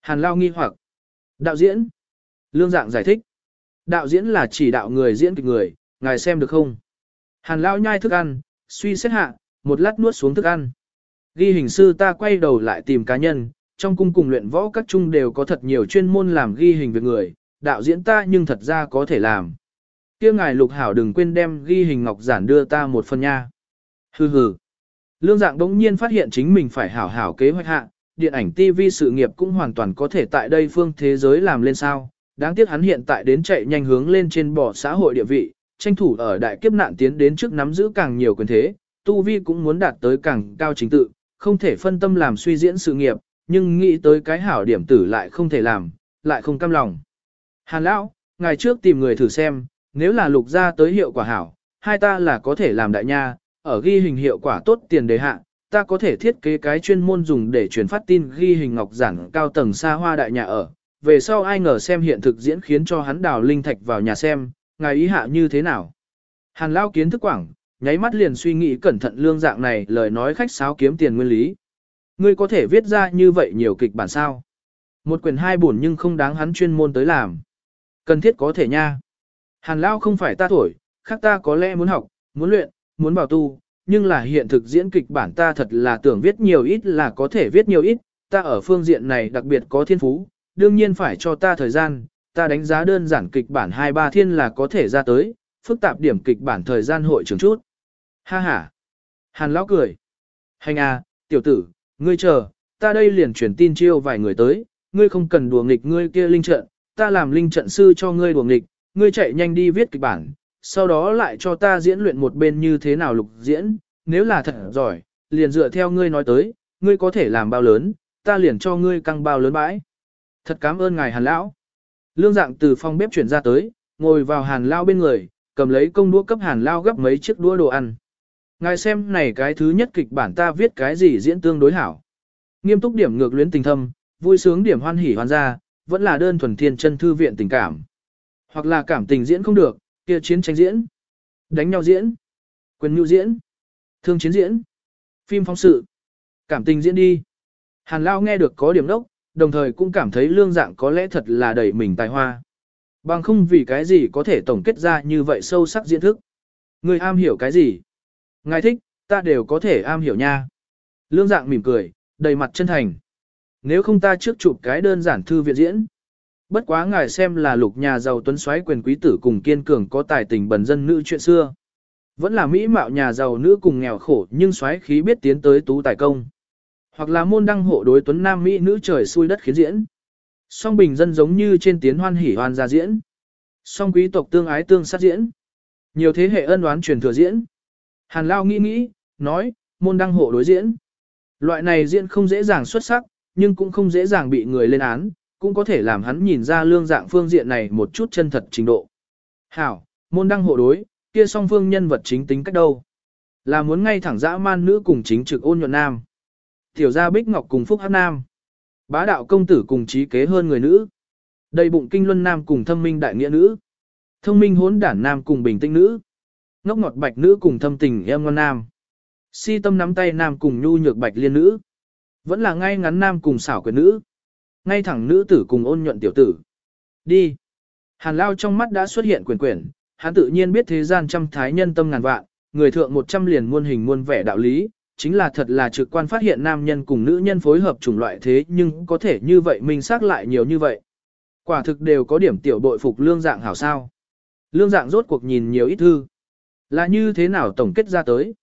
Hàn Lao nghi hoặc. Đạo diễn. Lương dạng giải thích. Đạo diễn là chỉ đạo người diễn kịch người, ngài xem được không? Hàn Lao nhai thức ăn, suy xét hạ, một lát nuốt xuống thức ăn. Ghi hình sư ta quay đầu lại tìm cá nhân, trong cung cùng luyện võ các trung đều có thật nhiều chuyên môn làm ghi hình việc người, đạo diễn ta nhưng thật ra có thể làm. kia ngài lục hảo đừng quên đem ghi hình ngọc giản đưa ta một phần nha. Hừ hừ. Lương dạng đống nhiên phát hiện chính mình phải hảo hảo kế hoạch hạ, điện ảnh TV sự nghiệp cũng hoàn toàn có thể tại đây phương thế giới làm lên sao. Đáng tiếc hắn hiện tại đến chạy nhanh hướng lên trên bỏ xã hội địa vị, tranh thủ ở đại kiếp nạn tiến đến trước nắm giữ càng nhiều quyền thế, tu vi cũng muốn đạt tới càng cao chính tự, không thể phân tâm làm suy diễn sự nghiệp, nhưng nghĩ tới cái hảo điểm tử lại không thể làm, lại không cam lòng. Hàn lão, ngày trước tìm người thử xem, nếu là lục ra tới hiệu quả hảo, hai ta là có thể làm đại nha, ở ghi hình hiệu quả tốt tiền đề hạ, ta có thể thiết kế cái chuyên môn dùng để truyền phát tin ghi hình ngọc giản cao tầng xa hoa đại nhà ở. Về sau ai ngờ xem hiện thực diễn khiến cho hắn đào linh thạch vào nhà xem, ngài ý hạ như thế nào. Hàn lao kiến thức quảng, nháy mắt liền suy nghĩ cẩn thận lương dạng này lời nói khách sáo kiếm tiền nguyên lý. Ngươi có thể viết ra như vậy nhiều kịch bản sao. Một quyển hai buồn nhưng không đáng hắn chuyên môn tới làm. Cần thiết có thể nha. Hàn lao không phải ta thổi, khác ta có lẽ muốn học, muốn luyện, muốn bảo tu, nhưng là hiện thực diễn kịch bản ta thật là tưởng viết nhiều ít là có thể viết nhiều ít, ta ở phương diện này đặc biệt có thiên phú, đương nhiên phải cho ta thời gian, ta đánh giá đơn giản kịch bản 2-3 thiên là có thể ra tới, phức tạp điểm kịch bản thời gian hội trường chút. Ha ha. Hàn lão cười. Hành à, tiểu tử, ngươi chờ, ta đây liền truyền tin chiêu vài người tới, ngươi không cần đùa nghịch ngươi kia linh trận, ta làm linh trận sư cho ngươi đùa nghịch, ngươi chạy nhanh đi viết kịch bản, sau đó lại cho ta diễn luyện một bên như thế nào lục diễn, nếu là thật giỏi, liền dựa theo ngươi nói tới, ngươi có thể làm bao lớn, ta liền cho ngươi căng bao lớn bãi. Thật cảm ơn ngài hàn lão. Lương dạng từ phòng bếp chuyển ra tới, ngồi vào hàn lao bên người, cầm lấy công đũa cấp hàn lao gấp mấy chiếc đũa đồ ăn. Ngài xem này cái thứ nhất kịch bản ta viết cái gì diễn tương đối hảo. Nghiêm túc điểm ngược luyến tình thâm, vui sướng điểm hoan hỉ hoan gia, vẫn là đơn thuần thiên chân thư viện tình cảm. Hoặc là cảm tình diễn không được, kia chiến tranh diễn, đánh nhau diễn, quyền nhu diễn, thương chiến diễn, phim phóng sự, cảm tình diễn đi. Hàn Lao nghe được có điểm đốc, đồng thời cũng cảm thấy lương dạng có lẽ thật là đẩy mình tài hoa. Bằng không vì cái gì có thể tổng kết ra như vậy sâu sắc diễn thức. Người am hiểu cái gì? Ngài thích, ta đều có thể am hiểu nha. Lương dạng mỉm cười, đầy mặt chân thành. Nếu không ta trước chụp cái đơn giản thư viện diễn. Bất quá ngài xem là lục nhà giàu tuấn xoáy quyền quý tử cùng kiên cường có tài tình bần dân nữ chuyện xưa. Vẫn là mỹ mạo nhà giàu nữ cùng nghèo khổ nhưng xoáy khí biết tiến tới tú tài công. Hoặc là môn đăng hộ đối tuấn nam mỹ nữ trời xui đất khiến diễn. Song bình dân giống như trên tiến hoan hỉ hoan gia diễn. Song quý tộc tương ái tương sát diễn. Nhiều thế hệ ân oán truyền thừa diễn. Hàn Lao nghĩ nghĩ, nói, môn đăng hộ đối diễn. Loại này diễn không dễ dàng xuất sắc, nhưng cũng không dễ dàng bị người lên án, cũng có thể làm hắn nhìn ra lương dạng phương diện này một chút chân thật trình độ. Hảo, môn đăng hộ đối, kia song phương nhân vật chính tính cách đâu? Là muốn ngay thẳng dã man nữ cùng chính trực ôn nhuận nam. Tiểu gia Bích Ngọc cùng Phúc Hát Nam. Bá đạo công tử cùng trí kế hơn người nữ. Đầy bụng kinh luân nam cùng thâm minh đại nghĩa nữ. Thông minh hốn đản nam cùng bình tĩnh nữ. Ngốc ngọt bạch nữ cùng thâm tình em ngon nam. Si tâm nắm tay nam cùng nhu nhược bạch liên nữ. Vẫn là ngay ngắn nam cùng xảo quyệt nữ. Ngay thẳng nữ tử cùng ôn nhuận tiểu tử. Đi. Hàn Lao trong mắt đã xuất hiện quyền quyển, hắn tự nhiên biết thế gian trăm thái nhân tâm ngàn vạn, người thượng một trăm liền muôn hình muôn vẻ đạo lý, chính là thật là trực quan phát hiện nam nhân cùng nữ nhân phối hợp chủng loại thế nhưng có thể như vậy mình xác lại nhiều như vậy. Quả thực đều có điểm tiểu bội phục lương dạng hảo sao. Lương dạng rốt cuộc nhìn nhiều ít thư. Là như thế nào tổng kết ra tới?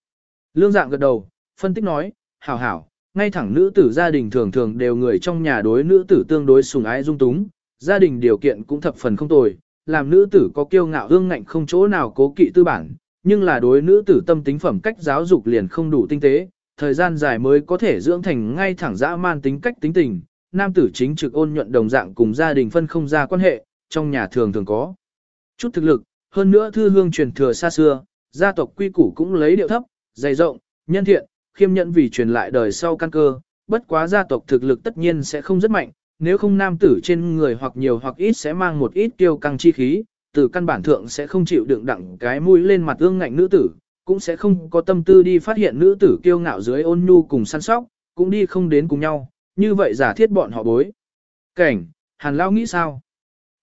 Lương dạng gật đầu, phân tích nói, hảo hảo, ngay thẳng nữ tử gia đình thường thường đều người trong nhà đối nữ tử tương đối sùng ái dung túng, gia đình điều kiện cũng thập phần không tồi, làm nữ tử có kiêu ngạo hương ngạnh không chỗ nào cố kỵ tư bản, nhưng là đối nữ tử tâm tính phẩm cách giáo dục liền không đủ tinh tế, thời gian dài mới có thể dưỡng thành ngay thẳng dã man tính cách tính tình, nam tử chính trực ôn nhuận đồng dạng cùng gia đình phân không ra quan hệ, trong nhà thường thường có chút thực lực, hơn nữa thư hương truyền thừa xa xưa, gia tộc quy củ cũng lấy điệu thấp, dày rộng, nhân thiện, khiêm nhẫn vì truyền lại đời sau căn cơ, bất quá gia tộc thực lực tất nhiên sẽ không rất mạnh, nếu không nam tử trên người hoặc nhiều hoặc ít sẽ mang một ít tiêu căng chi khí, từ căn bản thượng sẽ không chịu đựng đặng cái mũi lên mặt ương ngạnh nữ tử, cũng sẽ không có tâm tư đi phát hiện nữ tử kiêu ngạo dưới ôn nhu cùng săn sóc, cũng đi không đến cùng nhau, như vậy giả thiết bọn họ bối. Cảnh, hàn lao nghĩ sao?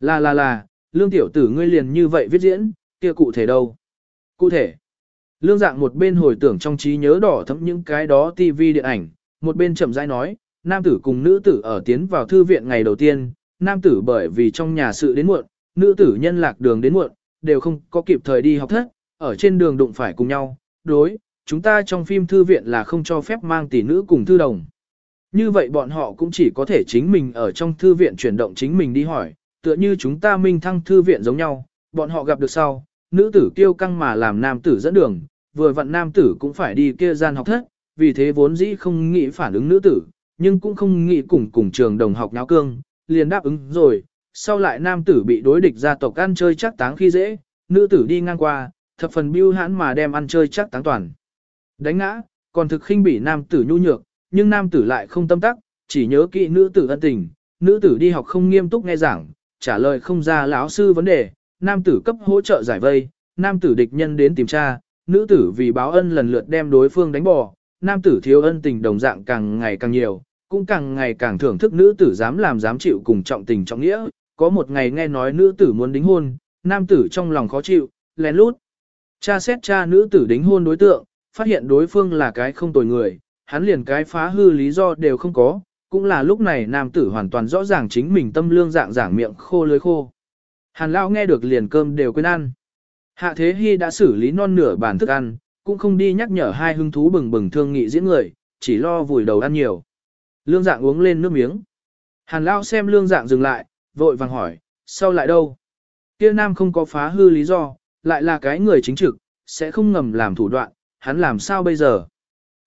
Là là là, lương tiểu tử ngươi liền như vậy viết diễn, kia cụ thể đâu? Cụ thể, lương dạng một bên hồi tưởng trong trí nhớ đỏ thấm những cái đó tivi điện ảnh, một bên chậm rãi nói, nam tử cùng nữ tử ở tiến vào thư viện ngày đầu tiên, nam tử bởi vì trong nhà sự đến muộn, nữ tử nhân lạc đường đến muộn, đều không có kịp thời đi học thất, ở trên đường đụng phải cùng nhau, đối, chúng ta trong phim thư viện là không cho phép mang tỷ nữ cùng thư đồng. Như vậy bọn họ cũng chỉ có thể chính mình ở trong thư viện chuyển động chính mình đi hỏi, tựa như chúng ta minh thăng thư viện giống nhau, bọn họ gặp được sau, nữ tử kêu căng mà làm nam tử dẫn đường, vừa vặn nam tử cũng phải đi kia gian học thất, vì thế vốn dĩ không nghĩ phản ứng nữ tử, nhưng cũng không nghĩ cùng cùng trường đồng học nháo cương, liền đáp ứng rồi, sau lại nam tử bị đối địch gia tộc ăn chơi chắc táng khi dễ, nữ tử đi ngang qua, thập phần bưu hãn mà đem ăn chơi chắc táng toàn. Đánh ngã, còn thực khinh bỉ nam tử nhu nhược, nhưng nam tử lại không tâm tắc, chỉ nhớ kỹ nữ tử ân tình, nữ tử đi học không nghiêm túc nghe giảng, trả lời không ra lão sư vấn đề, nam tử cấp hỗ trợ giải vây, nam tử địch nhân đến tìm tra, nữ tử vì báo ân lần lượt đem đối phương đánh bỏ, nam tử thiếu ân tình đồng dạng càng ngày càng nhiều, cũng càng ngày càng thưởng thức nữ tử dám làm dám chịu cùng trọng tình trọng nghĩa, có một ngày nghe nói nữ tử muốn đính hôn, nam tử trong lòng khó chịu, lén lút. Cha xét cha nữ tử đính hôn đối tượng, phát hiện đối phương là cái không tồi người, hắn liền cái phá hư lý do đều không có, cũng là lúc này nam tử hoàn toàn rõ ràng chính mình tâm lương dạng giảng miệng khô lưới khô. Hàn Lão nghe được liền cơm đều quên ăn. Hạ Thế Hy đã xử lý non nửa bàn thức ăn, cũng không đi nhắc nhở hai hứng thú bừng bừng thương nghị diễn người, chỉ lo vùi đầu ăn nhiều. Lương dạng uống lên nước miếng. Hàn Lão xem lương dạng dừng lại, vội vàng hỏi, "Sao lại đâu? Kia nam không có phá hư lý do, lại là cái người chính trực, sẽ không ngầm làm thủ đoạn, hắn làm sao bây giờ?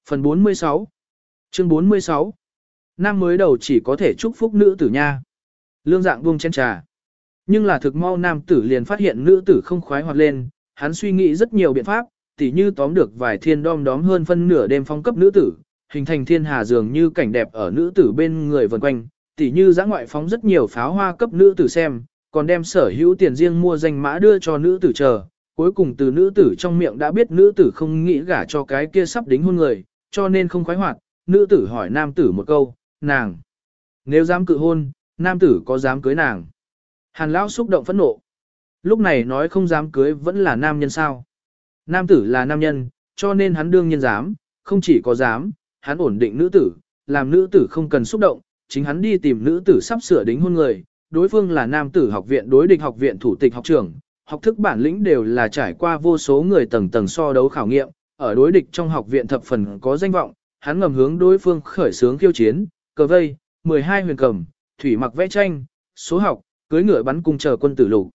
Phần 46 Chương 46 Nam mới đầu chỉ có thể chúc phúc nữ tử nha. Lương dạng buông chén trà. Nhưng là thực mau nam tử liền phát hiện nữ tử không khoái hoạt lên, hắn suy nghĩ rất nhiều biện pháp, tỉ như tóm được vài thiên đom đóm hơn phân nửa đêm phong cấp nữ tử, hình thành thiên hà dường như cảnh đẹp ở nữ tử bên người vần quanh, tỉ như giã ngoại phóng rất nhiều pháo hoa cấp nữ tử xem, còn đem sở hữu tiền riêng mua danh mã đưa cho nữ tử chờ. Cuối cùng từ nữ tử trong miệng đã biết nữ tử không nghĩ gả cho cái kia sắp đính hôn người, cho nên không khoái hoạt, nữ tử hỏi nam tử một câu, nàng. Nếu dám cự hôn, nam tử có dám cưới nàng. Hàn lão xúc động phẫn nộ. Lúc này nói không dám cưới vẫn là nam nhân sao. Nam tử là nam nhân, cho nên hắn đương nhiên dám, không chỉ có dám, hắn ổn định nữ tử, làm nữ tử không cần xúc động, chính hắn đi tìm nữ tử sắp sửa đính hôn người, đối phương là nam tử học viện đối địch học viện thủ tịch học trưởng, học thức bản lĩnh đều là trải qua vô số người tầng tầng so đấu khảo nghiệm, ở đối địch trong học viện thập phần có danh vọng, hắn ngầm hướng đối phương khởi sướng khiêu chiến, cờ vây, 12 huyền cầm, thủy mặc vẽ tranh, số học, cưới ngựa bắn cung chờ quân tử lục.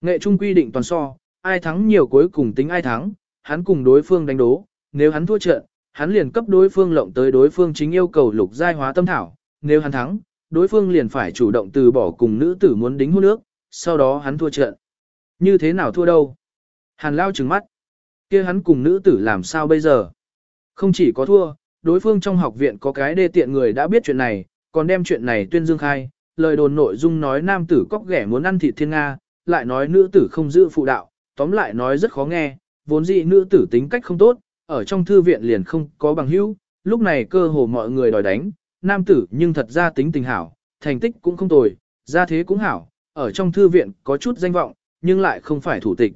Nghệ trung quy định toàn so, ai thắng nhiều cuối cùng tính ai thắng, hắn cùng đối phương đánh đố, nếu hắn thua trận, hắn liền cấp đối phương lộng tới đối phương chính yêu cầu lục giai hóa tâm thảo, nếu hắn thắng, đối phương liền phải chủ động từ bỏ cùng nữ tử muốn đính hôn nước, sau đó hắn thua trận. Như thế nào thua đâu? Hàn lao trừng mắt. kia hắn cùng nữ tử làm sao bây giờ? Không chỉ có thua, đối phương trong học viện có cái đê tiện người đã biết chuyện này, còn đem chuyện này tuyên dương khai, lời đồn nội dung nói nam tử cóc ghẻ muốn ăn thịt thiên Nga, lại nói nữ tử không giữ phụ đạo, tóm lại nói rất khó nghe, vốn dĩ nữ tử tính cách không tốt, ở trong thư viện liền không có bằng hữu, lúc này cơ hồ mọi người đòi đánh, nam tử nhưng thật ra tính tình hảo, thành tích cũng không tồi, gia thế cũng hảo, ở trong thư viện có chút danh vọng, nhưng lại không phải thủ tịch.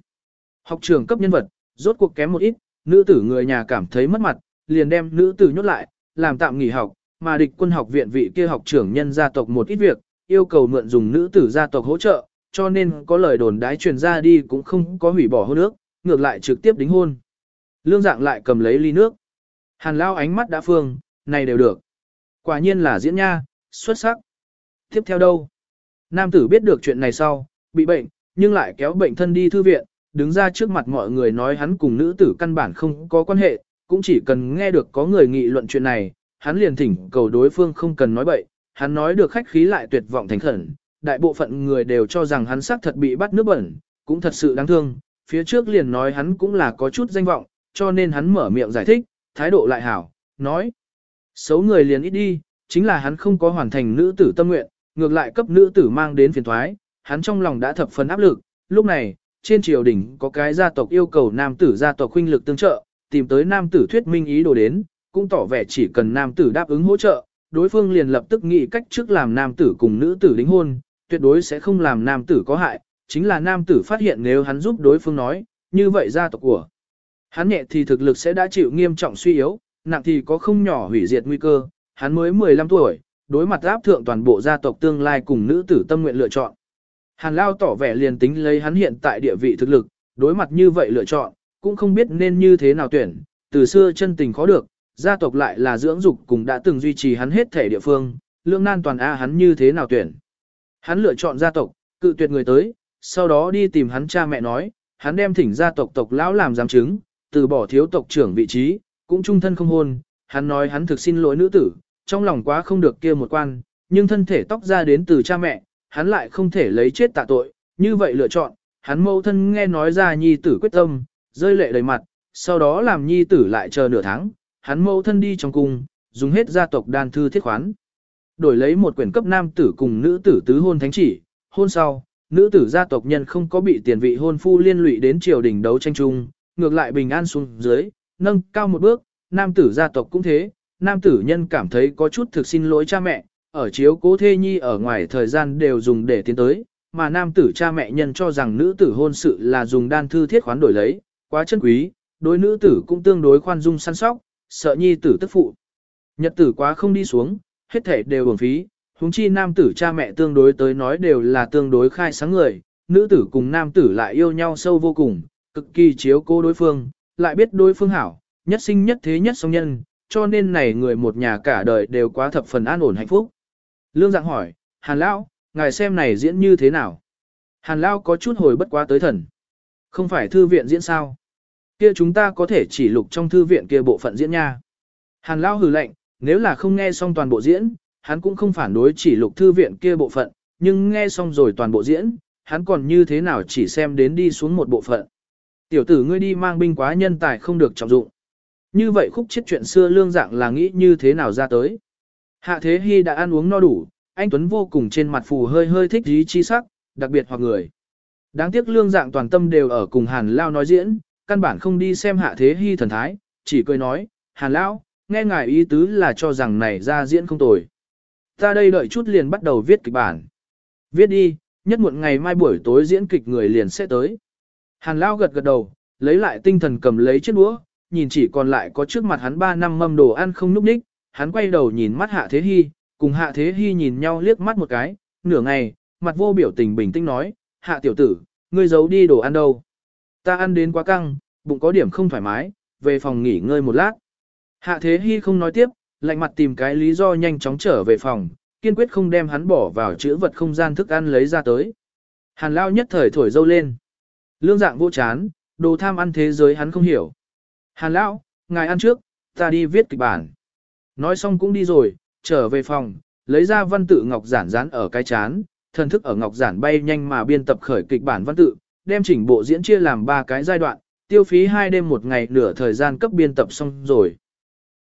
Học trường cấp nhân vật, rốt cuộc kém một ít, nữ tử người nhà cảm thấy mất mặt, liền đem nữ tử nhốt lại, làm tạm nghỉ học, mà địch quân học viện vị kia học trưởng nhân gia tộc một ít việc, yêu cầu mượn dùng nữ tử gia tộc hỗ trợ, cho nên có lời đồn đái truyền ra đi cũng không có hủy bỏ hôn nước, ngược lại trực tiếp đính hôn. Lương dạng lại cầm lấy ly nước. Hàn lao ánh mắt đã phương, này đều được. Quả nhiên là diễn nha, xuất sắc. Tiếp theo đâu? Nam tử biết được chuyện này sau, bị bệnh, nhưng lại kéo bệnh thân đi thư viện, đứng ra trước mặt mọi người nói hắn cùng nữ tử căn bản không có quan hệ, cũng chỉ cần nghe được có người nghị luận chuyện này, hắn liền thỉnh cầu đối phương không cần nói bậy, hắn nói được khách khí lại tuyệt vọng thành khẩn, đại bộ phận người đều cho rằng hắn xác thật bị bắt nước bẩn, cũng thật sự đáng thương, phía trước liền nói hắn cũng là có chút danh vọng, cho nên hắn mở miệng giải thích, thái độ lại hảo, nói. Xấu người liền ít đi, chính là hắn không có hoàn thành nữ tử tâm nguyện, ngược lại cấp nữ tử mang đến phiền thoái, hắn trong lòng đã thập phần áp lực, lúc này, trên triều đình có cái gia tộc yêu cầu nam tử gia tộc huynh lực tương trợ, tìm tới nam tử thuyết minh ý đồ đến, cũng tỏ vẻ chỉ cần nam tử đáp ứng hỗ trợ, đối phương liền lập tức nghĩ cách trước làm nam tử cùng nữ tử đính hôn, tuyệt đối sẽ không làm nam tử có hại, chính là nam tử phát hiện nếu hắn giúp đối phương nói, như vậy gia tộc của hắn nhẹ thì thực lực sẽ đã chịu nghiêm trọng suy yếu, nặng thì có không nhỏ hủy diệt nguy cơ, hắn mới 15 tuổi, đối mặt áp thượng toàn bộ gia tộc tương lai cùng nữ tử tâm nguyện lựa chọn. Hàn Lao tỏ vẻ liền tính lấy hắn hiện tại địa vị thực lực, đối mặt như vậy lựa chọn, cũng không biết nên như thế nào tuyển, từ xưa chân tình khó được, gia tộc lại là dưỡng dục cùng đã từng duy trì hắn hết thể địa phương, lương nan toàn A hắn như thế nào tuyển. Hắn lựa chọn gia tộc, cự tuyệt người tới, sau đó đi tìm hắn cha mẹ nói, hắn đem thỉnh gia tộc tộc lão làm giám chứng, từ bỏ thiếu tộc trưởng vị trí, cũng trung thân không hôn, hắn nói hắn thực xin lỗi nữ tử, trong lòng quá không được kia một quan, nhưng thân thể tóc ra đến từ cha mẹ, hắn lại không thể lấy chết tạ tội, như vậy lựa chọn, hắn mâu thân nghe nói ra nhi tử quyết tâm, rơi lệ đầy mặt, sau đó làm nhi tử lại chờ nửa tháng, hắn mâu thân đi trong cung, dùng hết gia tộc đan thư thiết khoán. Đổi lấy một quyển cấp nam tử cùng nữ tử tứ hôn thánh chỉ, hôn sau, nữ tử gia tộc nhân không có bị tiền vị hôn phu liên lụy đến triều đình đấu tranh chung, ngược lại bình an xuống dưới, nâng cao một bước, nam tử gia tộc cũng thế, nam tử nhân cảm thấy có chút thực xin lỗi cha mẹ, ở chiếu cố thê nhi ở ngoài thời gian đều dùng để tiến tới, mà nam tử cha mẹ nhân cho rằng nữ tử hôn sự là dùng đan thư thiết khoán đổi lấy, quá chân quý, đối nữ tử cũng tương đối khoan dung săn sóc, sợ nhi tử tức phụ. Nhật tử quá không đi xuống, hết thể đều uổng phí, huống chi nam tử cha mẹ tương đối tới nói đều là tương đối khai sáng người, nữ tử cùng nam tử lại yêu nhau sâu vô cùng, cực kỳ chiếu cố đối phương, lại biết đối phương hảo, nhất sinh nhất thế nhất song nhân, cho nên này người một nhà cả đời đều quá thập phần an ổn hạnh phúc. Lương dạng hỏi, Hàn Lão, ngài xem này diễn như thế nào? Hàn Lão có chút hồi bất quá tới thần. Không phải thư viện diễn sao? Kia chúng ta có thể chỉ lục trong thư viện kia bộ phận diễn nha. Hàn Lão hừ lạnh, nếu là không nghe xong toàn bộ diễn, hắn cũng không phản đối chỉ lục thư viện kia bộ phận, nhưng nghe xong rồi toàn bộ diễn, hắn còn như thế nào chỉ xem đến đi xuống một bộ phận. Tiểu tử ngươi đi mang binh quá nhân tài không được trọng dụng. Như vậy khúc chết chuyện xưa lương dạng là nghĩ như thế nào ra tới. Hạ Thế Hy đã ăn uống no đủ, anh Tuấn vô cùng trên mặt phù hơi hơi thích dí chi sắc, đặc biệt hoặc người. Đáng tiếc lương dạng toàn tâm đều ở cùng Hàn Lao nói diễn, căn bản không đi xem Hạ Thế Hy thần thái, chỉ cười nói, Hàn Lao, nghe ngài ý tứ là cho rằng này ra diễn không tồi. Ta đây đợi chút liền bắt đầu viết kịch bản. Viết đi, nhất muộn ngày mai buổi tối diễn kịch người liền sẽ tới. Hàn Lao gật gật đầu, lấy lại tinh thần cầm lấy chiếc đũa, nhìn chỉ còn lại có trước mặt hắn 3 năm mâm đồ ăn không núp ních, hắn quay đầu nhìn mắt Hạ Thế Hy, cùng Hạ Thế Hy nhìn nhau liếc mắt một cái, nửa ngày, mặt vô biểu tình bình tĩnh nói, Hạ tiểu tử, ngươi giấu đi đồ ăn đâu? Ta ăn đến quá căng, bụng có điểm không thoải mái, về phòng nghỉ ngơi một lát. Hạ Thế Hy không nói tiếp, lạnh mặt tìm cái lý do nhanh chóng trở về phòng, kiên quyết không đem hắn bỏ vào chữ vật không gian thức ăn lấy ra tới. Hàn Lao nhất thời thổi dâu lên. Lương dạng vô chán, đồ tham ăn thế giới hắn không hiểu. Hàn Lão, ngài ăn trước, ta đi viết kịch bản. Nói xong cũng đi rồi, trở về phòng, lấy ra văn tự ngọc giản dán ở cái chán, thần thức ở ngọc giản bay nhanh mà biên tập khởi kịch bản văn tự, đem chỉnh bộ diễn chia làm ba cái giai đoạn, tiêu phí hai đêm một ngày nửa thời gian cấp biên tập xong rồi.